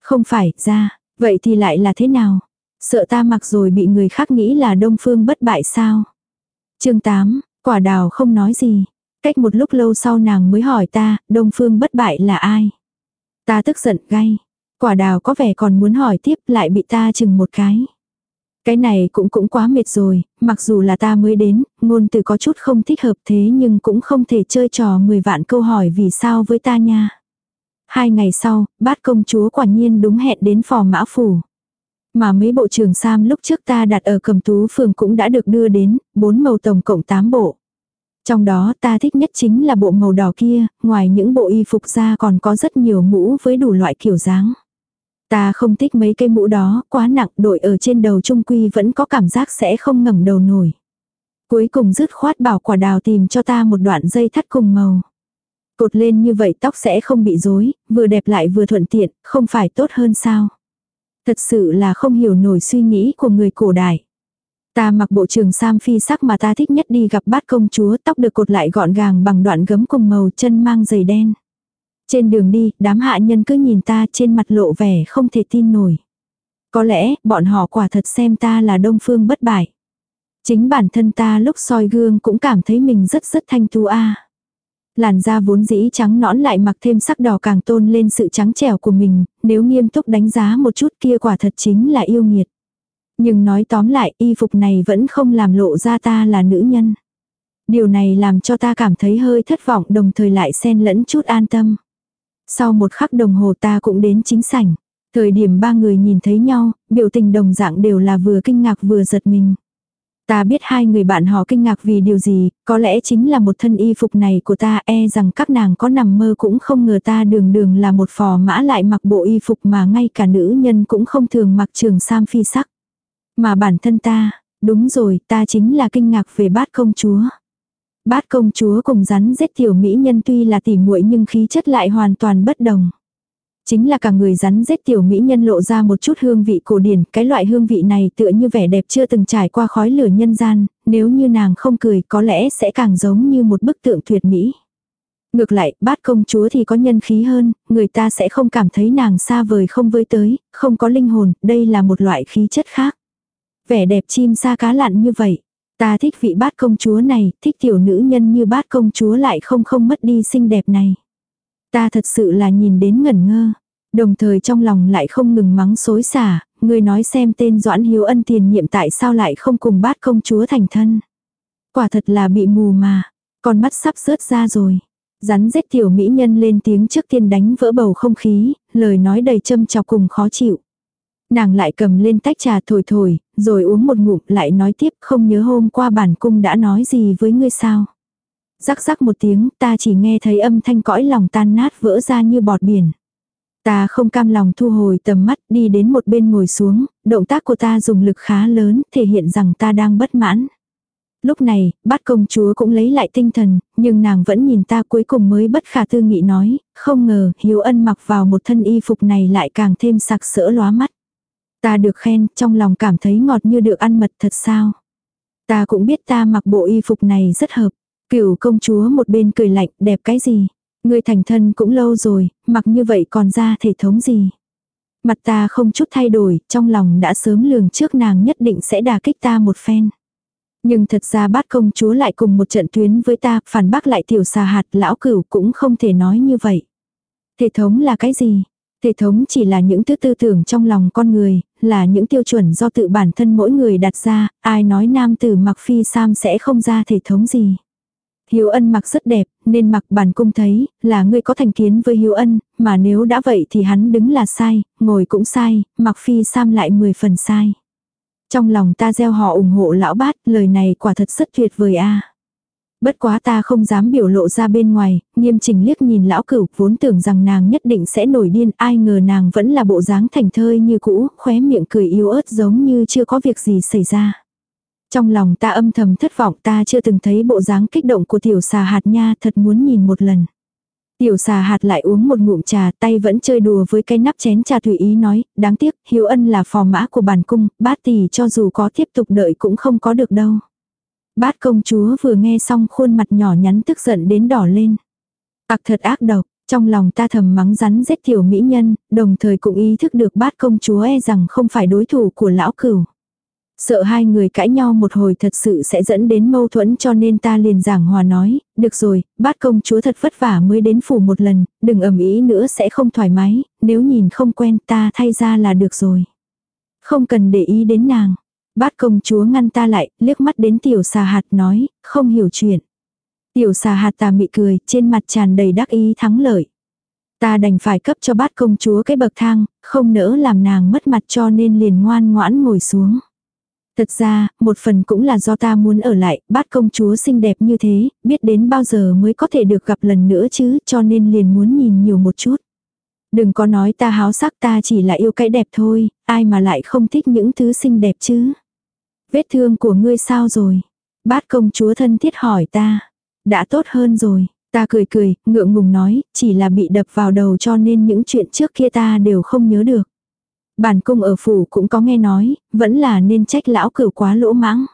Không phải, ra, vậy thì lại là thế nào? Sợ ta mặc rồi bị người khác nghĩ là đông phương bất bại sao? chương 8, Quả đào không nói gì. Cách một lúc lâu sau nàng mới hỏi ta, Đông Phương bất bại là ai? Ta tức giận gay. Quả đào có vẻ còn muốn hỏi tiếp lại bị ta chừng một cái. Cái này cũng cũng quá mệt rồi, mặc dù là ta mới đến, ngôn từ có chút không thích hợp thế nhưng cũng không thể chơi trò 10 vạn câu hỏi vì sao với ta nha. Hai ngày sau, bát công chúa quả nhiên đúng hẹn đến phò mã phủ. Mà mấy bộ trường sam lúc trước ta đặt ở cầm tú phường cũng đã được đưa đến, bốn màu tổng cộng 8 bộ. Trong đó ta thích nhất chính là bộ màu đỏ kia, ngoài những bộ y phục ra còn có rất nhiều mũ với đủ loại kiểu dáng. Ta không thích mấy cây mũ đó, quá nặng, đội ở trên đầu trung quy vẫn có cảm giác sẽ không ngẩng đầu nổi. Cuối cùng dứt khoát bảo quả đào tìm cho ta một đoạn dây thắt cùng màu. Cột lên như vậy tóc sẽ không bị rối, vừa đẹp lại vừa thuận tiện, không phải tốt hơn sao. Thật sự là không hiểu nổi suy nghĩ của người cổ đại. Ta mặc bộ trường sam phi sắc mà ta thích nhất đi gặp bát công chúa, tóc được cột lại gọn gàng bằng đoạn gấm cùng màu chân mang giày đen. Trên đường đi, đám hạ nhân cứ nhìn ta trên mặt lộ vẻ không thể tin nổi. Có lẽ, bọn họ quả thật xem ta là đông phương bất bại. Chính bản thân ta lúc soi gương cũng cảm thấy mình rất rất thanh tú a. Làn da vốn dĩ trắng nõn lại mặc thêm sắc đỏ càng tôn lên sự trắng trẻo của mình, nếu nghiêm túc đánh giá một chút kia quả thật chính là yêu nghiệt. Nhưng nói tóm lại, y phục này vẫn không làm lộ ra ta là nữ nhân. Điều này làm cho ta cảm thấy hơi thất vọng đồng thời lại xen lẫn chút an tâm. Sau một khắc đồng hồ ta cũng đến chính sảnh. Thời điểm ba người nhìn thấy nhau, biểu tình đồng dạng đều là vừa kinh ngạc vừa giật mình. Ta biết hai người bạn họ kinh ngạc vì điều gì, có lẽ chính là một thân y phục này của ta e rằng các nàng có nằm mơ cũng không ngờ ta đường đường là một phò mã lại mặc bộ y phục mà ngay cả nữ nhân cũng không thường mặc trường sam phi sắc. Mà bản thân ta, đúng rồi, ta chính là kinh ngạc về bát công chúa. Bát công chúa cùng rắn rết tiểu mỹ nhân tuy là tỉ muội nhưng khí chất lại hoàn toàn bất đồng. Chính là cả người rắn rết tiểu mỹ nhân lộ ra một chút hương vị cổ điển, cái loại hương vị này tựa như vẻ đẹp chưa từng trải qua khói lửa nhân gian, nếu như nàng không cười có lẽ sẽ càng giống như một bức tượng tuyệt mỹ. Ngược lại, bát công chúa thì có nhân khí hơn, người ta sẽ không cảm thấy nàng xa vời không với tới, không có linh hồn, đây là một loại khí chất khác. Vẻ đẹp chim sa cá lặn như vậy. Ta thích vị bát công chúa này, thích tiểu nữ nhân như bát công chúa lại không không mất đi xinh đẹp này. Ta thật sự là nhìn đến ngẩn ngơ. Đồng thời trong lòng lại không ngừng mắng xối xả, người nói xem tên Doãn Hiếu Ân tiền nhiệm tại sao lại không cùng bát công chúa thành thân. Quả thật là bị mù mà, con mắt sắp rớt ra rồi. Rắn rết tiểu mỹ nhân lên tiếng trước tiên đánh vỡ bầu không khí, lời nói đầy châm chọc cùng khó chịu. Nàng lại cầm lên tách trà thổi thổi, rồi uống một ngụm lại nói tiếp không nhớ hôm qua bản cung đã nói gì với ngươi sao. Rắc rắc một tiếng ta chỉ nghe thấy âm thanh cõi lòng tan nát vỡ ra như bọt biển. Ta không cam lòng thu hồi tầm mắt đi đến một bên ngồi xuống, động tác của ta dùng lực khá lớn thể hiện rằng ta đang bất mãn. Lúc này, bát công chúa cũng lấy lại tinh thần, nhưng nàng vẫn nhìn ta cuối cùng mới bất khả tư nghị nói, không ngờ hiếu ân mặc vào một thân y phục này lại càng thêm sặc sỡ lóa mắt. Ta được khen, trong lòng cảm thấy ngọt như được ăn mật thật sao. Ta cũng biết ta mặc bộ y phục này rất hợp. Cửu công chúa một bên cười lạnh, đẹp cái gì? Người thành thân cũng lâu rồi, mặc như vậy còn ra thể thống gì? Mặt ta không chút thay đổi, trong lòng đã sớm lường trước nàng nhất định sẽ đà kích ta một phen. Nhưng thật ra bát công chúa lại cùng một trận tuyến với ta, phản bác lại tiểu xà hạt lão cửu cũng không thể nói như vậy. Thể thống là cái gì? Thể thống chỉ là những thứ tư tưởng trong lòng con người, là những tiêu chuẩn do tự bản thân mỗi người đặt ra, ai nói nam tử mặc phi sam sẽ không ra thể thống gì. Hiếu ân mặc rất đẹp, nên mặc bản cung thấy, là ngươi có thành kiến với hiếu ân, mà nếu đã vậy thì hắn đứng là sai, ngồi cũng sai, mặc phi sam lại 10 phần sai. Trong lòng ta gieo họ ủng hộ lão bát, lời này quả thật rất tuyệt vời a. Bất quá ta không dám biểu lộ ra bên ngoài, nghiêm trình liếc nhìn lão cửu, vốn tưởng rằng nàng nhất định sẽ nổi điên, ai ngờ nàng vẫn là bộ dáng thành thơi như cũ, khóe miệng cười yếu ớt giống như chưa có việc gì xảy ra. Trong lòng ta âm thầm thất vọng ta chưa từng thấy bộ dáng kích động của tiểu xà hạt nha thật muốn nhìn một lần. Tiểu xà hạt lại uống một ngụm trà tay vẫn chơi đùa với cái nắp chén trà tùy ý nói, đáng tiếc, hiếu ân là phò mã của bản cung, bát tỷ cho dù có tiếp tục đợi cũng không có được đâu. Bát công chúa vừa nghe xong khuôn mặt nhỏ nhắn tức giận đến đỏ lên. Ác thật ác độc, trong lòng ta thầm mắng rắn giết tiểu mỹ nhân, đồng thời cũng ý thức được bát công chúa e rằng không phải đối thủ của lão cửu. Sợ hai người cãi nhau một hồi thật sự sẽ dẫn đến mâu thuẫn cho nên ta liền giảng hòa nói, được rồi, bát công chúa thật vất vả mới đến phủ một lần, đừng ầm ý nữa sẽ không thoải mái, nếu nhìn không quen ta thay ra là được rồi. Không cần để ý đến nàng. Bát công chúa ngăn ta lại, liếc mắt đến tiểu xà hạt nói, không hiểu chuyện. Tiểu xà hạt tà mị cười, trên mặt tràn đầy đắc ý thắng lợi. Ta đành phải cấp cho bát công chúa cái bậc thang, không nỡ làm nàng mất mặt cho nên liền ngoan ngoãn ngồi xuống. Thật ra, một phần cũng là do ta muốn ở lại, bát công chúa xinh đẹp như thế, biết đến bao giờ mới có thể được gặp lần nữa chứ, cho nên liền muốn nhìn nhiều một chút. Đừng có nói ta háo sắc ta chỉ là yêu cái đẹp thôi, ai mà lại không thích những thứ xinh đẹp chứ. Vết thương của ngươi sao rồi? Bát công chúa thân thiết hỏi ta. Đã tốt hơn rồi. Ta cười cười, ngượng ngùng nói, chỉ là bị đập vào đầu cho nên những chuyện trước kia ta đều không nhớ được. Bản cung ở phủ cũng có nghe nói, vẫn là nên trách lão cửu quá lỗ mãng.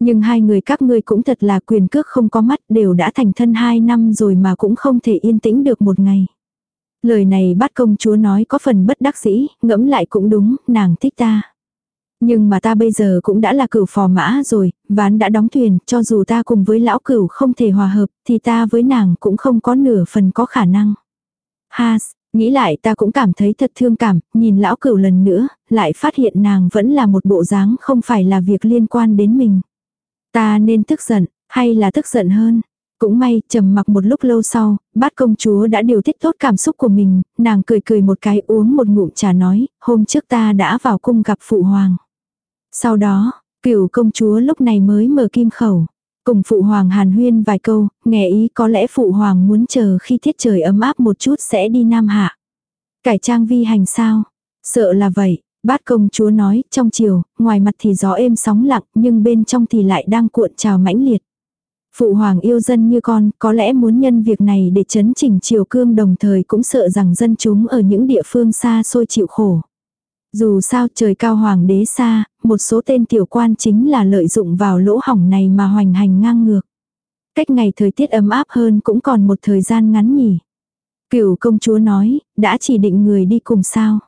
Nhưng hai người các ngươi cũng thật là quyền cước không có mắt đều đã thành thân hai năm rồi mà cũng không thể yên tĩnh được một ngày. Lời này bát công chúa nói có phần bất đắc dĩ, ngẫm lại cũng đúng, nàng thích ta. Nhưng mà ta bây giờ cũng đã là cửu phò mã rồi, ván đã đóng thuyền, cho dù ta cùng với lão cửu không thể hòa hợp, thì ta với nàng cũng không có nửa phần có khả năng. Ha, nghĩ lại ta cũng cảm thấy thật thương cảm, nhìn lão cửu lần nữa, lại phát hiện nàng vẫn là một bộ dáng không phải là việc liên quan đến mình. Ta nên tức giận, hay là tức giận hơn. Cũng may, trầm mặc một lúc lâu sau, bát công chúa đã điều tiết tốt cảm xúc của mình, nàng cười cười một cái uống một ngụm trà nói, hôm trước ta đã vào cung gặp phụ hoàng. Sau đó, cửu công chúa lúc này mới mở kim khẩu. Cùng phụ hoàng hàn huyên vài câu, nghe ý có lẽ phụ hoàng muốn chờ khi thiết trời ấm áp một chút sẽ đi nam hạ. Cải trang vi hành sao? Sợ là vậy, bát công chúa nói, trong chiều, ngoài mặt thì gió êm sóng lặng, nhưng bên trong thì lại đang cuộn trào mãnh liệt. Phụ hoàng yêu dân như con, có lẽ muốn nhân việc này để chấn chỉnh triều cương đồng thời cũng sợ rằng dân chúng ở những địa phương xa xôi chịu khổ. Dù sao trời cao hoàng đế xa, một số tên tiểu quan chính là lợi dụng vào lỗ hỏng này mà hoành hành ngang ngược. Cách ngày thời tiết ấm áp hơn cũng còn một thời gian ngắn nhỉ. Cửu công chúa nói, đã chỉ định người đi cùng sao.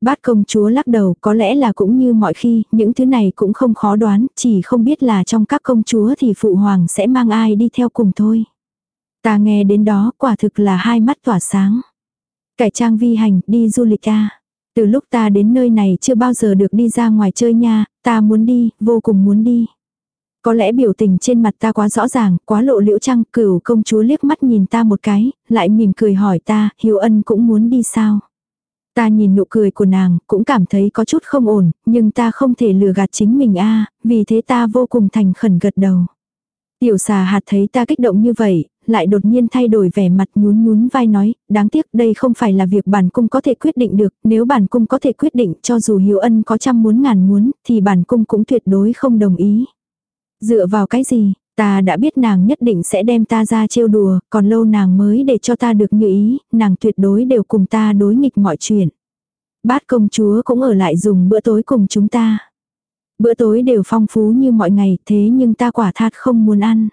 Bát công chúa lắc đầu có lẽ là cũng như mọi khi, những thứ này cũng không khó đoán, chỉ không biết là trong các công chúa thì phụ hoàng sẽ mang ai đi theo cùng thôi. Ta nghe đến đó quả thực là hai mắt tỏa sáng. Cải trang vi hành, đi du lịch a từ lúc ta đến nơi này chưa bao giờ được đi ra ngoài chơi nha, ta muốn đi, vô cùng muốn đi. Có lẽ biểu tình trên mặt ta quá rõ ràng, quá lộ liễu trăng, cửu công chúa liếc mắt nhìn ta một cái, lại mỉm cười hỏi ta, hiếu ân cũng muốn đi sao. Ta nhìn nụ cười của nàng, cũng cảm thấy có chút không ổn, nhưng ta không thể lừa gạt chính mình a vì thế ta vô cùng thành khẩn gật đầu. Tiểu xà hạt thấy ta kích động như vậy, lại đột nhiên thay đổi vẻ mặt nhún nhún vai nói, đáng tiếc đây không phải là việc bản cung có thể quyết định được, nếu bản cung có thể quyết định cho dù hiếu ân có trăm muốn ngàn muốn, thì bản cung cũng tuyệt đối không đồng ý. Dựa vào cái gì, ta đã biết nàng nhất định sẽ đem ta ra trêu đùa, còn lâu nàng mới để cho ta được như ý, nàng tuyệt đối đều cùng ta đối nghịch mọi chuyện. Bát công chúa cũng ở lại dùng bữa tối cùng chúng ta. Bữa tối đều phong phú như mọi ngày thế nhưng ta quả thật không muốn ăn.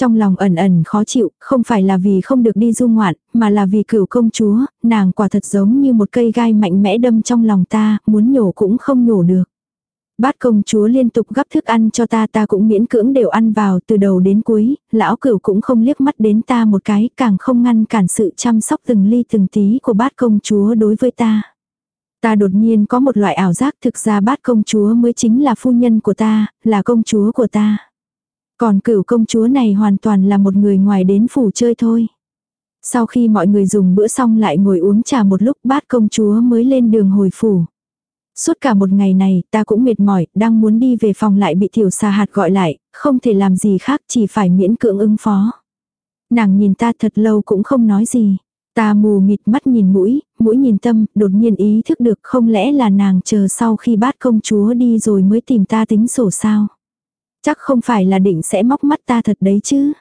Trong lòng ẩn ẩn khó chịu, không phải là vì không được đi du ngoạn, mà là vì cửu công chúa, nàng quả thật giống như một cây gai mạnh mẽ đâm trong lòng ta, muốn nhổ cũng không nhổ được. Bát công chúa liên tục gắp thức ăn cho ta ta cũng miễn cưỡng đều ăn vào từ đầu đến cuối, lão cửu cũng không liếc mắt đến ta một cái, càng không ngăn cản sự chăm sóc từng ly từng tí của bát công chúa đối với ta. Ta đột nhiên có một loại ảo giác thực ra bát công chúa mới chính là phu nhân của ta, là công chúa của ta. Còn cửu công chúa này hoàn toàn là một người ngoài đến phủ chơi thôi. Sau khi mọi người dùng bữa xong lại ngồi uống trà một lúc bát công chúa mới lên đường hồi phủ. Suốt cả một ngày này ta cũng mệt mỏi, đang muốn đi về phòng lại bị tiểu xa hạt gọi lại, không thể làm gì khác chỉ phải miễn cưỡng ứng phó. Nàng nhìn ta thật lâu cũng không nói gì. Ta mù mịt mắt nhìn mũi, mũi nhìn tâm, đột nhiên ý thức được không lẽ là nàng chờ sau khi bát công chúa đi rồi mới tìm ta tính sổ sao. Chắc không phải là định sẽ móc mắt ta thật đấy chứ.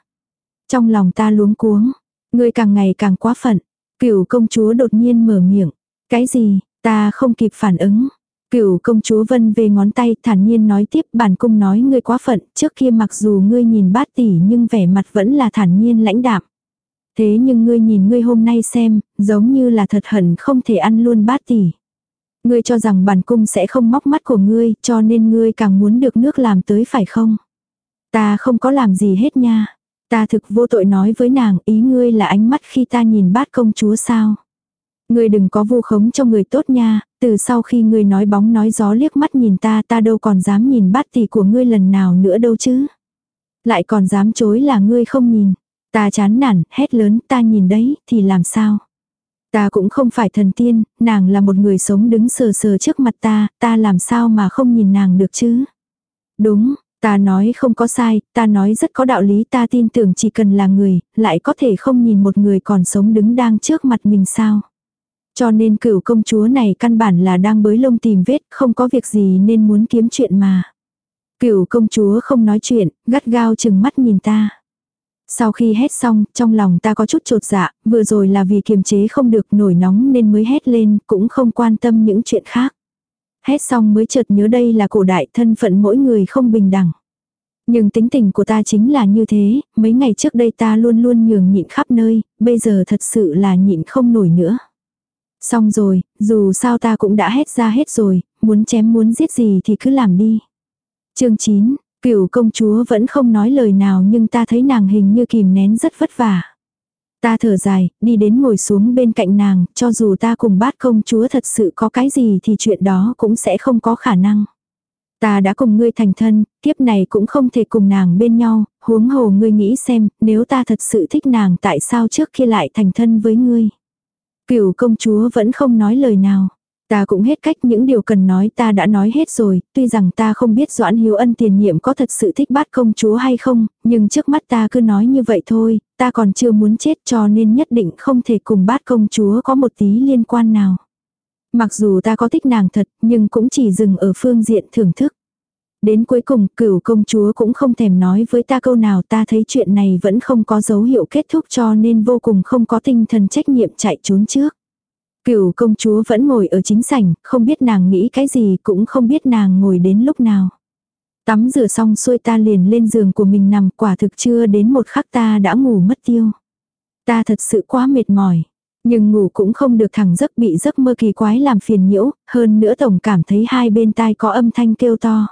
Trong lòng ta luống cuống, người càng ngày càng quá phận. Cửu công chúa đột nhiên mở miệng. Cái gì, ta không kịp phản ứng. Cửu công chúa vân về ngón tay thản nhiên nói tiếp bản cung nói ngươi quá phận, trước kia mặc dù ngươi nhìn bát tỷ nhưng vẻ mặt vẫn là thản nhiên lãnh đạm. Thế nhưng ngươi nhìn ngươi hôm nay xem, giống như là thật hận không thể ăn luôn bát tỷ. Ngươi cho rằng bản cung sẽ không móc mắt của ngươi, cho nên ngươi càng muốn được nước làm tới phải không? Ta không có làm gì hết nha. Ta thực vô tội nói với nàng, ý ngươi là ánh mắt khi ta nhìn bát công chúa sao? Ngươi đừng có vu khống cho người tốt nha, từ sau khi ngươi nói bóng nói gió liếc mắt nhìn ta ta đâu còn dám nhìn bát tỷ của ngươi lần nào nữa đâu chứ. Lại còn dám chối là ngươi không nhìn. Ta chán nản, hét lớn, ta nhìn đấy, thì làm sao? Ta cũng không phải thần tiên, nàng là một người sống đứng sờ sờ trước mặt ta, ta làm sao mà không nhìn nàng được chứ? Đúng, ta nói không có sai, ta nói rất có đạo lý ta tin tưởng chỉ cần là người, lại có thể không nhìn một người còn sống đứng đang trước mặt mình sao? Cho nên cửu công chúa này căn bản là đang bới lông tìm vết, không có việc gì nên muốn kiếm chuyện mà. Cửu công chúa không nói chuyện, gắt gao chừng mắt nhìn ta. Sau khi hét xong, trong lòng ta có chút trột dạ, vừa rồi là vì kiềm chế không được nổi nóng nên mới hét lên, cũng không quan tâm những chuyện khác. Hét xong mới chợt nhớ đây là cổ đại thân phận mỗi người không bình đẳng. Nhưng tính tình của ta chính là như thế, mấy ngày trước đây ta luôn luôn nhường nhịn khắp nơi, bây giờ thật sự là nhịn không nổi nữa. Xong rồi, dù sao ta cũng đã hét ra hết rồi, muốn chém muốn giết gì thì cứ làm đi. chương 9, cửu công chúa vẫn không nói lời nào nhưng ta thấy nàng hình như kìm nén rất vất vả. Ta thở dài, đi đến ngồi xuống bên cạnh nàng, cho dù ta cùng bát công chúa thật sự có cái gì thì chuyện đó cũng sẽ không có khả năng. Ta đã cùng ngươi thành thân, kiếp này cũng không thể cùng nàng bên nhau, huống hồ ngươi nghĩ xem, nếu ta thật sự thích nàng tại sao trước khi lại thành thân với ngươi. Cửu công chúa vẫn không nói lời nào. Ta cũng hết cách những điều cần nói ta đã nói hết rồi, tuy rằng ta không biết Doãn Hiếu Ân tiền nhiệm có thật sự thích bát công chúa hay không, nhưng trước mắt ta cứ nói như vậy thôi, ta còn chưa muốn chết cho nên nhất định không thể cùng bát công chúa có một tí liên quan nào. Mặc dù ta có thích nàng thật, nhưng cũng chỉ dừng ở phương diện thưởng thức. Đến cuối cùng, cửu công chúa cũng không thèm nói với ta câu nào ta thấy chuyện này vẫn không có dấu hiệu kết thúc cho nên vô cùng không có tinh thần trách nhiệm chạy trốn trước. Cửu công chúa vẫn ngồi ở chính sảnh, không biết nàng nghĩ cái gì cũng không biết nàng ngồi đến lúc nào. Tắm rửa xong xuôi ta liền lên giường của mình nằm quả thực chưa đến một khắc ta đã ngủ mất tiêu. Ta thật sự quá mệt mỏi. Nhưng ngủ cũng không được thẳng giấc bị giấc mơ kỳ quái làm phiền nhiễu, hơn nữa tổng cảm thấy hai bên tai có âm thanh kêu to.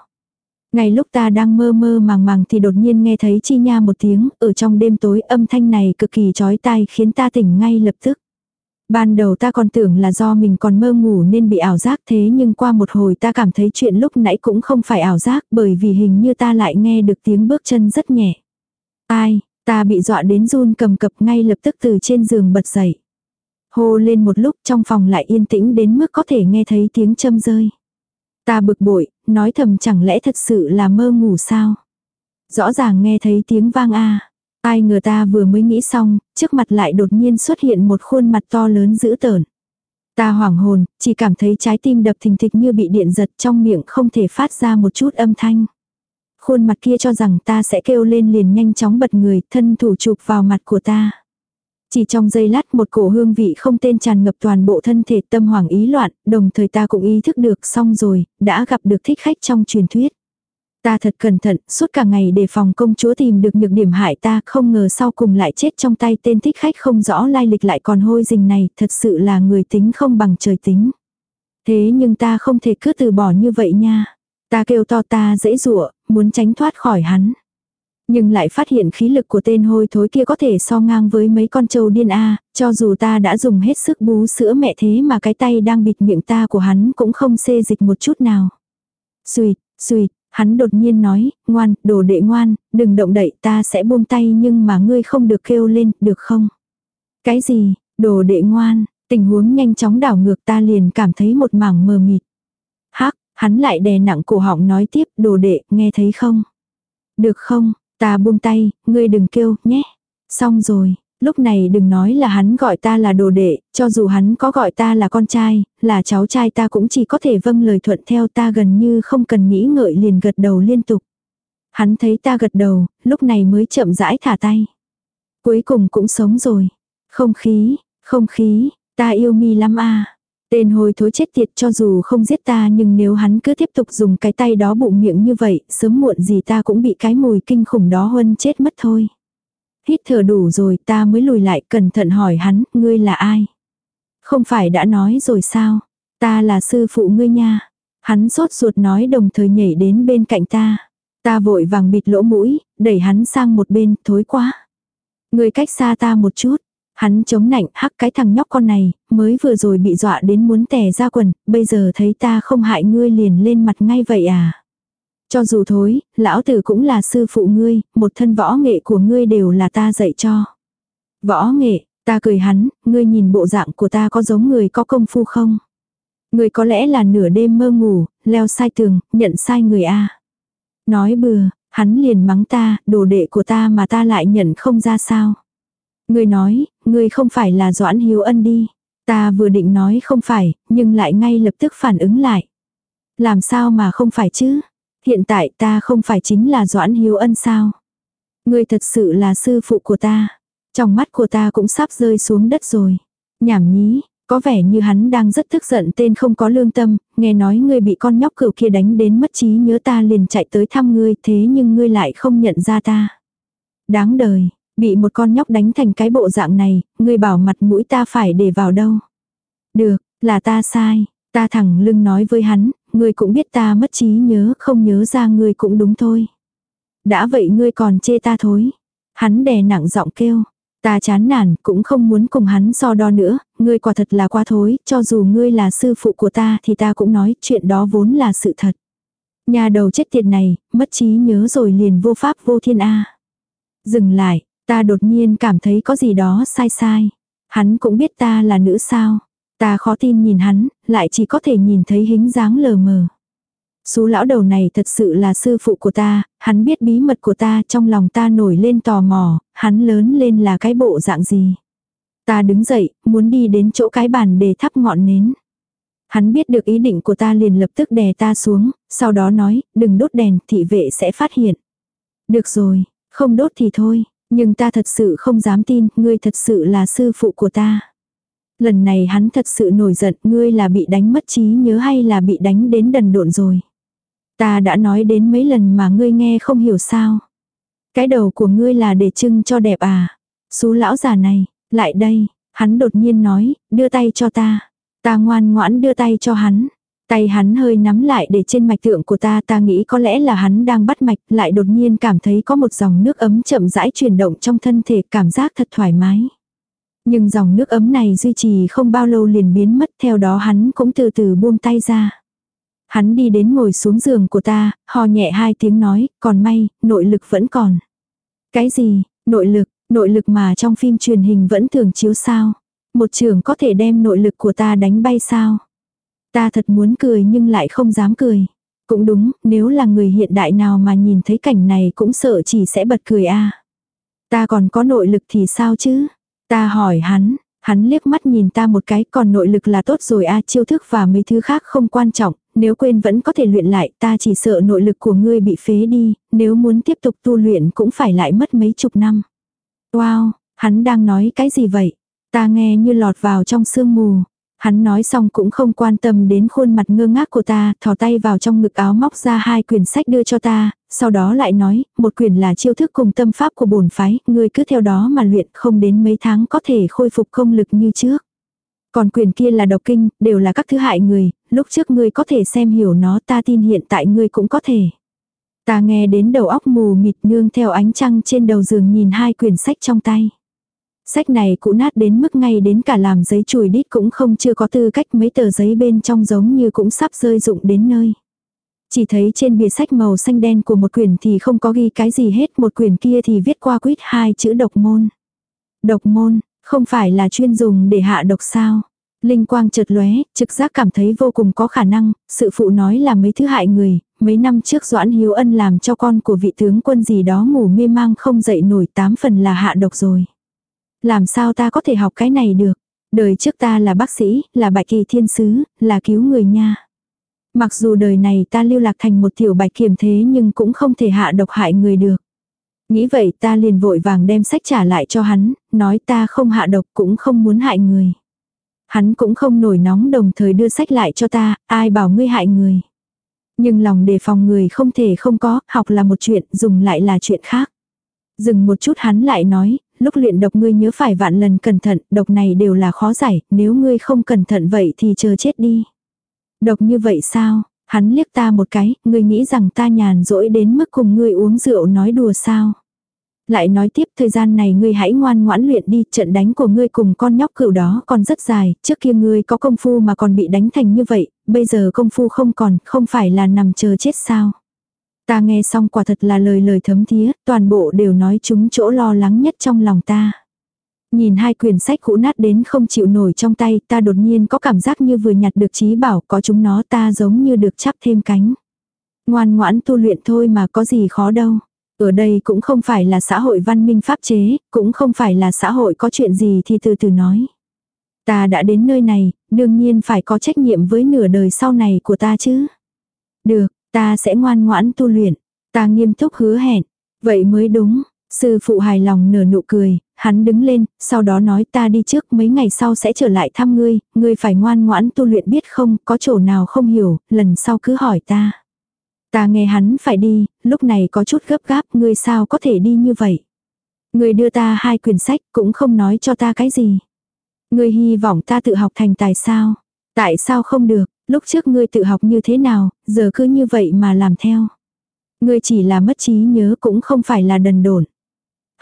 Ngay lúc ta đang mơ mơ màng màng thì đột nhiên nghe thấy chi nha một tiếng, ở trong đêm tối âm thanh này cực kỳ chói tai khiến ta tỉnh ngay lập tức. Ban đầu ta còn tưởng là do mình còn mơ ngủ nên bị ảo giác thế nhưng qua một hồi ta cảm thấy chuyện lúc nãy cũng không phải ảo giác bởi vì hình như ta lại nghe được tiếng bước chân rất nhẹ. Ai, ta bị dọa đến run cầm cập ngay lập tức từ trên giường bật dậy. Hô lên một lúc trong phòng lại yên tĩnh đến mức có thể nghe thấy tiếng châm rơi. Ta bực bội, nói thầm chẳng lẽ thật sự là mơ ngủ sao? Rõ ràng nghe thấy tiếng vang a. Ai ngờ ta vừa mới nghĩ xong, trước mặt lại đột nhiên xuất hiện một khuôn mặt to lớn dữ tợn. Ta hoảng hồn, chỉ cảm thấy trái tim đập thình thịch như bị điện giật trong miệng không thể phát ra một chút âm thanh. Khuôn mặt kia cho rằng ta sẽ kêu lên liền nhanh chóng bật người, thân thủ chụp vào mặt của ta. Chỉ trong giây lát một cổ hương vị không tên tràn ngập toàn bộ thân thể tâm hoàng ý loạn, đồng thời ta cũng ý thức được xong rồi, đã gặp được thích khách trong truyền thuyết. Ta thật cẩn thận, suốt cả ngày để phòng công chúa tìm được nhược điểm hại ta, không ngờ sau cùng lại chết trong tay tên thích khách không rõ lai lịch lại còn hôi rình này, thật sự là người tính không bằng trời tính. Thế nhưng ta không thể cứ từ bỏ như vậy nha. Ta kêu to ta dễ dụa, muốn tránh thoát khỏi hắn. Nhưng lại phát hiện khí lực của tên hôi thối kia có thể so ngang với mấy con trâu điên A, cho dù ta đã dùng hết sức bú sữa mẹ thế mà cái tay đang bịt miệng ta của hắn cũng không xê dịch một chút nào. Xuyệt, xuyệt, hắn đột nhiên nói, ngoan, đồ đệ ngoan, đừng động đậy ta sẽ buông tay nhưng mà ngươi không được kêu lên, được không? Cái gì, đồ đệ ngoan, tình huống nhanh chóng đảo ngược ta liền cảm thấy một mảng mờ mịt. Hắc, hắn lại đè nặng cổ họng nói tiếp, đồ đệ, nghe thấy không? Được không, Ta buông tay, ngươi đừng kêu, nhé. Xong rồi, lúc này đừng nói là hắn gọi ta là đồ đệ, cho dù hắn có gọi ta là con trai, là cháu trai ta cũng chỉ có thể vâng lời thuận theo ta gần như không cần nghĩ ngợi liền gật đầu liên tục. Hắn thấy ta gật đầu, lúc này mới chậm rãi thả tay. Cuối cùng cũng sống rồi. Không khí, không khí, ta yêu mi lắm a Tên hồi thối chết tiệt cho dù không giết ta nhưng nếu hắn cứ tiếp tục dùng cái tay đó bụng miệng như vậy, sớm muộn gì ta cũng bị cái mùi kinh khủng đó huân chết mất thôi. Hít thở đủ rồi ta mới lùi lại cẩn thận hỏi hắn, ngươi là ai? Không phải đã nói rồi sao? Ta là sư phụ ngươi nha. Hắn sốt ruột nói đồng thời nhảy đến bên cạnh ta. Ta vội vàng bịt lỗ mũi, đẩy hắn sang một bên, thối quá. Ngươi cách xa ta một chút. Hắn chống nạnh hắc cái thằng nhóc con này, mới vừa rồi bị dọa đến muốn tè ra quần, bây giờ thấy ta không hại ngươi liền lên mặt ngay vậy à. Cho dù thối, lão tử cũng là sư phụ ngươi, một thân võ nghệ của ngươi đều là ta dạy cho. Võ nghệ, ta cười hắn, ngươi nhìn bộ dạng của ta có giống người có công phu không? Ngươi có lẽ là nửa đêm mơ ngủ, leo sai tường, nhận sai người a. Nói bừa, hắn liền mắng ta, đồ đệ của ta mà ta lại nhận không ra sao. Ngươi nói, ngươi không phải là Doãn Hiếu Ân đi. Ta vừa định nói không phải, nhưng lại ngay lập tức phản ứng lại. Làm sao mà không phải chứ? Hiện tại ta không phải chính là Doãn Hiếu Ân sao? Ngươi thật sự là sư phụ của ta. Trong mắt của ta cũng sắp rơi xuống đất rồi. Nhảm nhí, có vẻ như hắn đang rất tức giận tên không có lương tâm, nghe nói ngươi bị con nhóc cừu kia đánh đến mất trí nhớ ta liền chạy tới thăm ngươi thế nhưng ngươi lại không nhận ra ta. Đáng đời, bị một con nhóc đánh thành cái bộ dạng này, ngươi bảo mặt mũi ta phải để vào đâu. Được, là ta sai, ta thẳng lưng nói với hắn, ngươi cũng biết ta mất trí nhớ không nhớ ra ngươi cũng đúng thôi. Đã vậy ngươi còn chê ta thối. Hắn đè nặng giọng kêu, Ta chán nản, cũng không muốn cùng hắn so đo nữa, ngươi quả thật là quá thối, cho dù ngươi là sư phụ của ta thì ta cũng nói chuyện đó vốn là sự thật. Nhà đầu chết tiệt này, mất trí nhớ rồi liền vô pháp vô thiên A. Dừng lại, ta đột nhiên cảm thấy có gì đó sai sai. Hắn cũng biết ta là nữ sao. Ta khó tin nhìn hắn, lại chỉ có thể nhìn thấy hình dáng lờ mờ. Sú lão đầu này thật sự là sư phụ của ta, hắn biết bí mật của ta trong lòng ta nổi lên tò mò, hắn lớn lên là cái bộ dạng gì. Ta đứng dậy, muốn đi đến chỗ cái bàn để thắp ngọn nến. Hắn biết được ý định của ta liền lập tức đè ta xuống, sau đó nói, đừng đốt đèn, thị vệ sẽ phát hiện. Được rồi, không đốt thì thôi, nhưng ta thật sự không dám tin, ngươi thật sự là sư phụ của ta. Lần này hắn thật sự nổi giận, ngươi là bị đánh mất trí nhớ hay là bị đánh đến đần độn rồi. Ta đã nói đến mấy lần mà ngươi nghe không hiểu sao. Cái đầu của ngươi là để trưng cho đẹp à. Xú lão già này, lại đây, hắn đột nhiên nói, đưa tay cho ta. Ta ngoan ngoãn đưa tay cho hắn. Tay hắn hơi nắm lại để trên mạch tượng của ta ta nghĩ có lẽ là hắn đang bắt mạch lại đột nhiên cảm thấy có một dòng nước ấm chậm rãi chuyển động trong thân thể cảm giác thật thoải mái. Nhưng dòng nước ấm này duy trì không bao lâu liền biến mất theo đó hắn cũng từ từ buông tay ra. Hắn đi đến ngồi xuống giường của ta, hò nhẹ hai tiếng nói, còn may, nội lực vẫn còn. Cái gì, nội lực, nội lực mà trong phim truyền hình vẫn thường chiếu sao? Một trường có thể đem nội lực của ta đánh bay sao? Ta thật muốn cười nhưng lại không dám cười. Cũng đúng, nếu là người hiện đại nào mà nhìn thấy cảnh này cũng sợ chỉ sẽ bật cười a. Ta còn có nội lực thì sao chứ? Ta hỏi hắn, hắn liếc mắt nhìn ta một cái còn nội lực là tốt rồi a chiêu thức và mấy thứ khác không quan trọng, nếu quên vẫn có thể luyện lại, ta chỉ sợ nội lực của ngươi bị phế đi, nếu muốn tiếp tục tu luyện cũng phải lại mất mấy chục năm. Wow, hắn đang nói cái gì vậy? Ta nghe như lọt vào trong sương mù. Hắn nói xong cũng không quan tâm đến khuôn mặt ngơ ngác của ta, thò tay vào trong ngực áo móc ra hai quyển sách đưa cho ta, sau đó lại nói, một quyển là chiêu thức cùng tâm pháp của bổn phái, ngươi cứ theo đó mà luyện không đến mấy tháng có thể khôi phục công lực như trước. Còn quyền kia là độc kinh, đều là các thứ hại người, lúc trước ngươi có thể xem hiểu nó ta tin hiện tại ngươi cũng có thể. Ta nghe đến đầu óc mù mịt nương theo ánh trăng trên đầu giường nhìn hai quyển sách trong tay. Sách này cũ nát đến mức ngay đến cả làm giấy chùi đít cũng không chưa có tư cách mấy tờ giấy bên trong giống như cũng sắp rơi dụng đến nơi. Chỉ thấy trên bìa sách màu xanh đen của một quyển thì không có ghi cái gì hết, một quyển kia thì viết qua quýt hai chữ độc môn. Độc môn, không phải là chuyên dùng để hạ độc sao? Linh quang chợt lóe, trực giác cảm thấy vô cùng có khả năng, sự phụ nói là mấy thứ hại người, mấy năm trước Doãn Hiếu Ân làm cho con của vị tướng quân gì đó ngủ mê mang không dậy nổi tám phần là hạ độc rồi. Làm sao ta có thể học cái này được? Đời trước ta là bác sĩ, là bạch kỳ thiên sứ, là cứu người nha. Mặc dù đời này ta lưu lạc thành một tiểu bạch kiềm thế nhưng cũng không thể hạ độc hại người được. Nghĩ vậy ta liền vội vàng đem sách trả lại cho hắn, nói ta không hạ độc cũng không muốn hại người. Hắn cũng không nổi nóng đồng thời đưa sách lại cho ta, ai bảo ngươi hại người. Nhưng lòng đề phòng người không thể không có, học là một chuyện, dùng lại là chuyện khác. Dừng một chút hắn lại nói, lúc luyện độc ngươi nhớ phải vạn lần cẩn thận, độc này đều là khó giải, nếu ngươi không cẩn thận vậy thì chờ chết đi. Độc như vậy sao? Hắn liếc ta một cái, ngươi nghĩ rằng ta nhàn rỗi đến mức cùng ngươi uống rượu nói đùa sao? Lại nói tiếp thời gian này ngươi hãy ngoan ngoãn luyện đi, trận đánh của ngươi cùng con nhóc cửu đó còn rất dài, trước kia ngươi có công phu mà còn bị đánh thành như vậy, bây giờ công phu không còn, không phải là nằm chờ chết sao. Ta nghe xong quả thật là lời lời thấm thía, toàn bộ đều nói chúng chỗ lo lắng nhất trong lòng ta. Nhìn hai quyển sách cũ nát đến không chịu nổi trong tay, ta đột nhiên có cảm giác như vừa nhặt được trí bảo, có chúng nó ta giống như được chắp thêm cánh. Ngoan ngoãn tu luyện thôi mà có gì khó đâu. Ở đây cũng không phải là xã hội văn minh pháp chế, cũng không phải là xã hội có chuyện gì thì từ từ nói. Ta đã đến nơi này, đương nhiên phải có trách nhiệm với nửa đời sau này của ta chứ. Được, ta sẽ ngoan ngoãn tu luyện. Ta nghiêm túc hứa hẹn. Vậy mới đúng. Sư phụ hài lòng nở nụ cười, hắn đứng lên, sau đó nói ta đi trước mấy ngày sau sẽ trở lại thăm ngươi, ngươi phải ngoan ngoãn tu luyện biết không, có chỗ nào không hiểu, lần sau cứ hỏi ta. Ta nghe hắn phải đi, lúc này có chút gấp gáp, ngươi sao có thể đi như vậy. Ngươi đưa ta hai quyển sách, cũng không nói cho ta cái gì. Ngươi hy vọng ta tự học thành tài sao? Tại sao không được, lúc trước ngươi tự học như thế nào, giờ cứ như vậy mà làm theo. Ngươi chỉ là mất trí nhớ cũng không phải là đần độn.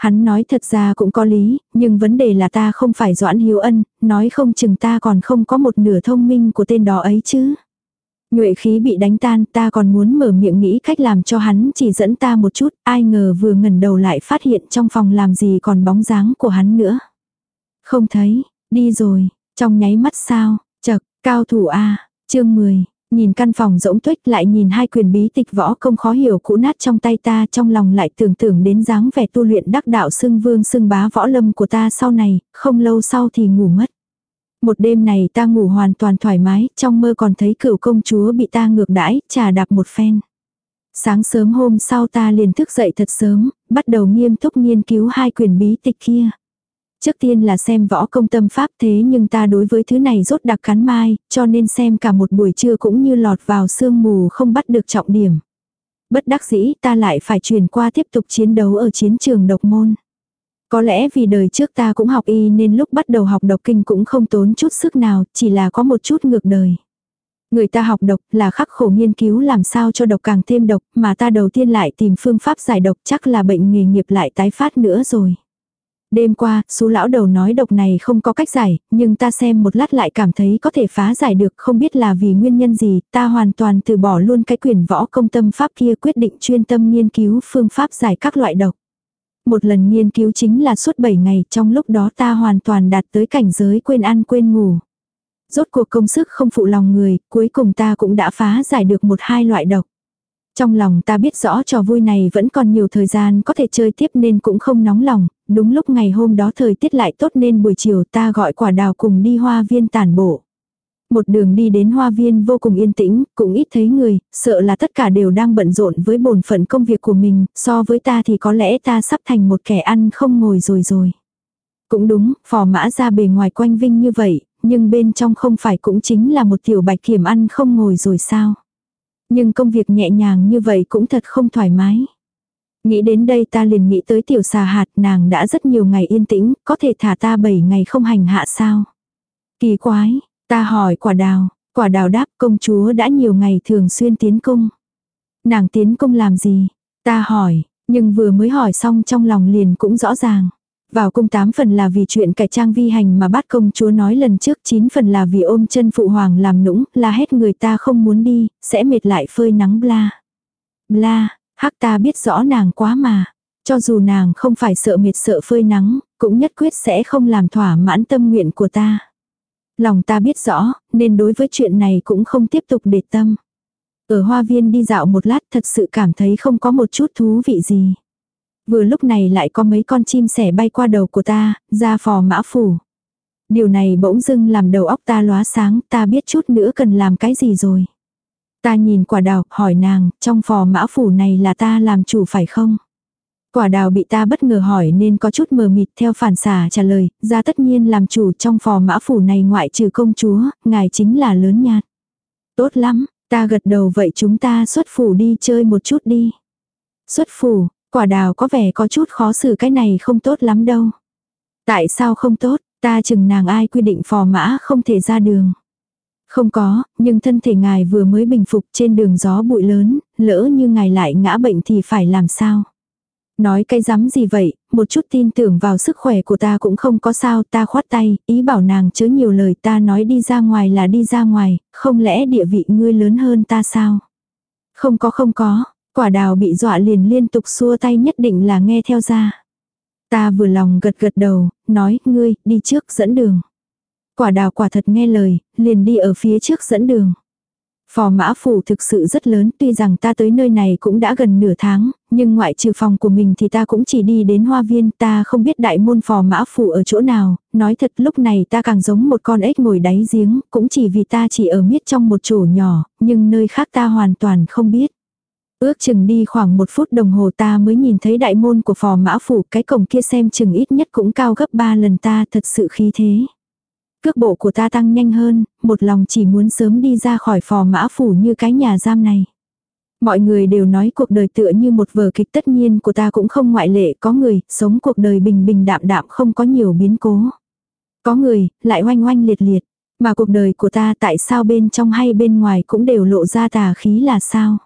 Hắn nói thật ra cũng có lý, nhưng vấn đề là ta không phải Doãn Hiếu Ân, nói không chừng ta còn không có một nửa thông minh của tên đó ấy chứ. Nhuệ khí bị đánh tan ta còn muốn mở miệng nghĩ cách làm cho hắn chỉ dẫn ta một chút, ai ngờ vừa ngẩn đầu lại phát hiện trong phòng làm gì còn bóng dáng của hắn nữa. Không thấy, đi rồi, trong nháy mắt sao, chật, cao thủ A, chương 10, nhìn căn phòng rỗng tuếch lại nhìn hai quyền bí tịch võ công khó hiểu cũ nát trong tay ta trong lòng lại tưởng tưởng đến dáng vẻ tu luyện đắc đạo xưng vương xưng bá võ lâm của ta sau này, không lâu sau thì ngủ mất. Một đêm này ta ngủ hoàn toàn thoải mái, trong mơ còn thấy cửu công chúa bị ta ngược đãi, trà đạp một phen. Sáng sớm hôm sau ta liền thức dậy thật sớm, bắt đầu nghiêm túc nghiên cứu hai quyền bí tịch kia. Trước tiên là xem võ công tâm pháp thế nhưng ta đối với thứ này rốt đặc cắn mai, cho nên xem cả một buổi trưa cũng như lọt vào sương mù không bắt được trọng điểm. Bất đắc dĩ ta lại phải chuyển qua tiếp tục chiến đấu ở chiến trường độc môn. Có lẽ vì đời trước ta cũng học y nên lúc bắt đầu học độc kinh cũng không tốn chút sức nào, chỉ là có một chút ngược đời. Người ta học độc là khắc khổ nghiên cứu làm sao cho độc càng thêm độc, mà ta đầu tiên lại tìm phương pháp giải độc chắc là bệnh nghề nghiệp lại tái phát nữa rồi. Đêm qua, số lão đầu nói độc này không có cách giải, nhưng ta xem một lát lại cảm thấy có thể phá giải được, không biết là vì nguyên nhân gì, ta hoàn toàn từ bỏ luôn cái quyền võ công tâm pháp kia quyết định chuyên tâm nghiên cứu phương pháp giải các loại độc. Một lần nghiên cứu chính là suốt 7 ngày, trong lúc đó ta hoàn toàn đạt tới cảnh giới quên ăn quên ngủ. Rốt cuộc công sức không phụ lòng người, cuối cùng ta cũng đã phá giải được một hai loại độc. Trong lòng ta biết rõ trò vui này vẫn còn nhiều thời gian có thể chơi tiếp nên cũng không nóng lòng, đúng lúc ngày hôm đó thời tiết lại tốt nên buổi chiều ta gọi quả đào cùng đi hoa viên tản bộ. Một đường đi đến hoa viên vô cùng yên tĩnh, cũng ít thấy người, sợ là tất cả đều đang bận rộn với bổn phận công việc của mình, so với ta thì có lẽ ta sắp thành một kẻ ăn không ngồi rồi rồi. Cũng đúng, phò mã ra bề ngoài quanh vinh như vậy, nhưng bên trong không phải cũng chính là một tiểu bạch kiểm ăn không ngồi rồi sao. Nhưng công việc nhẹ nhàng như vậy cũng thật không thoải mái. Nghĩ đến đây ta liền nghĩ tới tiểu xà hạt nàng đã rất nhiều ngày yên tĩnh, có thể thả ta 7 ngày không hành hạ sao. Kỳ quái, Ta hỏi quả đào, quả đào đáp công chúa đã nhiều ngày thường xuyên tiến cung. Nàng tiến cung làm gì? Ta hỏi, nhưng vừa mới hỏi xong trong lòng liền cũng rõ ràng. Vào cung tám phần là vì chuyện cải trang vi hành mà bát công chúa nói lần trước chín phần là vì ôm chân phụ hoàng làm nũng, là hết người ta không muốn đi, sẽ mệt lại phơi nắng bla. Bla, hắc ta biết rõ nàng quá mà. Cho dù nàng không phải sợ mệt sợ phơi nắng, cũng nhất quyết sẽ không làm thỏa mãn tâm nguyện của ta. Lòng ta biết rõ, nên đối với chuyện này cũng không tiếp tục để tâm. Ở hoa viên đi dạo một lát thật sự cảm thấy không có một chút thú vị gì. Vừa lúc này lại có mấy con chim sẻ bay qua đầu của ta, ra phò mã phủ. Điều này bỗng dưng làm đầu óc ta lóa sáng, ta biết chút nữa cần làm cái gì rồi. Ta nhìn quả đào, hỏi nàng, trong phò mã phủ này là ta làm chủ phải không? Quả đào bị ta bất ngờ hỏi nên có chút mờ mịt theo phản xả trả lời, ra tất nhiên làm chủ trong phò mã phủ này ngoại trừ công chúa, ngài chính là lớn nhạt. Tốt lắm, ta gật đầu vậy chúng ta xuất phủ đi chơi một chút đi. Xuất phủ, quả đào có vẻ có chút khó xử cái này không tốt lắm đâu. Tại sao không tốt, ta chừng nàng ai quy định phò mã không thể ra đường. Không có, nhưng thân thể ngài vừa mới bình phục trên đường gió bụi lớn, lỡ như ngài lại ngã bệnh thì phải làm sao? Nói cái dám gì vậy, một chút tin tưởng vào sức khỏe của ta cũng không có sao, ta khoát tay, ý bảo nàng chớ nhiều lời ta nói đi ra ngoài là đi ra ngoài, không lẽ địa vị ngươi lớn hơn ta sao? Không có không có, quả đào bị dọa liền liên tục xua tay nhất định là nghe theo ra. Ta vừa lòng gật gật đầu, nói, ngươi, đi trước dẫn đường. Quả đào quả thật nghe lời, liền đi ở phía trước dẫn đường. Phò mã phủ thực sự rất lớn, tuy rằng ta tới nơi này cũng đã gần nửa tháng, nhưng ngoại trừ phòng của mình thì ta cũng chỉ đi đến hoa viên, ta không biết đại môn phò mã phủ ở chỗ nào, nói thật lúc này ta càng giống một con ếch ngồi đáy giếng, cũng chỉ vì ta chỉ ở miết trong một chỗ nhỏ, nhưng nơi khác ta hoàn toàn không biết. Ước chừng đi khoảng một phút đồng hồ ta mới nhìn thấy đại môn của phò mã phủ, cái cổng kia xem chừng ít nhất cũng cao gấp ba lần ta thật sự khí thế. Cước bộ của ta tăng nhanh hơn, một lòng chỉ muốn sớm đi ra khỏi phò mã phủ như cái nhà giam này. Mọi người đều nói cuộc đời tựa như một vở kịch tất nhiên của ta cũng không ngoại lệ, có người, sống cuộc đời bình bình đạm đạm không có nhiều biến cố. Có người, lại oanh oanh liệt liệt, mà cuộc đời của ta tại sao bên trong hay bên ngoài cũng đều lộ ra tà khí là sao.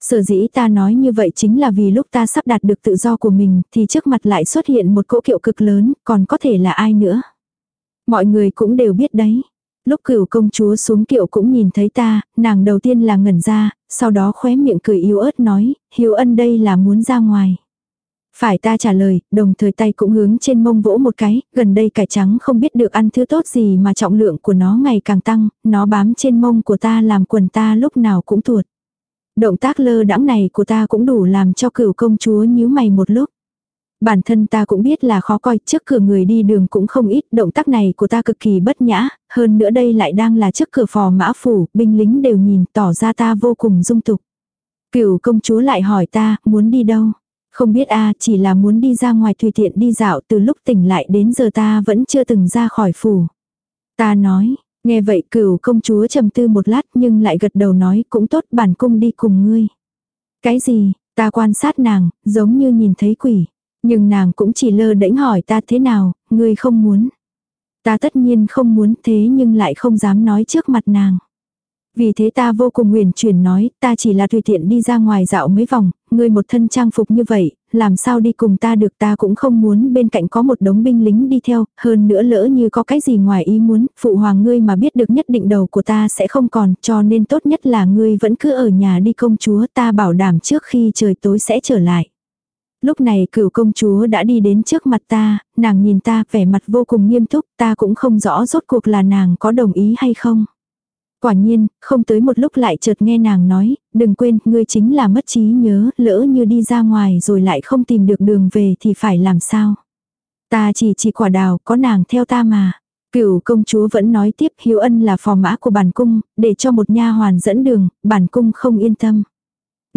Sở dĩ ta nói như vậy chính là vì lúc ta sắp đạt được tự do của mình thì trước mặt lại xuất hiện một cỗ kiệu cực lớn, còn có thể là ai nữa. Mọi người cũng đều biết đấy. Lúc cửu công chúa xuống kiệu cũng nhìn thấy ta, nàng đầu tiên là ngẩn ra, sau đó khóe miệng cười yếu ớt nói, hiếu ân đây là muốn ra ngoài. Phải ta trả lời, đồng thời tay cũng hướng trên mông vỗ một cái, gần đây cải trắng không biết được ăn thứ tốt gì mà trọng lượng của nó ngày càng tăng, nó bám trên mông của ta làm quần ta lúc nào cũng tuột. Động tác lơ đãng này của ta cũng đủ làm cho cửu công chúa nhíu mày một lúc. Bản thân ta cũng biết là khó coi, trước cửa người đi đường cũng không ít, động tác này của ta cực kỳ bất nhã, hơn nữa đây lại đang là trước cửa phò mã phủ, binh lính đều nhìn tỏ ra ta vô cùng dung tục. Cửu công chúa lại hỏi ta, muốn đi đâu? Không biết a chỉ là muốn đi ra ngoài tùy tiện đi dạo từ lúc tỉnh lại đến giờ ta vẫn chưa từng ra khỏi phủ. Ta nói, nghe vậy cửu công chúa trầm tư một lát nhưng lại gật đầu nói cũng tốt bản cung đi cùng ngươi. Cái gì, ta quan sát nàng, giống như nhìn thấy quỷ. Nhưng nàng cũng chỉ lơ đễnh hỏi ta thế nào, ngươi không muốn. Ta tất nhiên không muốn thế nhưng lại không dám nói trước mặt nàng. Vì thế ta vô cùng nguyền chuyển nói, ta chỉ là tùy tiện đi ra ngoài dạo mấy vòng, ngươi một thân trang phục như vậy, làm sao đi cùng ta được ta cũng không muốn bên cạnh có một đống binh lính đi theo, hơn nữa lỡ như có cái gì ngoài ý muốn, phụ hoàng ngươi mà biết được nhất định đầu của ta sẽ không còn, cho nên tốt nhất là ngươi vẫn cứ ở nhà đi công chúa ta bảo đảm trước khi trời tối sẽ trở lại. Lúc này cửu công chúa đã đi đến trước mặt ta, nàng nhìn ta vẻ mặt vô cùng nghiêm túc, ta cũng không rõ rốt cuộc là nàng có đồng ý hay không. Quả nhiên, không tới một lúc lại chợt nghe nàng nói, đừng quên, ngươi chính là mất trí nhớ, lỡ như đi ra ngoài rồi lại không tìm được đường về thì phải làm sao. Ta chỉ chỉ quả đào, có nàng theo ta mà. Cửu công chúa vẫn nói tiếp hiếu ân là phò mã của bản cung, để cho một nha hoàn dẫn đường, bản cung không yên tâm.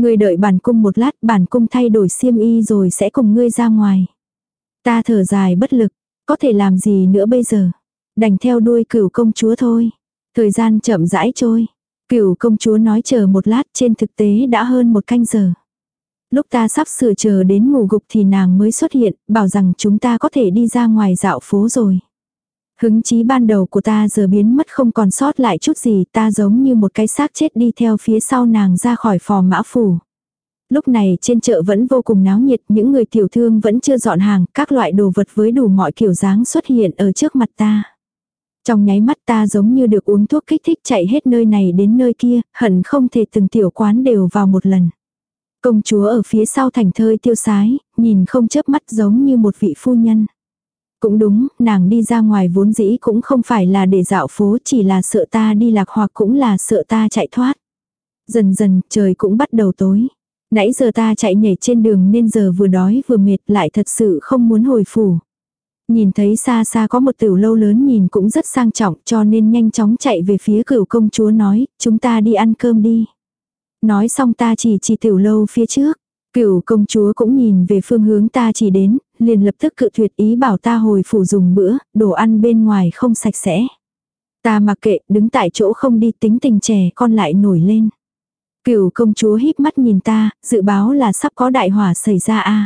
Ngươi đợi bản cung một lát, bản cung thay đổi xiêm y rồi sẽ cùng ngươi ra ngoài. Ta thở dài bất lực, có thể làm gì nữa bây giờ? Đành theo đuôi cửu công chúa thôi. Thời gian chậm rãi trôi. Cửu công chúa nói chờ một lát trên thực tế đã hơn một canh giờ. Lúc ta sắp sửa chờ đến ngủ gục thì nàng mới xuất hiện, bảo rằng chúng ta có thể đi ra ngoài dạo phố rồi. Hứng chí ban đầu của ta giờ biến mất không còn sót lại chút gì, ta giống như một cái xác chết đi theo phía sau nàng ra khỏi phò mã phủ. Lúc này trên chợ vẫn vô cùng náo nhiệt, những người tiểu thương vẫn chưa dọn hàng, các loại đồ vật với đủ mọi kiểu dáng xuất hiện ở trước mặt ta. Trong nháy mắt ta giống như được uống thuốc kích thích chạy hết nơi này đến nơi kia, hận không thể từng tiểu quán đều vào một lần. Công chúa ở phía sau thành thơi tiêu sái, nhìn không chớp mắt giống như một vị phu nhân. Cũng đúng, nàng đi ra ngoài vốn dĩ cũng không phải là để dạo phố chỉ là sợ ta đi lạc hoặc cũng là sợ ta chạy thoát. Dần dần trời cũng bắt đầu tối. Nãy giờ ta chạy nhảy trên đường nên giờ vừa đói vừa mệt lại thật sự không muốn hồi phủ. Nhìn thấy xa xa có một tiểu lâu lớn nhìn cũng rất sang trọng cho nên nhanh chóng chạy về phía cửu công chúa nói, chúng ta đi ăn cơm đi. Nói xong ta chỉ chỉ tiểu lâu phía trước. Cửu công chúa cũng nhìn về phương hướng ta chỉ đến, liền lập tức cự tuyệt ý bảo ta hồi phủ dùng bữa, đồ ăn bên ngoài không sạch sẽ. Ta mặc kệ, đứng tại chỗ không đi tính tình trẻ con lại nổi lên. Cửu công chúa híp mắt nhìn ta, dự báo là sắp có đại hỏa xảy ra a.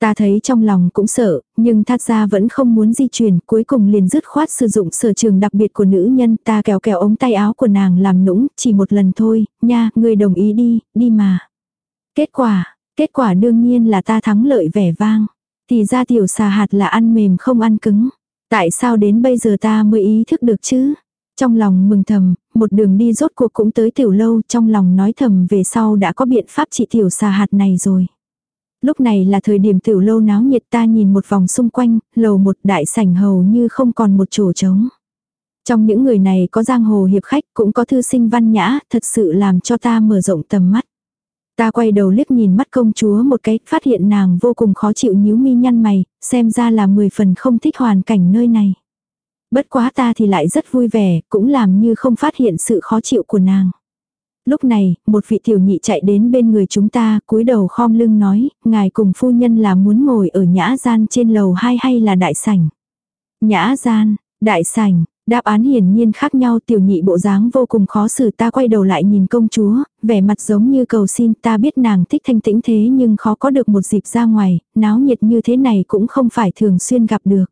Ta thấy trong lòng cũng sợ, nhưng thát ra vẫn không muốn di chuyển, cuối cùng liền dứt khoát sử dụng sở trường đặc biệt của nữ nhân ta kéo kéo ống tay áo của nàng làm nũng, chỉ một lần thôi, nha, ngươi đồng ý đi, đi mà. Kết quả, kết quả đương nhiên là ta thắng lợi vẻ vang. Thì ra tiểu xà hạt là ăn mềm không ăn cứng. Tại sao đến bây giờ ta mới ý thức được chứ? Trong lòng mừng thầm, một đường đi rốt cuộc cũng tới tiểu lâu, trong lòng nói thầm về sau đã có biện pháp trị tiểu xà hạt này rồi. Lúc này là thời điểm tiểu lâu náo nhiệt ta nhìn một vòng xung quanh, lầu một đại sảnh hầu như không còn một chỗ trống. Trong những người này có giang hồ hiệp khách cũng có thư sinh văn nhã, thật sự làm cho ta mở rộng tầm mắt. Ta quay đầu liếc nhìn mắt công chúa một cái, phát hiện nàng vô cùng khó chịu nhíu mi nhăn mày, xem ra là mười phần không thích hoàn cảnh nơi này. Bất quá ta thì lại rất vui vẻ, cũng làm như không phát hiện sự khó chịu của nàng. Lúc này, một vị tiểu nhị chạy đến bên người chúng ta, cúi đầu khom lưng nói, ngài cùng phu nhân là muốn ngồi ở nhã gian trên lầu hai hay là đại sảnh. Nhã gian, đại sảnh, đáp án hiển nhiên khác nhau tiểu nhị bộ dáng vô cùng khó xử ta quay đầu lại nhìn công chúa, vẻ mặt giống như cầu xin ta biết nàng thích thanh tĩnh thế nhưng khó có được một dịp ra ngoài, náo nhiệt như thế này cũng không phải thường xuyên gặp được.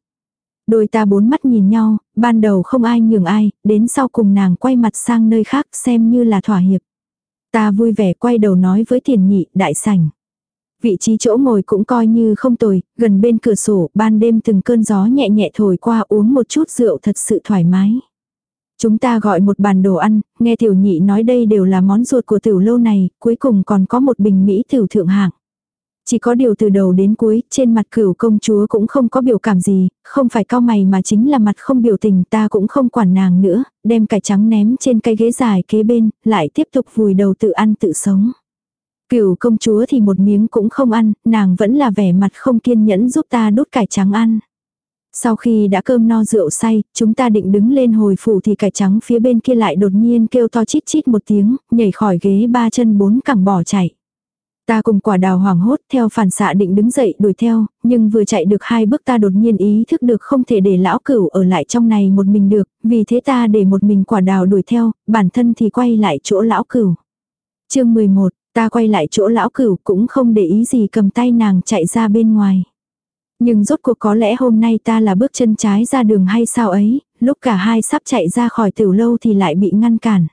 Đôi ta bốn mắt nhìn nhau, ban đầu không ai nhường ai, đến sau cùng nàng quay mặt sang nơi khác xem như là thỏa hiệp. Ta vui vẻ quay đầu nói với tiền nhị, đại sảnh. Vị trí chỗ ngồi cũng coi như không tồi, gần bên cửa sổ, ban đêm từng cơn gió nhẹ nhẹ thổi qua uống một chút rượu thật sự thoải mái. Chúng ta gọi một bàn đồ ăn, nghe tiểu nhị nói đây đều là món ruột của tiểu lâu này, cuối cùng còn có một bình mỹ tiểu thượng hạng. Chỉ có điều từ đầu đến cuối, trên mặt cửu công chúa cũng không có biểu cảm gì, không phải cao mày mà chính là mặt không biểu tình ta cũng không quản nàng nữa, đem cải trắng ném trên cây ghế dài kế bên, lại tiếp tục vùi đầu tự ăn tự sống. Cửu công chúa thì một miếng cũng không ăn, nàng vẫn là vẻ mặt không kiên nhẫn giúp ta đút cải trắng ăn. Sau khi đã cơm no rượu say, chúng ta định đứng lên hồi phủ thì cải trắng phía bên kia lại đột nhiên kêu to chít chít một tiếng, nhảy khỏi ghế ba chân bốn cẳng bỏ chạy. Ta cùng quả đào hoảng hốt theo phản xạ định đứng dậy đuổi theo, nhưng vừa chạy được hai bước ta đột nhiên ý thức được không thể để lão cửu ở lại trong này một mình được, vì thế ta để một mình quả đào đuổi theo, bản thân thì quay lại chỗ lão cửu. chương 11, ta quay lại chỗ lão cửu cũng không để ý gì cầm tay nàng chạy ra bên ngoài. Nhưng rốt cuộc có lẽ hôm nay ta là bước chân trái ra đường hay sao ấy, lúc cả hai sắp chạy ra khỏi tiểu lâu thì lại bị ngăn cản.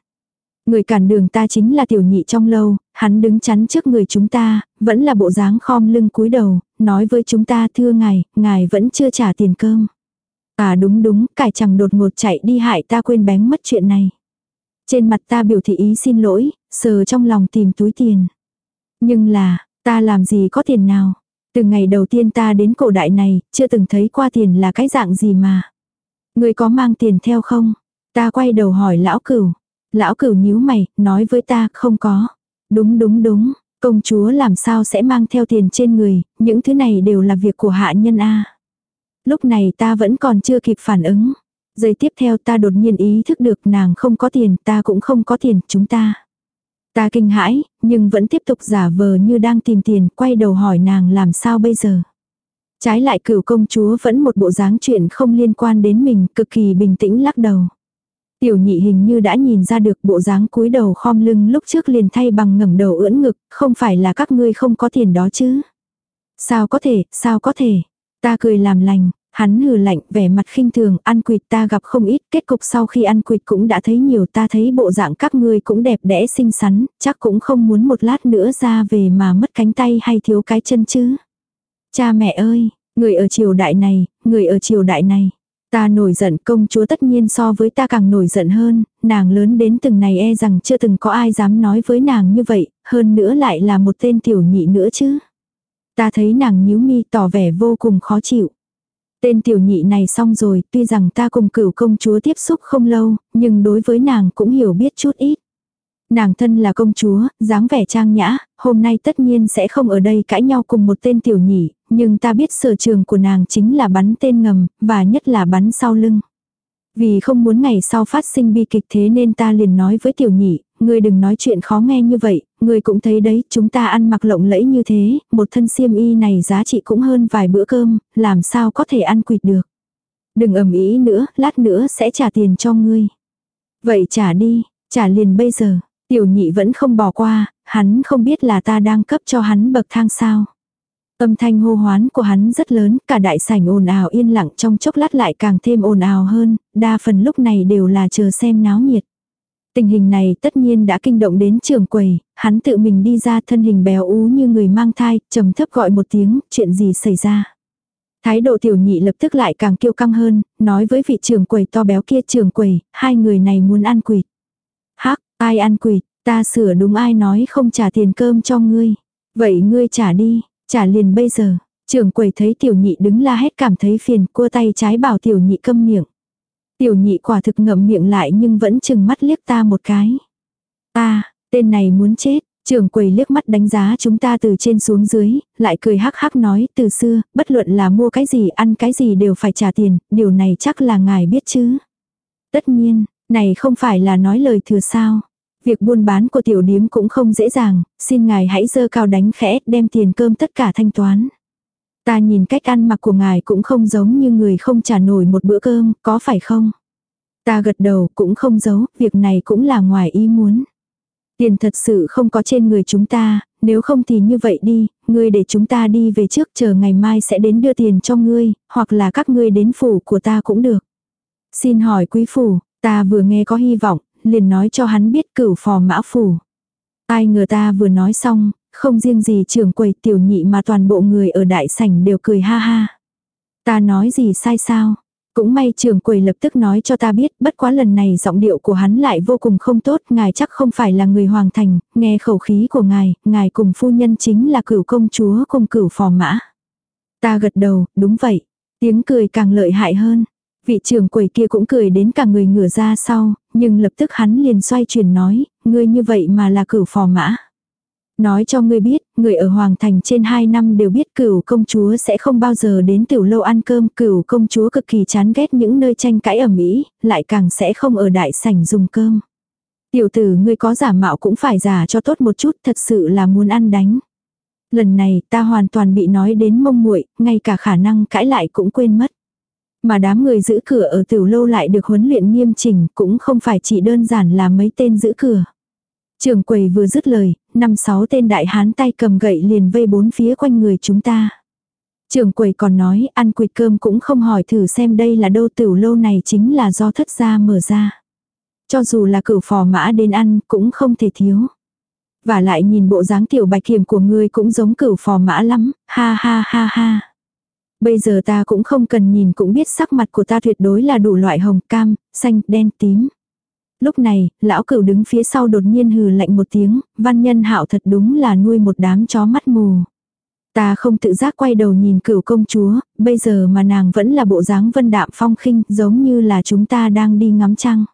Người cản đường ta chính là tiểu nhị trong lâu, hắn đứng chắn trước người chúng ta, vẫn là bộ dáng khom lưng cúi đầu, nói với chúng ta thưa ngài, ngài vẫn chưa trả tiền cơm. À đúng đúng, cải chẳng đột ngột chạy đi hại ta quên bén mất chuyện này. Trên mặt ta biểu thị ý xin lỗi, sờ trong lòng tìm túi tiền. Nhưng là, ta làm gì có tiền nào. Từ ngày đầu tiên ta đến cổ đại này, chưa từng thấy qua tiền là cái dạng gì mà. Người có mang tiền theo không? Ta quay đầu hỏi lão cửu. Lão cửu nhíu mày, nói với ta không có. Đúng đúng đúng, công chúa làm sao sẽ mang theo tiền trên người, những thứ này đều là việc của hạ nhân a. Lúc này ta vẫn còn chưa kịp phản ứng. Giây tiếp theo ta đột nhiên ý thức được nàng không có tiền, ta cũng không có tiền, chúng ta. Ta kinh hãi, nhưng vẫn tiếp tục giả vờ như đang tìm tiền, quay đầu hỏi nàng làm sao bây giờ. Trái lại cửu công chúa vẫn một bộ dáng chuyện không liên quan đến mình, cực kỳ bình tĩnh lắc đầu. Tiểu nhị hình như đã nhìn ra được bộ dáng cúi đầu khom lưng lúc trước liền thay bằng ngẩng đầu ưỡn ngực, không phải là các ngươi không có tiền đó chứ. Sao có thể, sao có thể. Ta cười làm lành, hắn hừ lạnh vẻ mặt khinh thường, ăn quỵt ta gặp không ít, kết cục sau khi ăn quỵt cũng đã thấy nhiều ta thấy bộ dạng các ngươi cũng đẹp đẽ xinh xắn, chắc cũng không muốn một lát nữa ra về mà mất cánh tay hay thiếu cái chân chứ. Cha mẹ ơi, người ở triều đại này, người ở triều đại này. Ta nổi giận công chúa tất nhiên so với ta càng nổi giận hơn, nàng lớn đến từng này e rằng chưa từng có ai dám nói với nàng như vậy, hơn nữa lại là một tên tiểu nhị nữa chứ. Ta thấy nàng nhíu mi tỏ vẻ vô cùng khó chịu. Tên tiểu nhị này xong rồi, tuy rằng ta cùng cửu công chúa tiếp xúc không lâu, nhưng đối với nàng cũng hiểu biết chút ít. Nàng thân là công chúa, dáng vẻ trang nhã, hôm nay tất nhiên sẽ không ở đây cãi nhau cùng một tên tiểu nhị, nhưng ta biết sở trường của nàng chính là bắn tên ngầm, và nhất là bắn sau lưng. Vì không muốn ngày sau phát sinh bi kịch thế nên ta liền nói với tiểu nhị, ngươi đừng nói chuyện khó nghe như vậy, ngươi cũng thấy đấy, chúng ta ăn mặc lộng lẫy như thế, một thân xiêm y này giá trị cũng hơn vài bữa cơm, làm sao có thể ăn quỵt được. Đừng ầm ý nữa, lát nữa sẽ trả tiền cho ngươi. Vậy trả đi, trả liền bây giờ. Tiểu nhị vẫn không bỏ qua, hắn không biết là ta đang cấp cho hắn bậc thang sao. Âm thanh hô hoán của hắn rất lớn, cả đại sảnh ồn ào yên lặng trong chốc lát lại càng thêm ồn ào hơn, đa phần lúc này đều là chờ xem náo nhiệt. Tình hình này tất nhiên đã kinh động đến trường quầy, hắn tự mình đi ra thân hình béo ú như người mang thai, trầm thấp gọi một tiếng, chuyện gì xảy ra. Thái độ tiểu nhị lập tức lại càng kiêu căng hơn, nói với vị trưởng quầy to béo kia trưởng quầy, hai người này muốn ăn quỷ. Hắc, ai ăn quỷ ta sửa đúng ai nói không trả tiền cơm cho ngươi. Vậy ngươi trả đi, trả liền bây giờ. Trưởng quầy thấy tiểu nhị đứng la hét cảm thấy phiền, cua tay trái bảo tiểu nhị câm miệng. Tiểu nhị quả thực ngậm miệng lại nhưng vẫn chừng mắt liếc ta một cái. Ta, tên này muốn chết, trưởng quầy liếc mắt đánh giá chúng ta từ trên xuống dưới, lại cười hắc hắc nói từ xưa, bất luận là mua cái gì ăn cái gì đều phải trả tiền, điều này chắc là ngài biết chứ. Tất nhiên, này không phải là nói lời thừa sao. Việc buôn bán của tiểu điếm cũng không dễ dàng, xin ngài hãy dơ cao đánh khẽ đem tiền cơm tất cả thanh toán. Ta nhìn cách ăn mặc của ngài cũng không giống như người không trả nổi một bữa cơm, có phải không? Ta gật đầu cũng không giấu, việc này cũng là ngoài ý muốn. Tiền thật sự không có trên người chúng ta, nếu không thì như vậy đi, ngươi để chúng ta đi về trước chờ ngày mai sẽ đến đưa tiền cho ngươi, hoặc là các ngươi đến phủ của ta cũng được. Xin hỏi quý phủ, ta vừa nghe có hy vọng, liền nói cho hắn biết cửu phò mã phủ. Ai ngờ ta vừa nói xong, không riêng gì trưởng quầy tiểu nhị mà toàn bộ người ở đại sảnh đều cười ha ha. Ta nói gì sai sao? Cũng may trưởng quầy lập tức nói cho ta biết, bất quá lần này giọng điệu của hắn lại vô cùng không tốt, ngài chắc không phải là người hoàng thành, nghe khẩu khí của ngài, ngài cùng phu nhân chính là cửu công chúa cùng cửu phò mã. Ta gật đầu, đúng vậy. Tiếng cười càng lợi hại hơn. Vị trưởng quầy kia cũng cười đến cả người ngửa ra sau, nhưng lập tức hắn liền xoay chuyển nói, ngươi như vậy mà là cửu phò mã. Nói cho ngươi biết, người ở Hoàng Thành trên 2 năm đều biết cửu công chúa sẽ không bao giờ đến tiểu lâu ăn cơm. Cửu công chúa cực kỳ chán ghét những nơi tranh cãi ở Mỹ, lại càng sẽ không ở đại sảnh dùng cơm. Tiểu tử ngươi có giả mạo cũng phải giả cho tốt một chút, thật sự là muốn ăn đánh. Lần này ta hoàn toàn bị nói đến mông muội, ngay cả khả năng cãi lại cũng quên mất. Mà đám người giữ cửa ở tiểu lâu lại được huấn luyện nghiêm chỉnh cũng không phải chỉ đơn giản là mấy tên giữ cửa. Trường quầy vừa dứt lời, năm sáu tên đại hán tay cầm gậy liền vây bốn phía quanh người chúng ta. Trường quầy còn nói ăn quỵt cơm cũng không hỏi thử xem đây là đâu tiểu lâu này chính là do thất gia mở ra. Cho dù là cửu phò mã đến ăn cũng không thể thiếu. Và lại nhìn bộ dáng tiểu bạch kiểm của ngươi cũng giống cửu phò mã lắm, ha ha ha ha. Bây giờ ta cũng không cần nhìn cũng biết sắc mặt của ta tuyệt đối là đủ loại hồng cam, xanh, đen, tím. Lúc này, lão cửu đứng phía sau đột nhiên hừ lạnh một tiếng, văn nhân hạo thật đúng là nuôi một đám chó mắt mù. Ta không tự giác quay đầu nhìn cửu công chúa, bây giờ mà nàng vẫn là bộ dáng vân đạm phong khinh giống như là chúng ta đang đi ngắm trăng.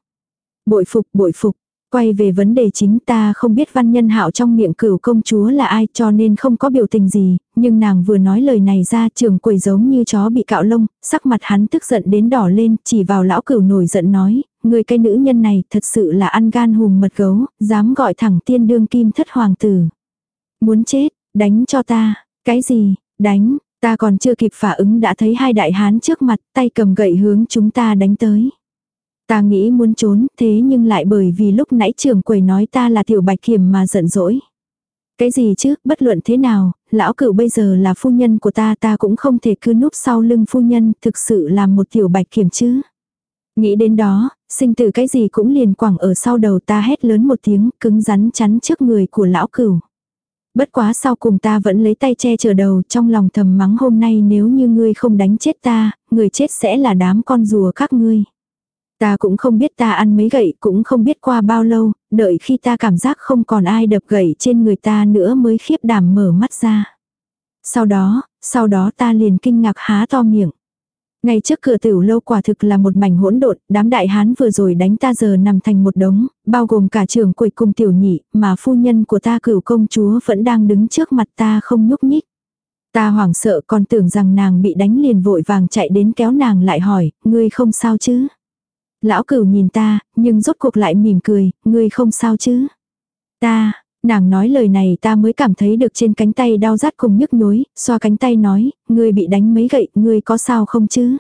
Bội phục, bội phục. Quay về vấn đề chính ta không biết văn nhân hạo trong miệng cửu công chúa là ai cho nên không có biểu tình gì, nhưng nàng vừa nói lời này ra trường quầy giống như chó bị cạo lông, sắc mặt hắn tức giận đến đỏ lên, chỉ vào lão cửu nổi giận nói, người cái nữ nhân này thật sự là ăn gan hùm mật gấu, dám gọi thẳng tiên đương kim thất hoàng tử. Muốn chết, đánh cho ta, cái gì, đánh, ta còn chưa kịp phản ứng đã thấy hai đại hán trước mặt tay cầm gậy hướng chúng ta đánh tới. Ta nghĩ muốn trốn, thế nhưng lại bởi vì lúc nãy trưởng quầy nói ta là tiểu bạch kiểm mà giận dỗi. Cái gì chứ, bất luận thế nào, lão cửu bây giờ là phu nhân của ta ta cũng không thể cứ núp sau lưng phu nhân, thực sự là một tiểu bạch kiểm chứ. Nghĩ đến đó, sinh tử cái gì cũng liền quẳng ở sau đầu ta hét lớn một tiếng, cứng rắn chắn trước người của lão cửu. Bất quá sau cùng ta vẫn lấy tay che chở đầu trong lòng thầm mắng hôm nay nếu như ngươi không đánh chết ta, người chết sẽ là đám con rùa các ngươi. Ta cũng không biết ta ăn mấy gậy, cũng không biết qua bao lâu, đợi khi ta cảm giác không còn ai đập gậy trên người ta nữa mới khiếp đảm mở mắt ra. Sau đó, sau đó ta liền kinh ngạc há to miệng. Ngay trước cửa tiểu lâu quả thực là một mảnh hỗn độn, đám đại hán vừa rồi đánh ta giờ nằm thành một đống, bao gồm cả trưởng quầy cùng tiểu nhị, mà phu nhân của ta cửu công chúa vẫn đang đứng trước mặt ta không nhúc nhích. Ta hoảng sợ còn tưởng rằng nàng bị đánh liền vội vàng chạy đến kéo nàng lại hỏi, ngươi không sao chứ? Lão cửu nhìn ta, nhưng rốt cuộc lại mỉm cười, ngươi không sao chứ? Ta, nàng nói lời này ta mới cảm thấy được trên cánh tay đau rát cùng nhức nhối, xoa cánh tay nói, ngươi bị đánh mấy gậy, ngươi có sao không chứ?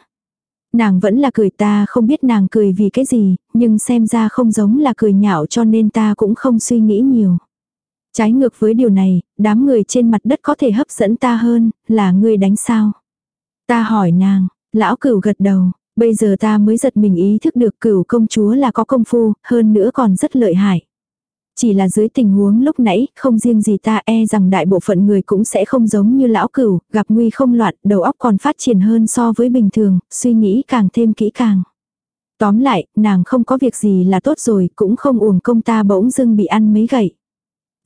Nàng vẫn là cười ta không biết nàng cười vì cái gì, nhưng xem ra không giống là cười nhạo cho nên ta cũng không suy nghĩ nhiều. Trái ngược với điều này, đám người trên mặt đất có thể hấp dẫn ta hơn, là ngươi đánh sao? Ta hỏi nàng, lão cửu gật đầu, bây giờ ta mới giật mình ý thức được cửu công chúa là có công phu, hơn nữa còn rất lợi hại. Chỉ là dưới tình huống lúc nãy, không riêng gì ta e rằng đại bộ phận người cũng sẽ không giống như lão cửu, gặp nguy không loạn, đầu óc còn phát triển hơn so với bình thường, suy nghĩ càng thêm kỹ càng. Tóm lại, nàng không có việc gì là tốt rồi, cũng không uổng công ta bỗng dưng bị ăn mấy gậy.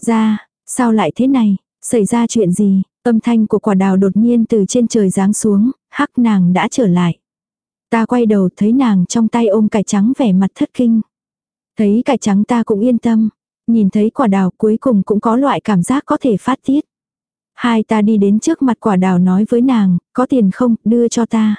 Ra, sao lại thế này, xảy ra chuyện gì, âm thanh của quả đào đột nhiên từ trên trời giáng xuống, hắc nàng đã trở lại. Ta quay đầu thấy nàng trong tay ôm cải trắng vẻ mặt thất kinh. Thấy cải trắng ta cũng yên tâm, nhìn thấy quả đào cuối cùng cũng có loại cảm giác có thể phát tiết. Hai ta đi đến trước mặt quả đào nói với nàng, có tiền không, đưa cho ta.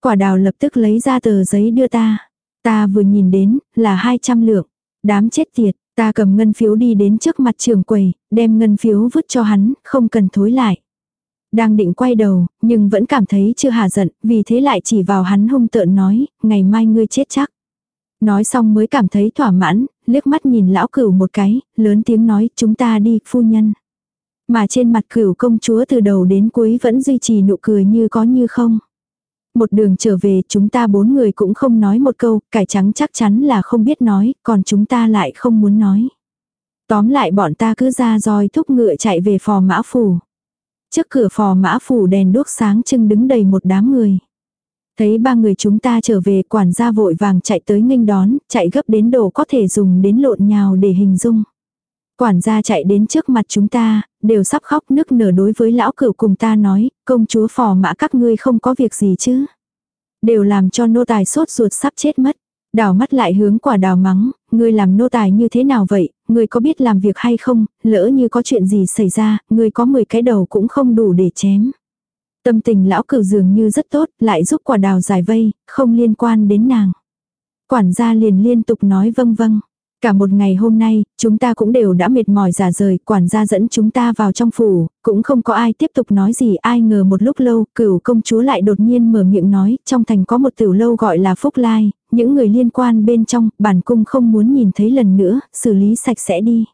Quả đào lập tức lấy ra tờ giấy đưa ta. Ta vừa nhìn đến, là 200 lượng. Đám chết tiệt, ta cầm ngân phiếu đi đến trước mặt trường quầy, đem ngân phiếu vứt cho hắn, không cần thối lại. Đang định quay đầu, nhưng vẫn cảm thấy chưa hà giận, vì thế lại chỉ vào hắn hung tợn nói, ngày mai ngươi chết chắc. Nói xong mới cảm thấy thỏa mãn, liếc mắt nhìn lão cửu một cái, lớn tiếng nói, chúng ta đi, phu nhân. Mà trên mặt cửu công chúa từ đầu đến cuối vẫn duy trì nụ cười như có như không. Một đường trở về chúng ta bốn người cũng không nói một câu, cải trắng chắc chắn là không biết nói, còn chúng ta lại không muốn nói. Tóm lại bọn ta cứ ra roi thúc ngựa chạy về phò mã phủ. Trước cửa phò mã phủ đèn đuốc sáng trưng đứng đầy một đám người. Thấy ba người chúng ta trở về quản gia vội vàng chạy tới nghênh đón, chạy gấp đến độ có thể dùng đến lộn nhào để hình dung. Quản gia chạy đến trước mặt chúng ta, đều sắp khóc nức nở đối với lão cửu cùng ta nói, công chúa phò mã các ngươi không có việc gì chứ. Đều làm cho nô tài sốt ruột sắp chết mất. Đào mắt lại hướng quả đào mắng, ngươi làm nô tài như thế nào vậy, ngươi có biết làm việc hay không, lỡ như có chuyện gì xảy ra, ngươi có 10 cái đầu cũng không đủ để chém. Tâm tình lão cửu dường như rất tốt, lại giúp quả đào giải vây, không liên quan đến nàng. Quản gia liền liên tục nói vâng vâng. Cả một ngày hôm nay, chúng ta cũng đều đã mệt mỏi giả rời, quản gia dẫn chúng ta vào trong phủ, cũng không có ai tiếp tục nói gì, ai ngờ một lúc lâu, cửu công chúa lại đột nhiên mở miệng nói, trong thành có một tiểu lâu gọi là Phúc Lai, những người liên quan bên trong, bản cung không muốn nhìn thấy lần nữa, xử lý sạch sẽ đi.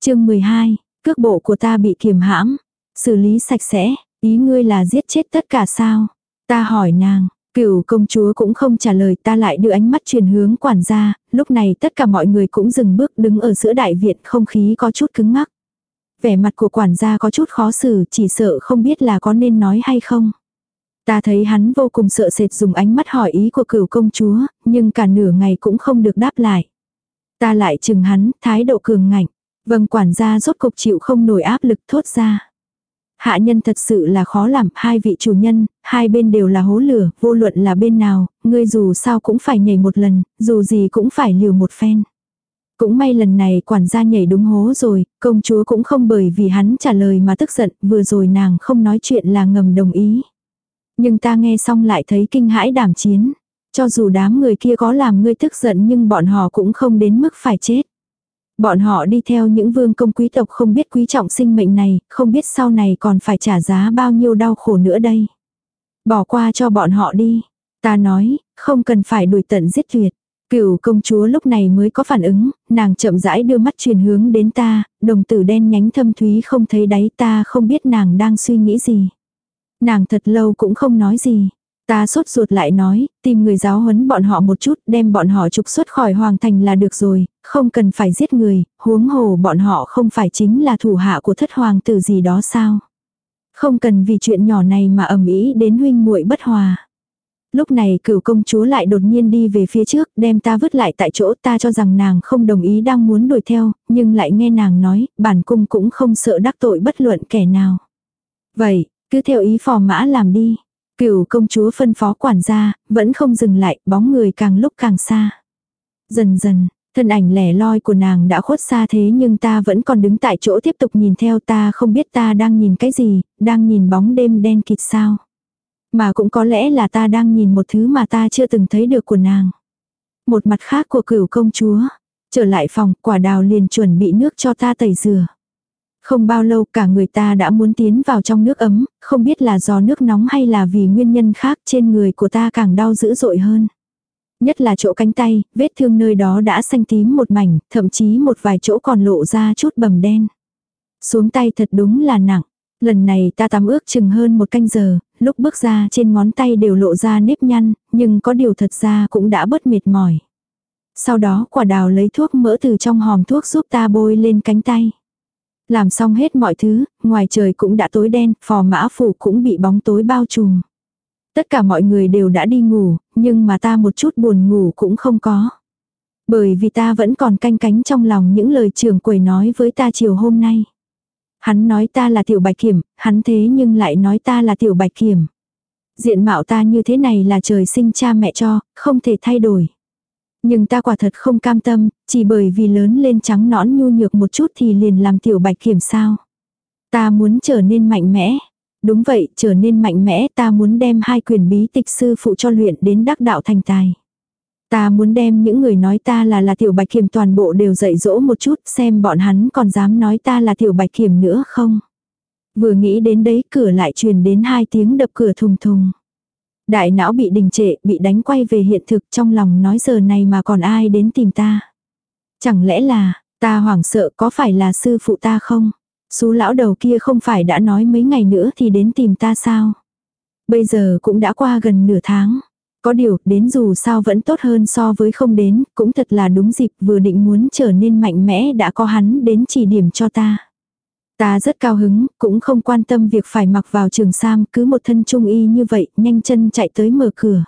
chương 12, cước bộ của ta bị kiềm hãm, xử lý sạch sẽ, ý ngươi là giết chết tất cả sao? Ta hỏi nàng, Cửu công chúa cũng không trả lời ta lại đưa ánh mắt truyền hướng quản gia, lúc này tất cả mọi người cũng dừng bước đứng ở giữa đại viện không khí có chút cứng ngắc. Vẻ mặt của quản gia có chút khó xử chỉ sợ không biết là có nên nói hay không. Ta thấy hắn vô cùng sợ sệt dùng ánh mắt hỏi ý của cửu công chúa, nhưng cả nửa ngày cũng không được đáp lại. Ta lại chừng hắn, thái độ cường ngạnh. Vâng quản gia rốt cục chịu không nổi áp lực thốt ra. Hạ nhân thật sự là khó làm, hai vị chủ nhân, hai bên đều là hố lửa, vô luận là bên nào, ngươi dù sao cũng phải nhảy một lần, dù gì cũng phải liều một phen. Cũng may lần này quản gia nhảy đúng hố rồi, công chúa cũng không bởi vì hắn trả lời mà tức giận, vừa rồi nàng không nói chuyện là ngầm đồng ý. Nhưng ta nghe xong lại thấy kinh hãi đảm chiến. Cho dù đám người kia có làm ngươi tức giận nhưng bọn họ cũng không đến mức phải chết. Bọn họ đi theo những vương công quý tộc không biết quý trọng sinh mệnh này, không biết sau này còn phải trả giá bao nhiêu đau khổ nữa đây. Bỏ qua cho bọn họ đi. Ta nói, không cần phải đuổi tận giết tuyệt. Cửu công chúa lúc này mới có phản ứng, nàng chậm rãi đưa mắt truyền hướng đến ta, đồng tử đen nhánh thâm thúy không thấy đáy ta không biết nàng đang suy nghĩ gì. Nàng thật lâu cũng không nói gì. Ta sốt ruột lại nói, tìm người giáo huấn bọn họ một chút, đem bọn họ trục xuất khỏi hoàng thành là được rồi, không cần phải giết người, huống hồ bọn họ không phải chính là thủ hạ của thất hoàng tử gì đó sao. Không cần vì chuyện nhỏ này mà ầm ĩ đến huynh muội bất hòa. Lúc này cửu công chúa lại đột nhiên đi về phía trước, đem ta vứt lại tại chỗ ta cho rằng nàng không đồng ý đang muốn đuổi theo, nhưng lại nghe nàng nói, bản cung cũng không sợ đắc tội bất luận kẻ nào. Vậy, cứ theo ý phò mã làm đi. Cửu công chúa phân phó quản gia, vẫn không dừng lại, bóng người càng lúc càng xa. Dần dần, thân ảnh lẻ loi của nàng đã khuất xa thế nhưng ta vẫn còn đứng tại chỗ tiếp tục nhìn theo ta không biết ta đang nhìn cái gì, đang nhìn bóng đêm đen kịt sao. Mà cũng có lẽ là ta đang nhìn một thứ mà ta chưa từng thấy được của nàng. Một mặt khác của cửu công chúa. Trở lại phòng, quả đào liền chuẩn bị nước cho ta tẩy rửa. Không bao lâu cả người ta đã muốn tiến vào trong nước ấm, không biết là do nước nóng hay là vì nguyên nhân khác trên người của ta càng đau dữ dội hơn. Nhất là chỗ cánh tay, vết thương nơi đó đã xanh tím một mảnh, thậm chí một vài chỗ còn lộ ra chút bầm đen. Xuống tay thật đúng là nặng. Lần này ta tắm ước chừng hơn một canh giờ, lúc bước ra trên ngón tay đều lộ ra nếp nhăn, nhưng có điều thật ra cũng đã bớt mệt mỏi. Sau đó quả đào lấy thuốc mỡ từ trong hòm thuốc giúp ta bôi lên cánh tay. Làm xong hết mọi thứ, ngoài trời cũng đã tối đen, phò mã phủ cũng bị bóng tối bao trùm. Tất cả mọi người đều đã đi ngủ, nhưng mà ta một chút buồn ngủ cũng không có. Bởi vì ta vẫn còn canh cánh trong lòng những lời trường quầy nói với ta chiều hôm nay. Hắn nói ta là tiểu bạch kiểm, hắn thế nhưng lại nói ta là tiểu bạch kiểm. Diện mạo ta như thế này là trời sinh cha mẹ cho, không thể thay đổi. Nhưng ta quả thật không cam tâm, chỉ bởi vì lớn lên trắng nõn nhu nhược một chút thì liền làm tiểu bạch kiểm sao. Ta muốn trở nên mạnh mẽ. Đúng vậy, trở nên mạnh mẽ ta muốn đem hai quyền bí tịch sư phụ cho luyện đến đắc đạo thành tài. Ta muốn đem những người nói ta là là tiểu bạch kiểm toàn bộ đều dạy dỗ một chút xem bọn hắn còn dám nói ta là tiểu bạch kiểm nữa không. Vừa nghĩ đến đấy cửa lại truyền đến hai tiếng đập cửa thùng thùng. Đại não bị đình trệ, bị đánh quay về hiện thực trong lòng nói giờ này mà còn ai đến tìm ta. Chẳng lẽ là, ta hoảng sợ có phải là sư phụ ta không? Sú lão đầu kia không phải đã nói mấy ngày nữa thì đến tìm ta sao? Bây giờ cũng đã qua gần nửa tháng. Có điều, đến dù sao vẫn tốt hơn so với không đến, cũng thật là đúng dịp vừa định muốn trở nên mạnh mẽ đã có hắn đến chỉ điểm cho ta. Ta rất cao hứng, cũng không quan tâm việc phải mặc vào trường sam, cứ một thân trung y như vậy, nhanh chân chạy tới mở cửa.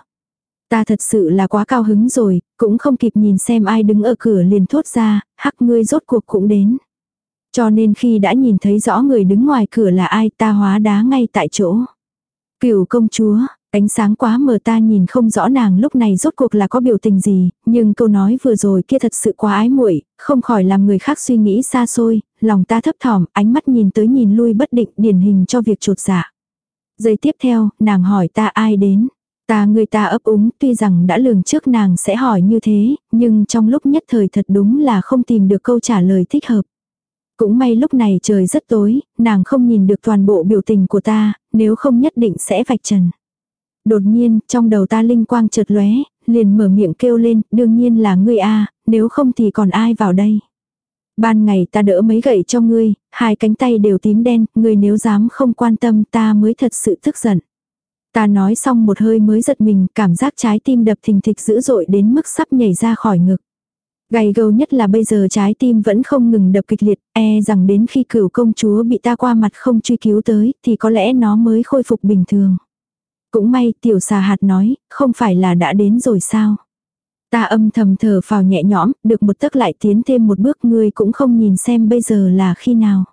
Ta thật sự là quá cao hứng rồi, cũng không kịp nhìn xem ai đứng ở cửa liền thốt ra, hắc ngươi rốt cuộc cũng đến. Cho nên khi đã nhìn thấy rõ người đứng ngoài cửa là ai ta hóa đá ngay tại chỗ. Cửu công chúa, ánh sáng quá mờ ta nhìn không rõ nàng lúc này rốt cuộc là có biểu tình gì, nhưng câu nói vừa rồi kia thật sự quá ái muội, không khỏi làm người khác suy nghĩ xa xôi, lòng ta thấp thỏm, ánh mắt nhìn tới nhìn lui bất định điển hình cho việc trột dạ. Giây tiếp theo, nàng hỏi ta ai đến. Ta người ta ấp úng, tuy rằng đã lường trước nàng sẽ hỏi như thế, nhưng trong lúc nhất thời thật đúng là không tìm được câu trả lời thích hợp. Cũng may lúc này trời rất tối, nàng không nhìn được toàn bộ biểu tình của ta, nếu không nhất định sẽ vạch trần. Đột nhiên, trong đầu ta linh quang chợt lóe, liền mở miệng kêu lên, đương nhiên là ngươi a, nếu không thì còn ai vào đây. Ban ngày ta đỡ mấy gậy cho ngươi, hai cánh tay đều tím đen, ngươi nếu dám không quan tâm ta mới thật sự tức giận. Ta nói xong một hơi mới giật mình, cảm giác trái tim đập thình thịch dữ dội đến mức sắp nhảy ra khỏi ngực. Gầy gâu nhất là bây giờ trái tim vẫn không ngừng đập kịch liệt, e rằng đến khi cửu công chúa bị ta qua mặt không truy cứu tới, thì có lẽ nó mới khôi phục bình thường. Cũng may tiểu xà hạt nói, không phải là đã đến rồi sao. Ta âm thầm thở phào nhẹ nhõm, được một tức lại tiến thêm một bước ngươi cũng không nhìn xem bây giờ là khi nào.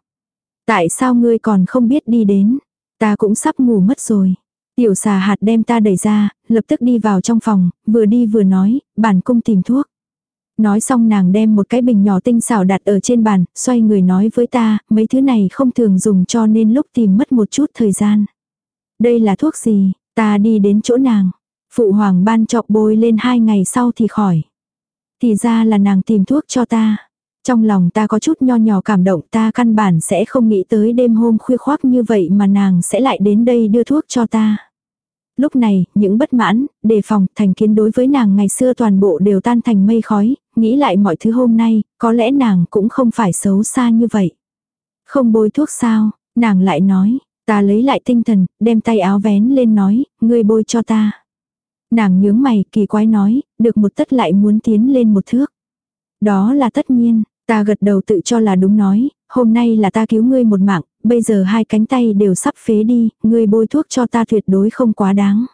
Tại sao ngươi còn không biết đi đến? Ta cũng sắp ngủ mất rồi. Tiểu xà hạt đem ta đẩy ra, lập tức đi vào trong phòng, vừa đi vừa nói, bản cung tìm thuốc. Nói xong nàng đem một cái bình nhỏ tinh xảo đặt ở trên bàn, xoay người nói với ta, mấy thứ này không thường dùng cho nên lúc tìm mất một chút thời gian. Đây là thuốc gì? Ta đi đến chỗ nàng. Phụ hoàng ban chọc bôi lên hai ngày sau thì khỏi. Thì ra là nàng tìm thuốc cho ta. Trong lòng ta có chút nho nhỏ cảm động ta căn bản sẽ không nghĩ tới đêm hôm khuya khoác như vậy mà nàng sẽ lại đến đây đưa thuốc cho ta. Lúc này, những bất mãn, đề phòng, thành kiến đối với nàng ngày xưa toàn bộ đều tan thành mây khói, nghĩ lại mọi thứ hôm nay, có lẽ nàng cũng không phải xấu xa như vậy. Không bôi thuốc sao, nàng lại nói, ta lấy lại tinh thần, đem tay áo vén lên nói, ngươi bôi cho ta. Nàng nhướng mày, kỳ quái nói, được một tất lại muốn tiến lên một thước. Đó là tất nhiên, ta gật đầu tự cho là đúng nói, hôm nay là ta cứu ngươi một mạng, bây giờ hai cánh tay đều sắp phế đi, ngươi bôi thuốc cho ta tuyệt đối không quá đáng.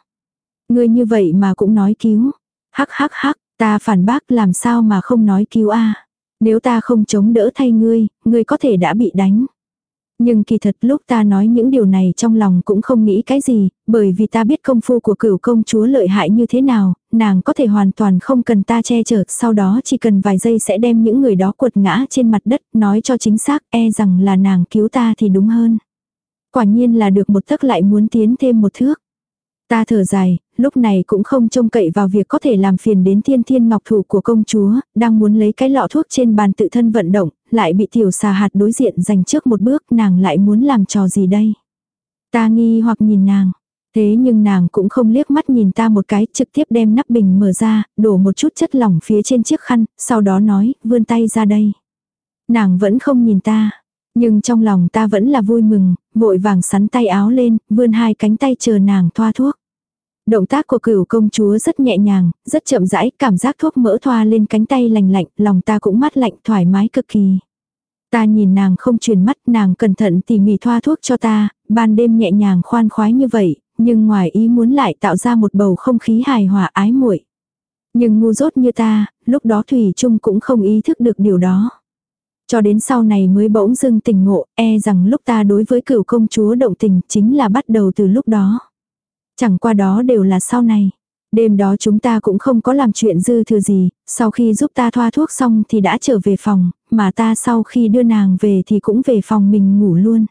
Ngươi như vậy mà cũng nói cứu. Hắc hắc hắc, ta phản bác làm sao mà không nói cứu a Nếu ta không chống đỡ thay ngươi, ngươi có thể đã bị đánh. Nhưng kỳ thật lúc ta nói những điều này trong lòng cũng không nghĩ cái gì, bởi vì ta biết công phu của cửu công chúa lợi hại như thế nào, nàng có thể hoàn toàn không cần ta che chở, sau đó chỉ cần vài giây sẽ đem những người đó quật ngã trên mặt đất, nói cho chính xác, e rằng là nàng cứu ta thì đúng hơn. Quả nhiên là được một thức lại muốn tiến thêm một thước. Ta thở dài, lúc này cũng không trông cậy vào việc có thể làm phiền đến thiên thiên ngọc thủ của công chúa, đang muốn lấy cái lọ thuốc trên bàn tự thân vận động, lại bị tiểu xà hạt đối diện giành trước một bước nàng lại muốn làm trò gì đây. Ta nghi hoặc nhìn nàng. Thế nhưng nàng cũng không liếc mắt nhìn ta một cái, trực tiếp đem nắp bình mở ra, đổ một chút chất lỏng phía trên chiếc khăn, sau đó nói, vươn tay ra đây. Nàng vẫn không nhìn ta. Nhưng trong lòng ta vẫn là vui mừng, vội vàng sắn tay áo lên, vươn hai cánh tay chờ nàng thoa thuốc. Động tác của cửu công chúa rất nhẹ nhàng, rất chậm rãi, cảm giác thuốc mỡ thoa lên cánh tay lành lạnh, lòng ta cũng mát lạnh thoải mái cực kỳ. Ta nhìn nàng không truyền mắt, nàng cẩn thận tỉ mỉ thoa thuốc cho ta, ban đêm nhẹ nhàng khoan khoái như vậy, nhưng ngoài ý muốn lại tạo ra một bầu không khí hài hòa ái muội. Nhưng ngu dốt như ta, lúc đó Thủy Trung cũng không ý thức được điều đó. Cho đến sau này mới bỗng dưng tỉnh ngộ, e rằng lúc ta đối với cửu công chúa động tình chính là bắt đầu từ lúc đó. Chẳng qua đó đều là sau này. Đêm đó chúng ta cũng không có làm chuyện dư thừa gì, sau khi giúp ta thoa thuốc xong thì đã trở về phòng, mà ta sau khi đưa nàng về thì cũng về phòng mình ngủ luôn.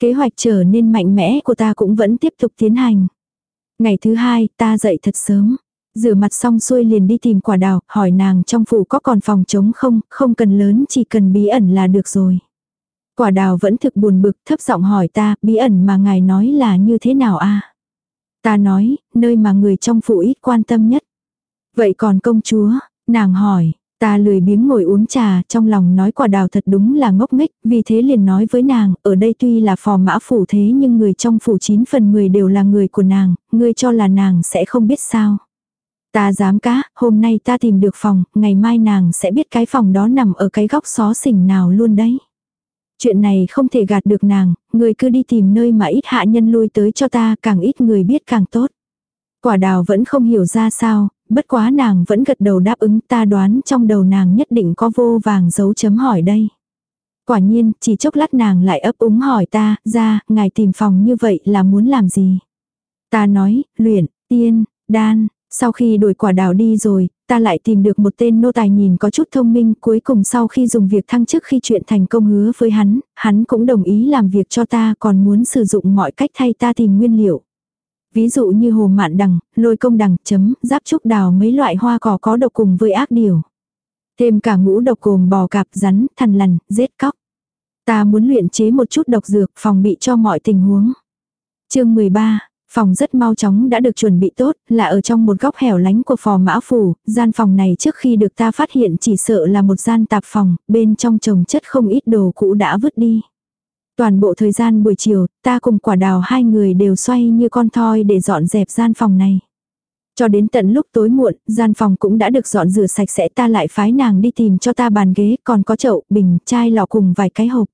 Kế hoạch trở nên mạnh mẽ của ta cũng vẫn tiếp tục tiến hành. Ngày thứ hai, ta dậy thật sớm. Rửa mặt xong xuôi liền đi tìm quả đào, hỏi nàng trong phủ có còn phòng trống không, không cần lớn chỉ cần bí ẩn là được rồi. Quả đào vẫn thực buồn bực, thấp giọng hỏi ta, bí ẩn mà ngài nói là như thế nào a Ta nói, nơi mà người trong phủ ít quan tâm nhất. Vậy còn công chúa, nàng hỏi, ta lười biếng ngồi uống trà, trong lòng nói quả đào thật đúng là ngốc nghếch, vì thế liền nói với nàng, ở đây tuy là phò mã phủ thế nhưng người trong phủ 9 phần 10 đều là người của nàng, ngươi cho là nàng sẽ không biết sao. Ta dám cá, hôm nay ta tìm được phòng, ngày mai nàng sẽ biết cái phòng đó nằm ở cái góc xó xỉnh nào luôn đấy. Chuyện này không thể gạt được nàng, người cứ đi tìm nơi mà ít hạ nhân lui tới cho ta, càng ít người biết càng tốt. Quả đào vẫn không hiểu ra sao, bất quá nàng vẫn gật đầu đáp ứng ta đoán trong đầu nàng nhất định có vô vàng dấu chấm hỏi đây. Quả nhiên, chỉ chốc lát nàng lại ấp úng hỏi ta, ra, ngài tìm phòng như vậy là muốn làm gì? Ta nói, luyện, tiên, đan, sau khi đuổi quả đào đi rồi, ta lại tìm được một tên nô tài nhìn có chút thông minh cuối cùng sau khi dùng việc thăng chức khi chuyện thành công hứa với hắn, hắn cũng đồng ý làm việc cho ta còn muốn sử dụng mọi cách thay ta tìm nguyên liệu. Ví dụ như hồ mạn đằng, lôi công đằng, chấm, giáp trúc đào mấy loại hoa cỏ có độc cùng với ác điều. Thêm cả ngũ độc gồm bò cạp, rắn, thằn lằn, giết cóc. Ta muốn luyện chế một chút độc dược phòng bị cho mọi tình huống. chương 13 Phòng rất mau chóng đã được chuẩn bị tốt, là ở trong một góc hẻo lánh của phò mã phủ, gian phòng này trước khi được ta phát hiện chỉ sợ là một gian tạp phòng, bên trong trồng chất không ít đồ cũ đã vứt đi. Toàn bộ thời gian buổi chiều, ta cùng quả đào hai người đều xoay như con thoi để dọn dẹp gian phòng này. Cho đến tận lúc tối muộn, gian phòng cũng đã được dọn rửa sạch sẽ ta lại phái nàng đi tìm cho ta bàn ghế, còn có chậu, bình, chai lọ cùng vài cái hộp.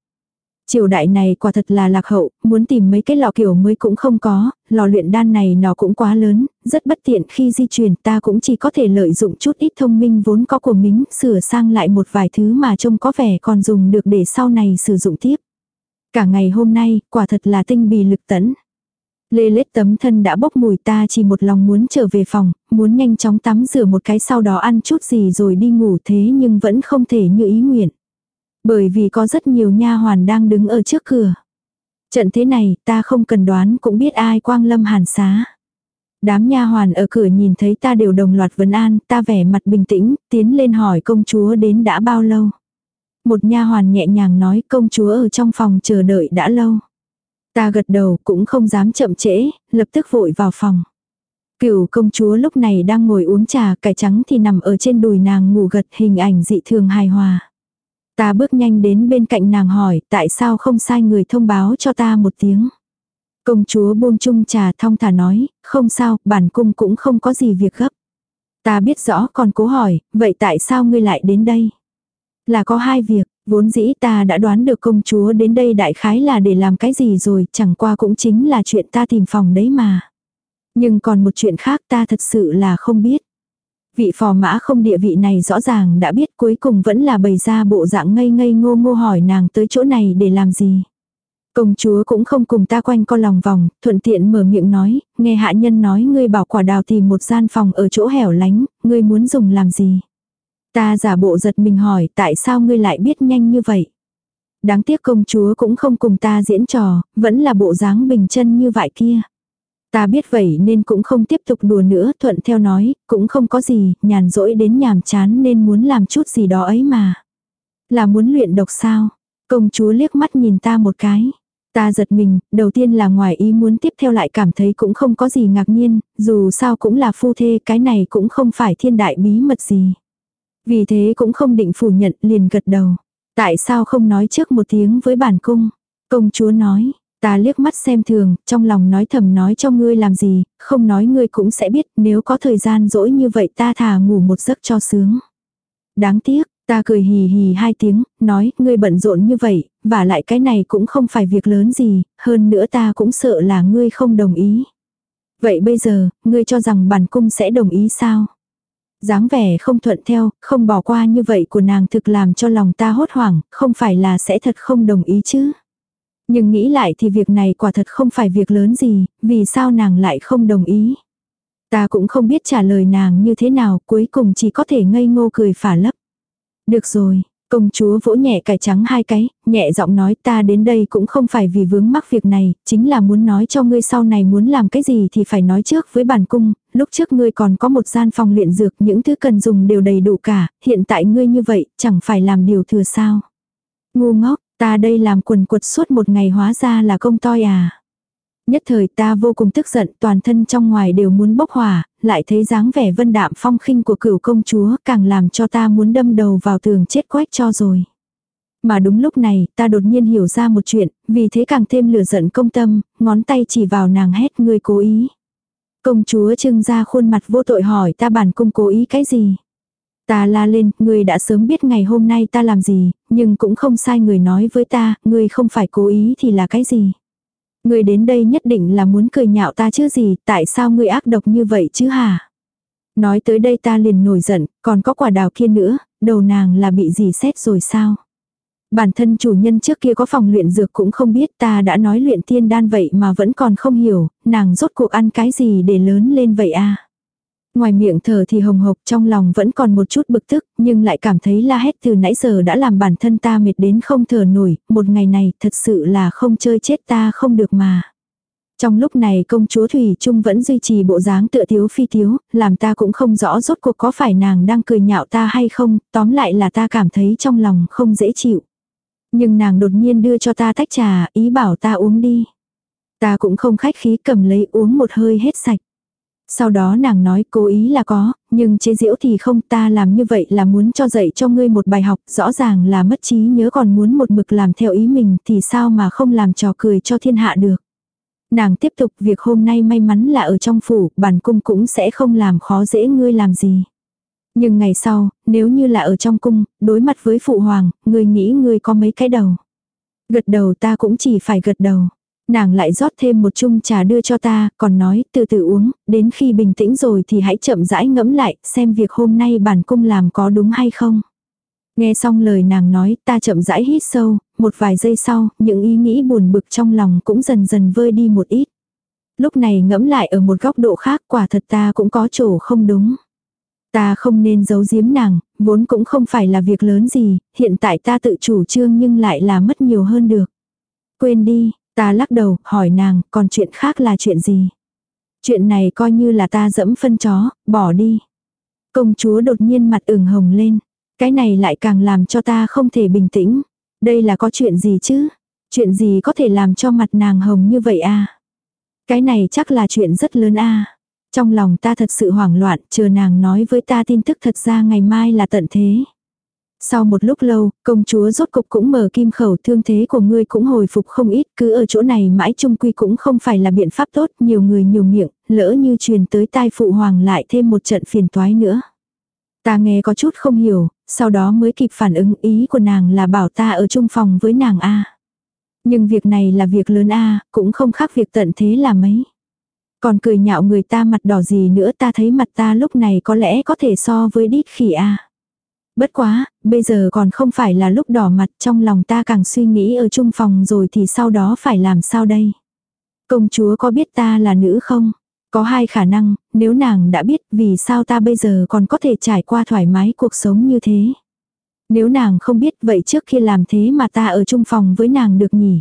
Triều đại này quả thật là lạc hậu, muốn tìm mấy cái lò kiểu mới cũng không có, lò luyện đan này nó cũng quá lớn, rất bất tiện khi di chuyển ta cũng chỉ có thể lợi dụng chút ít thông minh vốn có của mình, sửa sang lại một vài thứ mà trông có vẻ còn dùng được để sau này sử dụng tiếp. Cả ngày hôm nay, quả thật là tinh bì lực tấn. Lê lết tấm thân đã bốc mùi ta chỉ một lòng muốn trở về phòng, muốn nhanh chóng tắm rửa một cái sau đó ăn chút gì rồi đi ngủ thế nhưng vẫn không thể như ý nguyện. Bởi vì có rất nhiều nha hoàn đang đứng ở trước cửa. Trận thế này ta không cần đoán cũng biết ai quang lâm hàn xá. Đám nha hoàn ở cửa nhìn thấy ta đều đồng loạt vấn an, ta vẻ mặt bình tĩnh, tiến lên hỏi công chúa đến đã bao lâu. Một nha hoàn nhẹ nhàng nói công chúa ở trong phòng chờ đợi đã lâu. Ta gật đầu cũng không dám chậm trễ, lập tức vội vào phòng. Cửu công chúa lúc này đang ngồi uống trà, cải trắng thì nằm ở trên đùi nàng ngủ gật hình ảnh dị thường hài hòa. Ta bước nhanh đến bên cạnh nàng hỏi tại sao không sai người thông báo cho ta một tiếng. Công chúa buông chung trà thong thả nói, không sao, bản cung cũng không có gì việc gấp. Ta biết rõ còn cố hỏi, vậy tại sao ngươi lại đến đây? Là có hai việc, vốn dĩ ta đã đoán được công chúa đến đây đại khái là để làm cái gì rồi, chẳng qua cũng chính là chuyện ta tìm phòng đấy mà. Nhưng còn một chuyện khác ta thật sự là không biết. Vị phò mã không địa vị này rõ ràng đã biết cuối cùng vẫn là bày ra bộ dạng ngây ngây ngô ngô hỏi nàng tới chỗ này để làm gì. Công chúa cũng không cùng ta quanh co lòng vòng, thuận tiện mở miệng nói, nghe hạ nhân nói ngươi bảo quả đào tìm một gian phòng ở chỗ hẻo lánh, ngươi muốn dùng làm gì. Ta giả bộ giật mình hỏi tại sao ngươi lại biết nhanh như vậy. Đáng tiếc công chúa cũng không cùng ta diễn trò, vẫn là bộ dáng bình chân như vậy kia. Ta biết vậy nên cũng không tiếp tục đùa nữa, thuận theo nói, cũng không có gì, nhàn rỗi đến nhàm chán nên muốn làm chút gì đó ấy mà. Là muốn luyện độc sao? Công chúa liếc mắt nhìn ta một cái. Ta giật mình, đầu tiên là ngoài ý muốn tiếp theo lại cảm thấy cũng không có gì ngạc nhiên, dù sao cũng là phu thê cái này cũng không phải thiên đại bí mật gì. Vì thế cũng không định phủ nhận liền gật đầu. Tại sao không nói trước một tiếng với bản cung? Công chúa nói, ta liếc mắt xem thường, trong lòng nói thầm nói cho ngươi làm gì, không nói ngươi cũng sẽ biết nếu có thời gian dỗi như vậy ta thả ngủ một giấc cho sướng. Đáng tiếc, ta cười hì hì hai tiếng, nói ngươi bận rộn như vậy, và lại cái này cũng không phải việc lớn gì, hơn nữa ta cũng sợ là ngươi không đồng ý. Vậy bây giờ, ngươi cho rằng bản cung sẽ đồng ý sao? dáng vẻ không thuận theo, không bỏ qua như vậy của nàng thực làm cho lòng ta hốt hoảng, không phải là sẽ thật không đồng ý chứ. Nhưng nghĩ lại thì việc này quả thật không phải việc lớn gì, vì sao nàng lại không đồng ý. Ta cũng không biết trả lời nàng như thế nào, cuối cùng chỉ có thể ngây ngô cười phả lấp. Được rồi, Công chúa vỗ nhẹ cải trắng hai cái, nhẹ giọng nói ta đến đây cũng không phải vì vướng mắc việc này, chính là muốn nói cho ngươi sau này muốn làm cái gì thì phải nói trước với bản cung, lúc trước ngươi còn có một gian phòng luyện dược những thứ cần dùng đều đầy đủ cả, hiện tại ngươi như vậy chẳng phải làm điều thừa sao. Ngu ngốc, ta đây làm quần quật suốt một ngày hóa ra là công toi à. Nhất thời ta vô cùng tức giận, toàn thân trong ngoài đều muốn bốc hỏa, lại thấy dáng vẻ vân đạm phong khinh của cửu công chúa càng làm cho ta muốn đâm đầu vào tường chết quách cho rồi. Mà đúng lúc này, ta đột nhiên hiểu ra một chuyện, vì thế càng thêm lửa giận công tâm, ngón tay chỉ vào nàng hét ngươi cố ý. Công chúa trưng ra khuôn mặt vô tội hỏi ta bản cung cố ý cái gì. Ta la lên, ngươi đã sớm biết ngày hôm nay ta làm gì, nhưng cũng không sai người nói với ta, ngươi không phải cố ý thì là cái gì. Ngươi đến đây nhất định là muốn cười nhạo ta chứ gì, tại sao ngươi ác độc như vậy chứ hả? Nói tới đây ta liền nổi giận, còn có quả đào kia nữa, đầu nàng là bị gì xét rồi sao? Bản thân chủ nhân trước kia có phòng luyện dược cũng không biết ta đã nói luyện tiên đan vậy mà vẫn còn không hiểu, nàng rốt cuộc ăn cái gì để lớn lên vậy à? Ngoài miệng thở thì hồng hộc trong lòng vẫn còn một chút bực tức, nhưng lại cảm thấy la hét từ nãy giờ đã làm bản thân ta mệt đến không thở nổi, một ngày này thật sự là không chơi chết ta không được mà. Trong lúc này công chúa Thủy Trung vẫn duy trì bộ dáng tựa thiếu phi thiếu, làm ta cũng không rõ rốt cuộc có phải nàng đang cười nhạo ta hay không, tóm lại là ta cảm thấy trong lòng không dễ chịu. Nhưng nàng đột nhiên đưa cho ta tách trà, ý bảo ta uống đi. Ta cũng không khách khí cầm lấy uống một hơi hết sạch. Sau đó nàng nói cố ý là có, nhưng chế diễu thì không ta làm như vậy là muốn cho dạy cho ngươi một bài học, rõ ràng là mất trí nhớ còn muốn một mực làm theo ý mình thì sao mà không làm trò cười cho thiên hạ được. Nàng tiếp tục việc hôm nay may mắn là ở trong phủ, bản cung cũng sẽ không làm khó dễ ngươi làm gì. Nhưng ngày sau, nếu như là ở trong cung, đối mặt với phụ hoàng, ngươi nghĩ ngươi có mấy cái đầu. Gật đầu ta cũng chỉ phải gật đầu. Nàng lại rót thêm một chung trà đưa cho ta, còn nói từ từ uống, đến khi bình tĩnh rồi thì hãy chậm rãi ngẫm lại, xem việc hôm nay bản cung làm có đúng hay không. Nghe xong lời nàng nói, ta chậm rãi hít sâu, một vài giây sau, những ý nghĩ buồn bực trong lòng cũng dần dần vơi đi một ít. Lúc này ngẫm lại ở một góc độ khác quả thật ta cũng có chỗ không đúng. Ta không nên giấu giếm nàng, vốn cũng không phải là việc lớn gì, hiện tại ta tự chủ trương nhưng lại là mất nhiều hơn được. Quên đi, Ta lắc đầu, hỏi nàng, còn chuyện khác là chuyện gì? Chuyện này coi như là ta dẫm phân chó, bỏ đi. Công chúa đột nhiên mặt ửng hồng lên. Cái này lại càng làm cho ta không thể bình tĩnh. Đây là có chuyện gì chứ? Chuyện gì có thể làm cho mặt nàng hồng như vậy à? Cái này chắc là chuyện rất lớn à? Trong lòng ta thật sự hoảng loạn, chờ nàng nói với ta tin tức thật ra ngày mai là tận thế. Sau một lúc lâu, công chúa rốt cục cũng mở kim khẩu thương thế của ngươi cũng hồi phục không ít, cứ ở chỗ này mãi trung quy cũng không phải là biện pháp tốt, nhiều người nhiều miệng, lỡ như truyền tới tai phụ hoàng lại thêm một trận phiền toái nữa. Ta nghe có chút không hiểu, sau đó mới kịp phản ứng ý của nàng là bảo ta ở chung phòng với nàng A. Nhưng việc này là việc lớn A, cũng không khác việc tận thế là mấy. Còn cười nhạo người ta mặt đỏ gì nữa ta thấy mặt ta lúc này có lẽ có thể so với đít khỉ A. Bất quá, bây giờ còn không phải là lúc đỏ mặt trong lòng ta càng suy nghĩ ở chung phòng rồi thì sau đó phải làm sao đây. Công chúa có biết ta là nữ không? Có hai khả năng, nếu nàng đã biết vì sao ta bây giờ còn có thể trải qua thoải mái cuộc sống như thế. Nếu nàng không biết vậy trước khi làm thế mà ta ở chung phòng với nàng được nhỉ?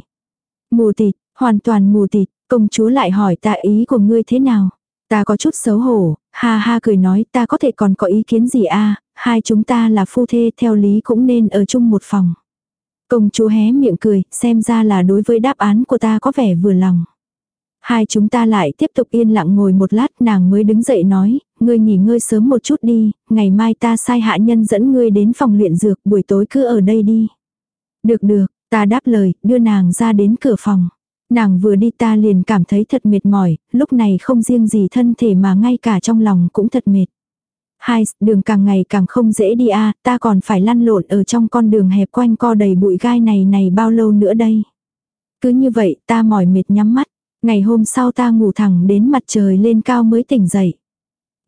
Mù tịt, hoàn toàn mù tịt, công chúa lại hỏi ta ý của ngươi thế nào? Ta có chút xấu hổ, ha ha cười nói ta có thể còn có ý kiến gì a hai chúng ta là phu thê theo lý cũng nên ở chung một phòng. Công chúa hé miệng cười, xem ra là đối với đáp án của ta có vẻ vừa lòng. Hai chúng ta lại tiếp tục yên lặng ngồi một lát nàng mới đứng dậy nói, ngươi nghỉ ngơi sớm một chút đi, ngày mai ta sai hạ nhân dẫn ngươi đến phòng luyện dược buổi tối cứ ở đây đi. Được được, ta đáp lời, đưa nàng ra đến cửa phòng. Nàng vừa đi ta liền cảm thấy thật mệt mỏi, lúc này không riêng gì thân thể mà ngay cả trong lòng cũng thật mệt. Hai, đường càng ngày càng không dễ đi a ta còn phải lăn lộn ở trong con đường hẹp quanh co đầy bụi gai này này bao lâu nữa đây. Cứ như vậy ta mỏi mệt nhắm mắt, ngày hôm sau ta ngủ thẳng đến mặt trời lên cao mới tỉnh dậy.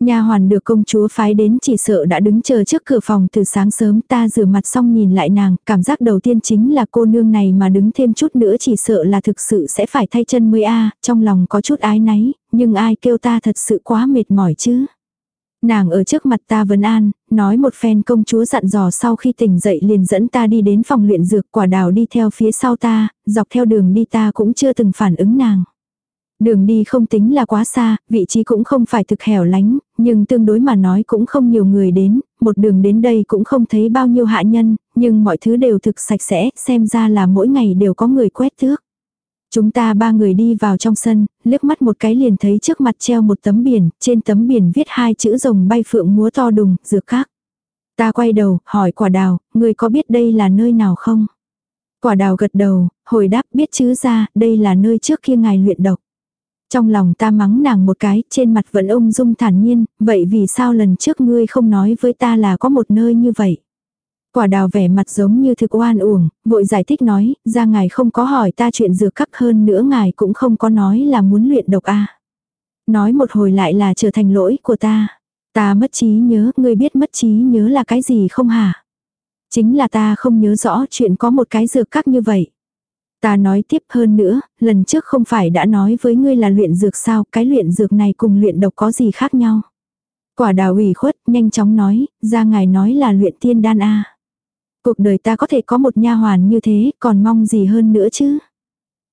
Nha hoàn được công chúa phái đến chỉ sợ đã đứng chờ trước cửa phòng từ sáng sớm ta rửa mặt xong nhìn lại nàng, cảm giác đầu tiên chính là cô nương này mà đứng thêm chút nữa chỉ sợ là thực sự sẽ phải thay chân mới a trong lòng có chút ái náy, nhưng ai kêu ta thật sự quá mệt mỏi chứ. Nàng ở trước mặt ta vấn an, nói một phen công chúa dặn dò sau khi tỉnh dậy liền dẫn ta đi đến phòng luyện dược quả đào đi theo phía sau ta, dọc theo đường đi ta cũng chưa từng phản ứng nàng. Đường đi không tính là quá xa, vị trí cũng không phải thực hẻo lánh, nhưng tương đối mà nói cũng không nhiều người đến, một đường đến đây cũng không thấy bao nhiêu hạ nhân, nhưng mọi thứ đều thực sạch sẽ, xem ra là mỗi ngày đều có người quét thước. Chúng ta ba người đi vào trong sân, liếc mắt một cái liền thấy trước mặt treo một tấm biển, trên tấm biển viết hai chữ rồng bay phượng múa to đùng, dược khác. Ta quay đầu, hỏi quả đào, người có biết đây là nơi nào không? Quả đào gật đầu, hồi đáp biết chứ ra, đây là nơi trước kia ngài luyện độc. Trong lòng ta mắng nàng một cái, trên mặt vẫn ung dung thản nhiên, vậy vì sao lần trước ngươi không nói với ta là có một nơi như vậy? Quả đào vẻ mặt giống như thực oan uổng, vội giải thích nói, ra ngài không có hỏi ta chuyện dược khắc hơn nữa ngài cũng không có nói là muốn luyện độc a Nói một hồi lại là trở thành lỗi của ta. Ta mất trí nhớ, ngươi biết mất trí nhớ là cái gì không hả? Chính là ta không nhớ rõ chuyện có một cái dược khắc như vậy. Ta nói tiếp hơn nữa, lần trước không phải đã nói với ngươi là luyện dược sao, cái luyện dược này cùng luyện độc có gì khác nhau. Quả đào ủy khuất, nhanh chóng nói, ra ngài nói là luyện tiên đan a Cuộc đời ta có thể có một nha hoàn như thế, còn mong gì hơn nữa chứ.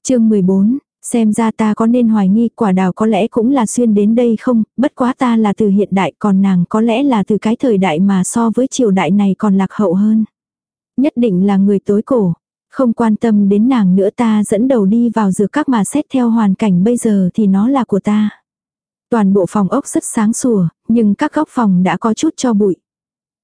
chương 14, xem ra ta có nên hoài nghi quả đào có lẽ cũng là xuyên đến đây không, bất quá ta là từ hiện đại còn nàng có lẽ là từ cái thời đại mà so với triều đại này còn lạc hậu hơn. Nhất định là người tối cổ, không quan tâm đến nàng nữa ta dẫn đầu đi vào dược các mà xét theo hoàn cảnh bây giờ thì nó là của ta. Toàn bộ phòng ốc rất sáng sủa, nhưng các góc phòng đã có chút cho bụi.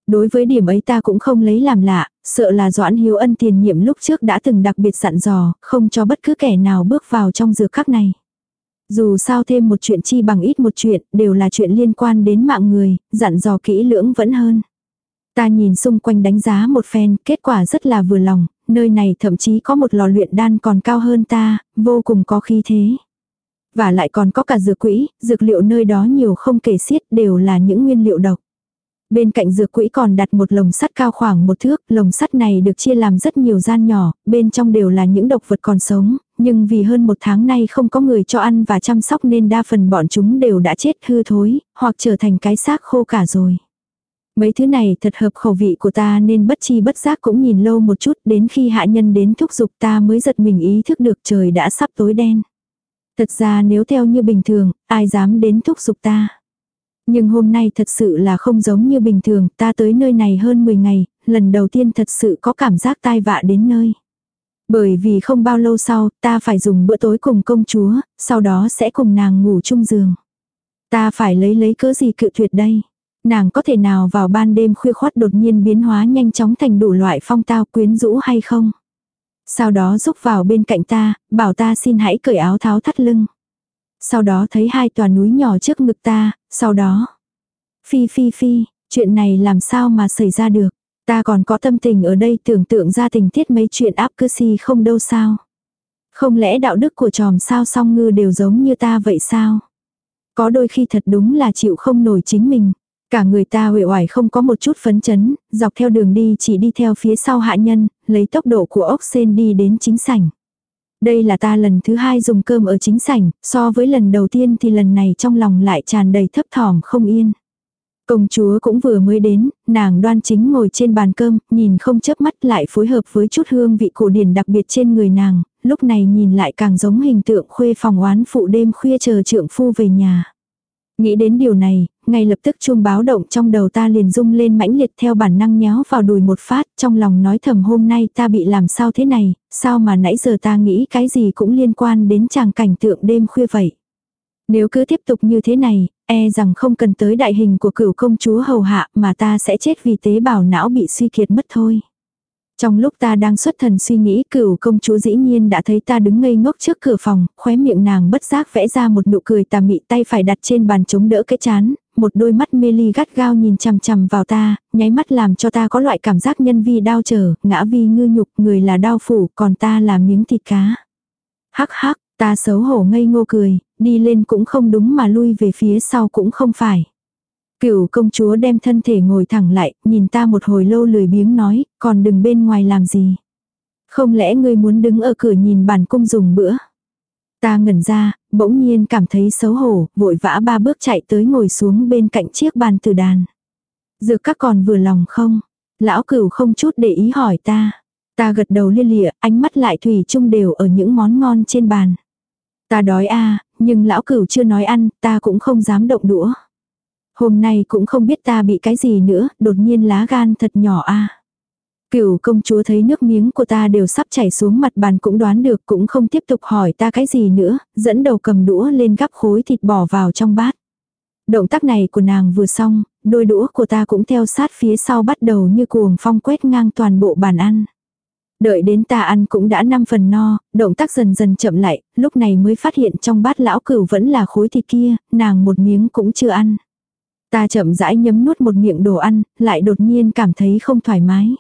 Đối với điểm ấy ta cũng không lấy làm lạ, sợ là Doãn Hiếu Ân tiền nhiệm lúc trước đã từng đặc biệt dặn dò, không cho bất cứ kẻ nào bước vào trong dược khắc này. Dù sao thêm một chuyện chi bằng ít một chuyện, đều là chuyện liên quan đến mạng người, dặn dò kỹ lưỡng vẫn hơn. Ta nhìn xung quanh đánh giá một phen, kết quả rất là vừa lòng, nơi này thậm chí có một lò luyện đan còn cao hơn ta, vô cùng có khí thế. Và lại còn có cả dược quỹ, dược liệu nơi đó nhiều không kể xiết đều là những nguyên liệu độc. Bên cạnh dược quỹ còn đặt một lồng sắt cao khoảng một thước, lồng sắt này được chia làm rất nhiều gian nhỏ, bên trong đều là những độc vật còn sống, nhưng vì hơn một tháng nay không có người cho ăn và chăm sóc nên đa phần bọn chúng đều đã chết hư thối, hoặc trở thành cái xác khô cả rồi. Mấy thứ này thật hợp khẩu vị của ta nên bất chi bất giác cũng nhìn lâu một chút đến khi hạ nhân đến thúc giục ta mới giật mình ý thức được trời đã sắp tối đen. Thật ra nếu theo như bình thường, ai dám đến thúc giục ta. Nhưng hôm nay thật sự là không giống như bình thường, ta tới nơi này hơn 10 ngày, lần đầu tiên thật sự có cảm giác tai vạ đến nơi. Bởi vì không bao lâu sau, ta phải dùng bữa tối cùng công chúa, sau đó sẽ cùng nàng ngủ chung giường. Ta phải lấy lấy cớ gì cự tuyệt đây. Nàng có thể nào vào ban đêm khuya khoát đột nhiên biến hóa nhanh chóng thành đủ loại phong tao quyến rũ hay không? Sau đó rúc vào bên cạnh ta, bảo ta xin hãy cởi áo tháo thắt lưng. Sau đó thấy hai tòa núi nhỏ trước ngực ta, sau đó. Phi phi phi, chuyện này làm sao mà xảy ra được. Ta còn có tâm tình ở đây tưởng tượng ra tình tiết mấy chuyện áp cơ si không đâu sao. Không lẽ đạo đức của tròm sao song ngư đều giống như ta vậy sao? Có đôi khi thật đúng là chịu không nổi chính mình. Cả người ta huệ oải không có một chút phấn chấn, dọc theo đường đi chỉ đi theo phía sau hạ nhân, lấy tốc độ của ốc sen đi đến chính sảnh. Đây là ta lần thứ hai dùng cơm ở chính sảnh, so với lần đầu tiên thì lần này trong lòng lại tràn đầy thấp thỏm không yên. Công chúa cũng vừa mới đến, nàng đoan chính ngồi trên bàn cơm, nhìn không chớp mắt lại phối hợp với chút hương vị cổ điển đặc biệt trên người nàng, lúc này nhìn lại càng giống hình tượng khuê phòng oán phụ đêm khuya chờ trượng phu về nhà. Nghĩ đến điều này, ngay lập tức chuông báo động trong đầu ta liền rung lên mãnh liệt theo bản năng nhéo vào đùi một phát, trong lòng nói thầm hôm nay ta bị làm sao thế này, sao mà nãy giờ ta nghĩ cái gì cũng liên quan đến chàng cảnh tượng đêm khuya vậy. Nếu cứ tiếp tục như thế này, e rằng không cần tới đại hình của cửu công chúa hầu hạ mà ta sẽ chết vì tế bào não bị suy kiệt mất thôi. Trong lúc ta đang xuất thần suy nghĩ cửu công chúa dĩ nhiên đã thấy ta đứng ngây ngốc trước cửa phòng, khóe miệng nàng bất giác vẽ ra một nụ cười tà mị tay phải đặt trên bàn chống đỡ cái chán, một đôi mắt mê ly gắt gao nhìn chằm chằm vào ta, nháy mắt làm cho ta có loại cảm giác nhân vi đau trở, ngã vi ngư nhục, người là đau phủ, còn ta là miếng thịt cá. Hắc hắc, ta xấu hổ ngây ngô cười, đi lên cũng không đúng mà lui về phía sau cũng không phải. Cửu công chúa đem thân thể ngồi thẳng lại, nhìn ta một hồi lâu lười biếng nói, còn đừng bên ngoài làm gì. Không lẽ ngươi muốn đứng ở cửa nhìn bản cung dùng bữa. Ta ngẩn ra, bỗng nhiên cảm thấy xấu hổ, vội vã ba bước chạy tới ngồi xuống bên cạnh chiếc bàn từ đàn. Dược các còn vừa lòng không? Lão cửu không chút để ý hỏi ta. Ta gật đầu lia lịa, ánh mắt lại thủy chung đều ở những món ngon trên bàn. Ta đói a nhưng lão cửu chưa nói ăn, ta cũng không dám động đũa. Hôm nay cũng không biết ta bị cái gì nữa, đột nhiên lá gan thật nhỏ a. Cửu công chúa thấy nước miếng của ta đều sắp chảy xuống mặt bàn cũng đoán được cũng không tiếp tục hỏi ta cái gì nữa, dẫn đầu cầm đũa lên gắp khối thịt bỏ vào trong bát. Động tác này của nàng vừa xong, đôi đũa của ta cũng theo sát phía sau bắt đầu như cuồng phong quét ngang toàn bộ bàn ăn. Đợi đến ta ăn cũng đã năm phần no, động tác dần dần chậm lại, lúc này mới phát hiện trong bát lão cửu vẫn là khối thịt kia, nàng một miếng cũng chưa ăn. Ta chậm rãi nhấm nuốt một miệng đồ ăn, lại đột nhiên cảm thấy không thoải mái.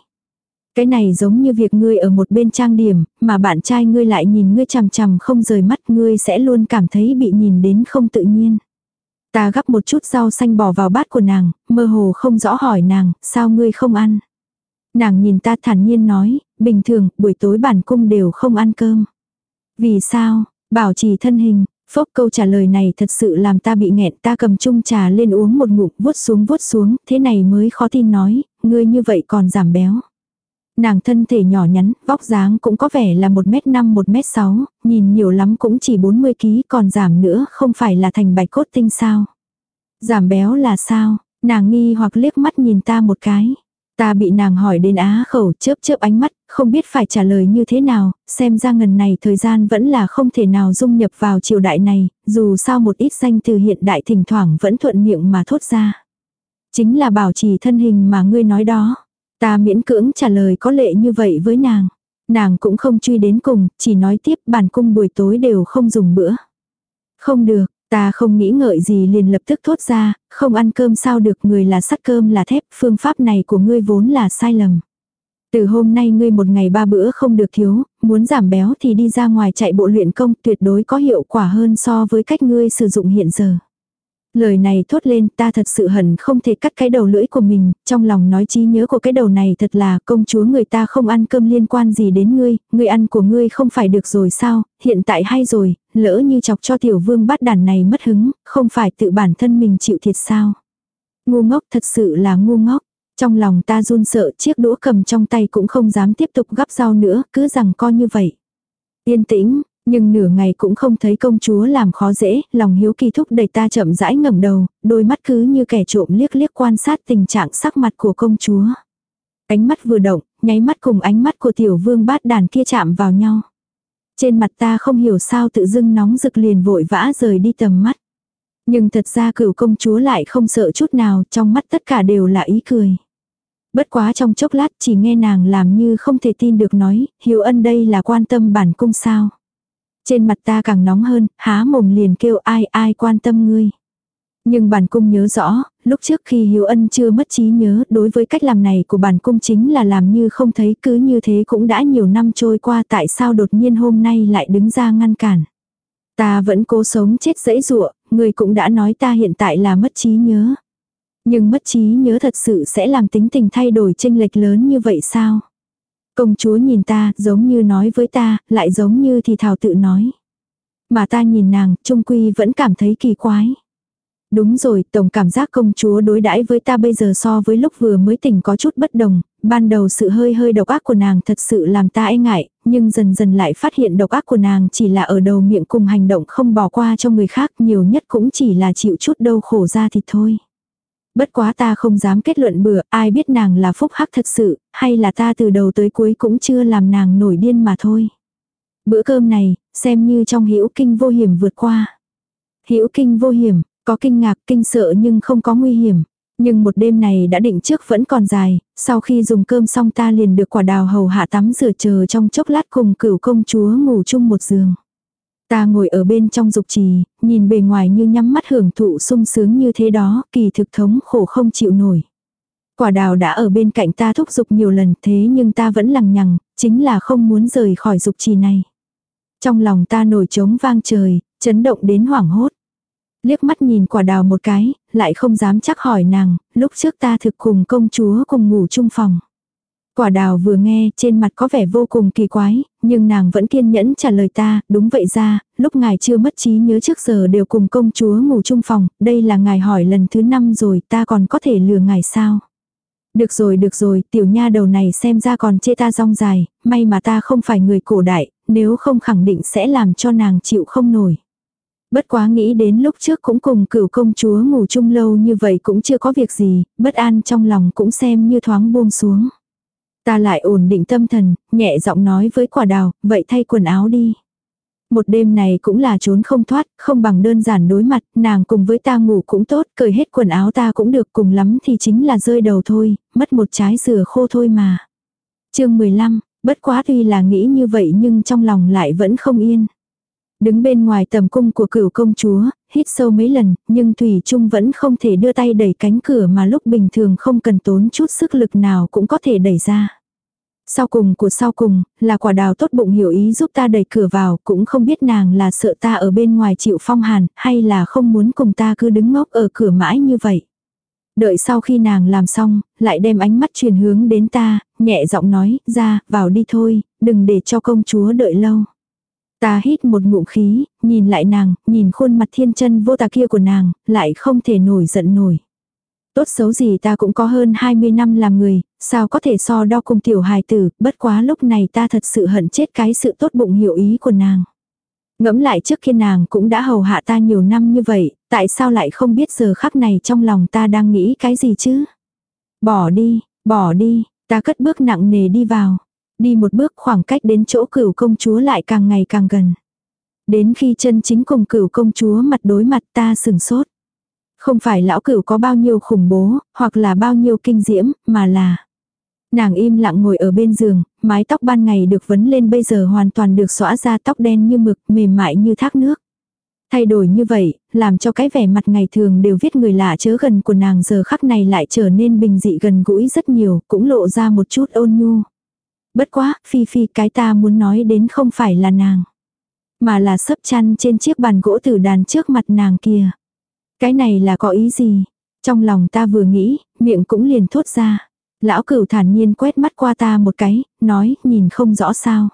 Cái này giống như việc ngươi ở một bên trang điểm, mà bạn trai ngươi lại nhìn ngươi chằm chằm không rời mắt ngươi sẽ luôn cảm thấy bị nhìn đến không tự nhiên. Ta gắp một chút rau xanh bỏ vào bát của nàng, mơ hồ không rõ hỏi nàng, sao ngươi không ăn. Nàng nhìn ta thản nhiên nói, bình thường, buổi tối bản cung đều không ăn cơm. Vì sao, bảo trì thân hình, phốc câu trả lời này thật sự làm ta bị nghẹn ta cầm chung trà lên uống một ngụm vuốt xuống vuốt xuống, thế này mới khó tin nói, ngươi như vậy còn giảm béo. Nàng thân thể nhỏ nhắn, vóc dáng cũng có vẻ là 1m5 1m6, nhìn nhiều lắm cũng chỉ 40kg còn giảm nữa không phải là thành bạch cốt tinh sao. Giảm béo là sao, nàng nghi hoặc liếc mắt nhìn ta một cái. Ta bị nàng hỏi đến á khẩu chớp chớp ánh mắt, không biết phải trả lời như thế nào, xem ra ngần này thời gian vẫn là không thể nào dung nhập vào triều đại này, dù sao một ít danh từ hiện đại thỉnh thoảng vẫn thuận miệng mà thốt ra. Chính là bảo trì thân hình mà ngươi nói đó. Ta miễn cưỡng trả lời có lệ như vậy với nàng. Nàng cũng không truy đến cùng, chỉ nói tiếp bản cung buổi tối đều không dùng bữa. Không được, ta không nghĩ ngợi gì liền lập tức thốt ra, không ăn cơm sao được người là sắt cơm là thép, phương pháp này của ngươi vốn là sai lầm. Từ hôm nay ngươi một ngày ba bữa không được thiếu, muốn giảm béo thì đi ra ngoài chạy bộ luyện công tuyệt đối có hiệu quả hơn so với cách ngươi sử dụng hiện giờ. Lời này thốt lên ta thật sự hận không thể cắt cái đầu lưỡi của mình, trong lòng nói trí nhớ của cái đầu này thật là công chúa người ta không ăn cơm liên quan gì đến ngươi, ngươi ăn của ngươi không phải được rồi sao, hiện tại hay rồi, lỡ như chọc cho tiểu vương bát đàn này mất hứng, không phải tự bản thân mình chịu thiệt sao. Ngu ngốc thật sự là ngu ngốc. Trong lòng ta run sợ chiếc đũa cầm trong tay cũng không dám tiếp tục gắp rau nữa, cứ rằng co như vậy. Yên tĩnh, nhưng nửa ngày cũng không thấy công chúa làm khó dễ, lòng hiếu kỳ thúc đẩy ta chậm rãi ngẩng đầu, đôi mắt cứ như kẻ trộm liếc liếc quan sát tình trạng sắc mặt của công chúa. Ánh mắt vừa động, nháy mắt cùng ánh mắt của tiểu vương bát đàn kia chạm vào nhau. Trên mặt ta không hiểu sao tự dưng nóng rực liền vội vã rời đi tầm mắt. Nhưng thật ra cửu công chúa lại không sợ chút nào, trong mắt tất cả đều là ý cười. Bất quá trong chốc lát chỉ nghe nàng làm như không thể tin được nói, hiếu ân đây là quan tâm bản cung sao. Trên mặt ta càng nóng hơn, há mồm liền kêu ai ai quan tâm ngươi. Nhưng bản cung nhớ rõ, lúc trước khi Hiếu Ân chưa mất trí nhớ, đối với cách làm này của bản cung chính là làm như không thấy cứ như thế cũng đã nhiều năm trôi qua tại sao đột nhiên hôm nay lại đứng ra ngăn cản. Ta vẫn cố sống chết dễ dụa, người cũng đã nói ta hiện tại là mất trí nhớ. Nhưng mất trí nhớ thật sự sẽ làm tính tình thay đổi chênh lệch lớn như vậy sao? Công chúa nhìn ta, giống như nói với ta, lại giống như thì thảo tự nói. Mà ta nhìn nàng, trung quy vẫn cảm thấy kỳ quái. Đúng rồi, tổng cảm giác công chúa đối đãi với ta bây giờ so với lúc vừa mới tỉnh có chút bất đồng, ban đầu sự hơi hơi độc ác của nàng thật sự làm ta e ngại, nhưng dần dần lại phát hiện độc ác của nàng chỉ là ở đầu miệng cùng hành động không bỏ qua cho người khác, nhiều nhất cũng chỉ là chịu chút đau khổ ra thì thôi. Bất quá ta không dám kết luận bừa, ai biết nàng là phúc hắc thật sự, hay là ta từ đầu tới cuối cũng chưa làm nàng nổi điên mà thôi. Bữa cơm này, xem như trong hữu kinh vô hiểm vượt qua. Hữu kinh vô hiểm, có kinh ngạc, kinh sợ nhưng không có nguy hiểm. Nhưng một đêm này đã định trước vẫn còn dài, sau khi dùng cơm xong ta liền được quả đào hầu hạ tắm rửa chờ trong chốc lát cùng cửu công chúa ngủ chung một giường. Ta ngồi ở bên trong dục trì, nhìn bề ngoài như nhắm mắt hưởng thụ sung sướng như thế đó, kỳ thực thống khổ không chịu nổi. Quả đào đã ở bên cạnh ta thúc giục nhiều lần thế nhưng ta vẫn lằng nhằng, chính là không muốn rời khỏi dục trì này. Trong lòng ta nổi trống vang trời, chấn động đến hoảng hốt. Liếc mắt nhìn quả đào một cái, lại không dám chắc hỏi nàng, lúc trước ta thực cùng công chúa cùng ngủ chung phòng. Quả đào vừa nghe trên mặt có vẻ vô cùng kỳ quái, nhưng nàng vẫn kiên nhẫn trả lời ta, đúng vậy ra, lúc ngài chưa mất trí nhớ trước giờ đều cùng công chúa ngủ chung phòng, đây là ngài hỏi lần thứ năm rồi ta còn có thể lừa ngài sao. Được rồi được rồi, tiểu nha đầu này xem ra còn chê ta rong dài, may mà ta không phải người cổ đại, nếu không khẳng định sẽ làm cho nàng chịu không nổi. Bất quá nghĩ đến lúc trước cũng cùng cửu công chúa ngủ chung lâu như vậy cũng chưa có việc gì, bất an trong lòng cũng xem như thoáng buông xuống. Ta lại ổn định tâm thần, nhẹ giọng nói với quả đào, vậy thay quần áo đi. Một đêm này cũng là trốn không thoát, không bằng đơn giản đối mặt, nàng cùng với ta ngủ cũng tốt, cởi hết quần áo ta cũng được cùng lắm thì chính là rơi đầu thôi, mất một trái dừa khô thôi mà. chương 15, bất quá tuy là nghĩ như vậy nhưng trong lòng lại vẫn không yên. Đứng bên ngoài tầm cung của cửu công chúa, hít sâu mấy lần, nhưng Thủy Trung vẫn không thể đưa tay đẩy cánh cửa mà lúc bình thường không cần tốn chút sức lực nào cũng có thể đẩy ra. Sau cùng của sau cùng, là quả đào tốt bụng hiểu ý giúp ta đẩy cửa vào, cũng không biết nàng là sợ ta ở bên ngoài chịu phong hàn, hay là không muốn cùng ta cứ đứng ngốc ở cửa mãi như vậy. Đợi sau khi nàng làm xong, lại đem ánh mắt truyền hướng đến ta, nhẹ giọng nói, ra, vào đi thôi, đừng để cho công chúa đợi lâu. Ta hít một ngụm khí, nhìn lại nàng, nhìn khuôn mặt thiên chân vô tà kia của nàng, lại không thể nổi giận nổi. Tốt xấu gì ta cũng có hơn 20 năm làm người, sao có thể so đo cùng tiểu hài tử, bất quá lúc này ta thật sự hận chết cái sự tốt bụng hiểu ý của nàng. Ngẫm lại trước khi nàng cũng đã hầu hạ ta nhiều năm như vậy, tại sao lại không biết giờ khắc này trong lòng ta đang nghĩ cái gì chứ? Bỏ đi, bỏ đi, ta cất bước nặng nề đi vào. Đi một bước khoảng cách đến chỗ cửu công chúa lại càng ngày càng gần. Đến khi chân chính cùng cửu công chúa mặt đối mặt ta sừng sốt. Không phải lão cửu có bao nhiêu khủng bố, hoặc là bao nhiêu kinh diễm, mà là... Nàng im lặng ngồi ở bên giường, mái tóc ban ngày được vấn lên bây giờ hoàn toàn được xõa ra tóc đen như mực, mềm mại như thác nước. Thay đổi như vậy, làm cho cái vẻ mặt ngày thường đều viết người lạ chớ gần của nàng giờ khắc này lại trở nên bình dị gần gũi rất nhiều, cũng lộ ra một chút ôn nhu. Bất quá, phi phi cái ta muốn nói đến không phải là nàng. Mà là sấp chăn trên chiếc bàn gỗ tử đàn trước mặt nàng kia. Cái này là có ý gì? Trong lòng ta vừa nghĩ, miệng cũng liền thốt ra. Lão cửu thản nhiên quét mắt qua ta một cái, nói, nhìn không rõ sao.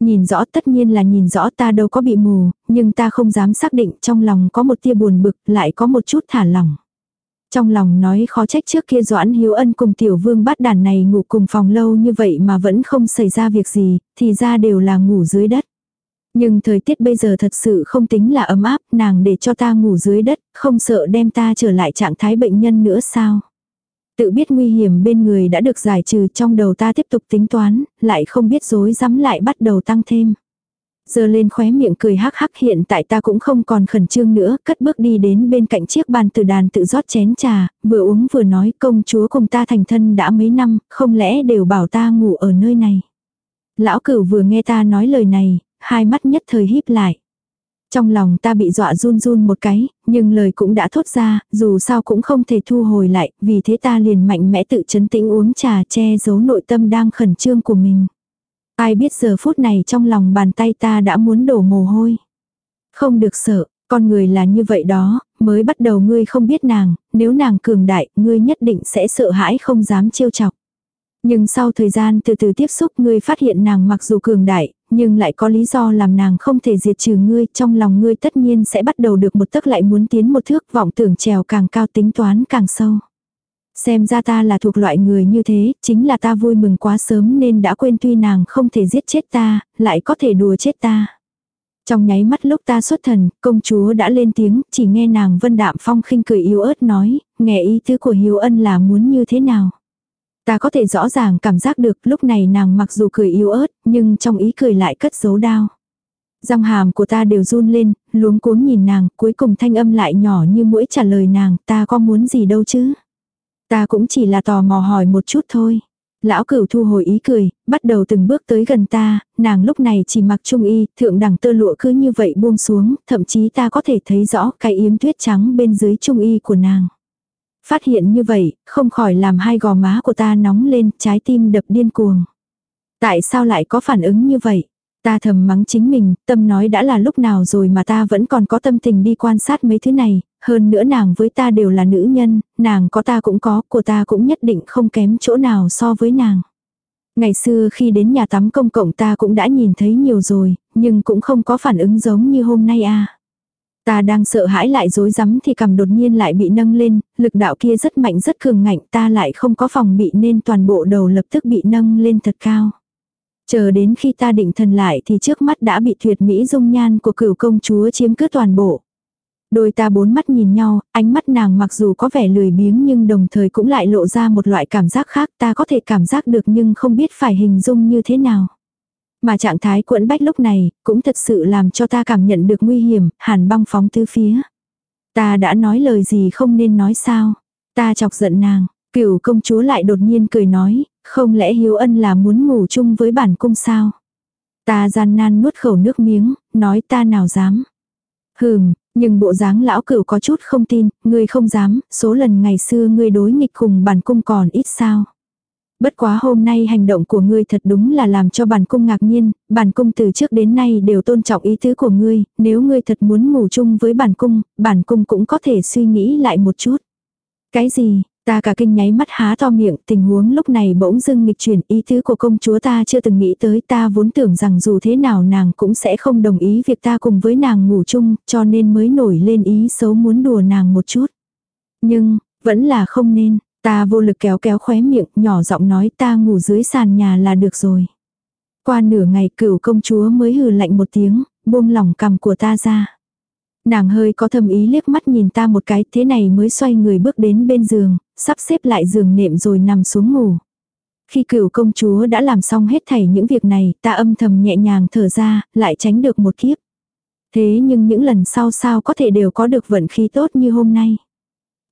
Nhìn rõ tất nhiên là nhìn rõ ta đâu có bị mù, nhưng ta không dám xác định trong lòng có một tia buồn bực, lại có một chút thả lỏng. Trong lòng nói khó trách trước kia Doãn Hiếu Ân cùng tiểu vương bắt đàn này ngủ cùng phòng lâu như vậy mà vẫn không xảy ra việc gì, thì ra đều là ngủ dưới đất. Nhưng thời tiết bây giờ thật sự không tính là ấm áp, nàng để cho ta ngủ dưới đất, không sợ đem ta trở lại trạng thái bệnh nhân nữa sao. Tự biết nguy hiểm bên người đã được giải trừ trong đầu ta tiếp tục tính toán, lại không biết dối rắm lại bắt đầu tăng thêm giơ lên khóe miệng cười hắc hắc hiện tại ta cũng không còn khẩn trương nữa, cất bước đi đến bên cạnh chiếc bàn từ đàn tự rót chén trà, vừa uống vừa nói công chúa cùng ta thành thân đã mấy năm, không lẽ đều bảo ta ngủ ở nơi này. Lão cửu vừa nghe ta nói lời này, hai mắt nhất thời híp lại. Trong lòng ta bị dọa run run một cái, nhưng lời cũng đã thốt ra, dù sao cũng không thể thu hồi lại, vì thế ta liền mạnh mẽ tự chấn tĩnh uống trà che giấu nội tâm đang khẩn trương của mình. Ai biết giờ phút này trong lòng bàn tay ta đã muốn đổ mồ hôi. Không được sợ, con người là như vậy đó, mới bắt đầu ngươi không biết nàng, nếu nàng cường đại, ngươi nhất định sẽ sợ hãi không dám trêu chọc. Nhưng sau thời gian từ từ tiếp xúc ngươi phát hiện nàng mặc dù cường đại, nhưng lại có lý do làm nàng không thể diệt trừ ngươi, trong lòng ngươi tất nhiên sẽ bắt đầu được một tấc lại muốn tiến một thước vọng tưởng trèo càng cao tính toán càng sâu. Xem ra ta là thuộc loại người như thế, chính là ta vui mừng quá sớm nên đã quên tuy nàng không thể giết chết ta, lại có thể đùa chết ta. Trong nháy mắt lúc ta xuất thần, công chúa đã lên tiếng, chỉ nghe nàng vân đạm phong khinh cười yếu ớt nói, nghe ý tứ của hiếu ân là muốn như thế nào. Ta có thể rõ ràng cảm giác được lúc này nàng mặc dù cười yếu ớt, nhưng trong ý cười lại cất dấu đau Răng hàm của ta đều run lên, luống cuống nhìn nàng, cuối cùng thanh âm lại nhỏ như mũi trả lời nàng, ta có muốn gì đâu chứ. Ta cũng chỉ là tò mò hỏi một chút thôi. Lão cửu thu hồi ý cười, bắt đầu từng bước tới gần ta, nàng lúc này chỉ mặc trung y, thượng đẳng tơ lụa cứ như vậy buông xuống, thậm chí ta có thể thấy rõ cái yếm tuyết trắng bên dưới trung y của nàng. Phát hiện như vậy, không khỏi làm hai gò má của ta nóng lên, trái tim đập điên cuồng. Tại sao lại có phản ứng như vậy? Ta thầm mắng chính mình, tâm nói đã là lúc nào rồi mà ta vẫn còn có tâm tình đi quan sát mấy thứ này, hơn nữa nàng với ta đều là nữ nhân, nàng có ta cũng có, của ta cũng nhất định không kém chỗ nào so với nàng. Ngày xưa khi đến nhà tắm công cộng ta cũng đã nhìn thấy nhiều rồi, nhưng cũng không có phản ứng giống như hôm nay à. Ta đang sợ hãi lại dối rắm thì cầm đột nhiên lại bị nâng lên, lực đạo kia rất mạnh rất cường ngạnh ta lại không có phòng bị nên toàn bộ đầu lập tức bị nâng lên thật cao. Chờ đến khi ta định thần lại thì trước mắt đã bị tuyệt mỹ dung nhan của cửu công chúa chiếm cứ toàn bộ. Đôi ta bốn mắt nhìn nhau, ánh mắt nàng mặc dù có vẻ lười biếng nhưng đồng thời cũng lại lộ ra một loại cảm giác khác ta có thể cảm giác được nhưng không biết phải hình dung như thế nào. Mà trạng thái quẫn bách lúc này cũng thật sự làm cho ta cảm nhận được nguy hiểm, hàn băng phóng tứ phía. Ta đã nói lời gì không nên nói sao. Ta chọc giận nàng, cửu công chúa lại đột nhiên cười nói, không lẽ hiếu ân là muốn ngủ chung với bản cung sao? Ta gian nan nuốt khẩu nước miếng, nói ta nào dám. Hừm, nhưng bộ dáng lão cửu có chút không tin, ngươi không dám, số lần ngày xưa ngươi đối nghịch cùng bản cung còn ít sao. Bất quá hôm nay hành động của ngươi thật đúng là làm cho bản cung ngạc nhiên, bản cung từ trước đến nay đều tôn trọng ý tứ của ngươi, nếu ngươi thật muốn ngủ chung với bản cung, bản cung cũng có thể suy nghĩ lại một chút. Cái gì, Ta cả kinh nháy mắt há to miệng, tình huống lúc này bỗng dưng nghịch chuyển ý tứ của công chúa ta chưa từng nghĩ tới ta vốn tưởng rằng dù thế nào nàng cũng sẽ không đồng ý việc ta cùng với nàng ngủ chung, cho nên mới nổi lên ý xấu muốn đùa nàng một chút. Nhưng, vẫn là không nên, ta vô lực kéo kéo khóe miệng, nhỏ giọng nói ta ngủ dưới sàn nhà là được rồi. Qua nửa ngày cửu công chúa mới hừ lạnh một tiếng, buông lỏng cầm của ta ra. Nàng hơi có thầm ý liếc mắt nhìn ta một cái thế này mới xoay người bước đến bên giường, sắp xếp lại giường nệm rồi nằm xuống ngủ. Khi cửu công chúa đã làm xong hết thảy những việc này, ta âm thầm nhẹ nhàng thở ra, lại tránh được một kiếp. Thế nhưng những lần sau sao có thể đều có được vận khí tốt như hôm nay.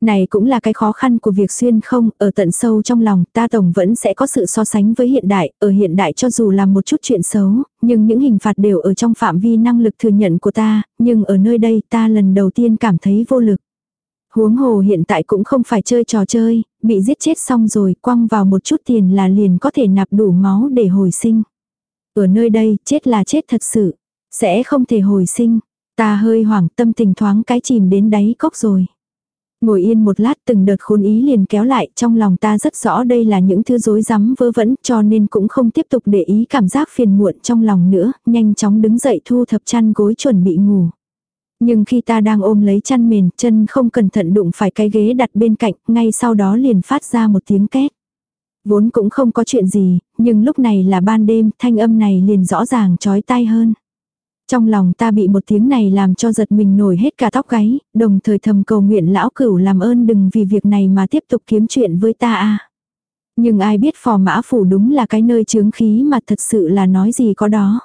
Này cũng là cái khó khăn của việc xuyên không, ở tận sâu trong lòng ta tổng vẫn sẽ có sự so sánh với hiện đại, ở hiện đại cho dù là một chút chuyện xấu, nhưng những hình phạt đều ở trong phạm vi năng lực thừa nhận của ta, nhưng ở nơi đây ta lần đầu tiên cảm thấy vô lực. Huống hồ hiện tại cũng không phải chơi trò chơi, bị giết chết xong rồi quăng vào một chút tiền là liền có thể nạp đủ máu để hồi sinh. Ở nơi đây chết là chết thật sự, sẽ không thể hồi sinh. Ta hơi hoảng tâm tình thoáng cái chìm đến đáy cốc rồi. Ngồi yên một lát từng đợt khốn ý liền kéo lại trong lòng ta rất rõ đây là những thứ rối rắm vớ vẩn cho nên cũng không tiếp tục để ý cảm giác phiền muộn trong lòng nữa, nhanh chóng đứng dậy thu thập chăn gối chuẩn bị ngủ. Nhưng khi ta đang ôm lấy chăn mền, chân không cẩn thận đụng phải cái ghế đặt bên cạnh, ngay sau đó liền phát ra một tiếng két. Vốn cũng không có chuyện gì, nhưng lúc này là ban đêm, thanh âm này liền rõ ràng chói tai hơn. Trong lòng ta bị một tiếng này làm cho giật mình nổi hết cả tóc gáy, đồng thời thầm cầu nguyện lão cửu làm ơn đừng vì việc này mà tiếp tục kiếm chuyện với ta a. Nhưng ai biết phò mã phủ đúng là cái nơi chướng khí mà thật sự là nói gì có đó.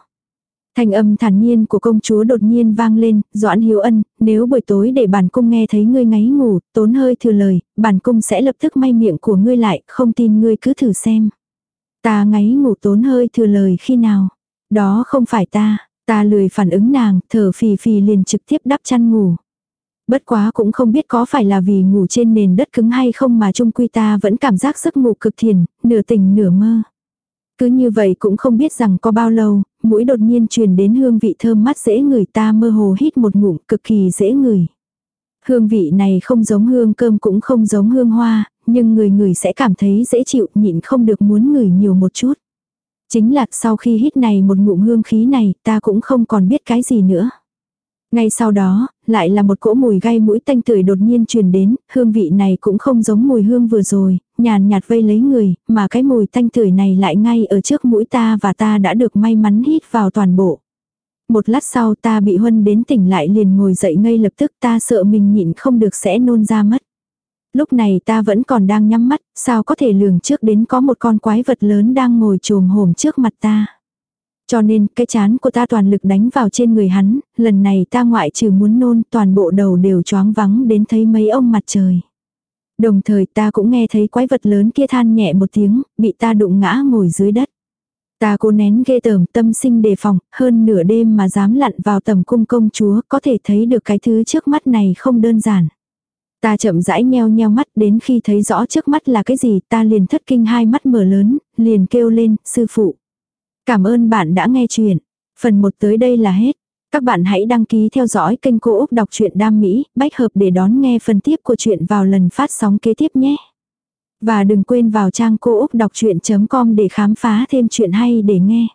Thanh âm thản nhiên của công chúa đột nhiên vang lên, Doãn Hiếu Ân, nếu buổi tối để bản cung nghe thấy ngươi ngáy ngủ, tốn hơi thừa lời, bản cung sẽ lập tức may miệng của ngươi lại, không tin ngươi cứ thử xem. Ta ngáy ngủ tốn hơi thừa lời khi nào? Đó không phải ta, ta lười phản ứng nàng, thở phì phì liền trực tiếp đắp chăn ngủ. Bất quá cũng không biết có phải là vì ngủ trên nền đất cứng hay không mà trung quy ta vẫn cảm giác giấc ngủ cực thiền, nửa tỉnh nửa mơ. Cứ như vậy cũng không biết rằng có bao lâu, mũi đột nhiên truyền đến hương vị thơm mát dễ người ta mơ hồ hít một ngụm cực kỳ dễ ngửi. Hương vị này không giống hương cơm cũng không giống hương hoa, nhưng người người sẽ cảm thấy dễ chịu nhịn không được muốn ngửi nhiều một chút. Chính là sau khi hít này một ngụm hương khí này ta cũng không còn biết cái gì nữa. Ngay sau đó, lại là một cỗ mùi gai mũi tanh tưởi đột nhiên truyền đến, hương vị này cũng không giống mùi hương vừa rồi, nhàn nhạt vây lấy người, mà cái mùi tanh tưởi này lại ngay ở trước mũi ta và ta đã được may mắn hít vào toàn bộ. Một lát sau ta bị huân đến tỉnh lại liền ngồi dậy ngay lập tức ta sợ mình nhịn không được sẽ nôn ra mất. Lúc này ta vẫn còn đang nhắm mắt, sao có thể lường trước đến có một con quái vật lớn đang ngồi trồm hổm trước mặt ta. Cho nên cái chán của ta toàn lực đánh vào trên người hắn, lần này ta ngoại trừ muốn nôn toàn bộ đầu đều choáng vắng đến thấy mấy ông mặt trời. Đồng thời ta cũng nghe thấy quái vật lớn kia than nhẹ một tiếng, bị ta đụng ngã ngồi dưới đất. Ta cố nén ghê tởm tâm sinh đề phòng, hơn nửa đêm mà dám lặn vào tầm cung công chúa có thể thấy được cái thứ trước mắt này không đơn giản. Ta chậm rãi nheo nheo mắt đến khi thấy rõ trước mắt là cái gì ta liền thất kinh hai mắt mở lớn, liền kêu lên, sư phụ. Cảm ơn bạn đã nghe chuyện. Phần 1 tới đây là hết. Các bạn hãy đăng ký theo dõi kênh Cô Úc Đọc truyện Đam Mỹ, bách hợp để đón nghe phần tiếp của chuyện vào lần phát sóng kế tiếp nhé. Và đừng quên vào trang cô úc đọc chuyện.com để khám phá thêm chuyện hay để nghe.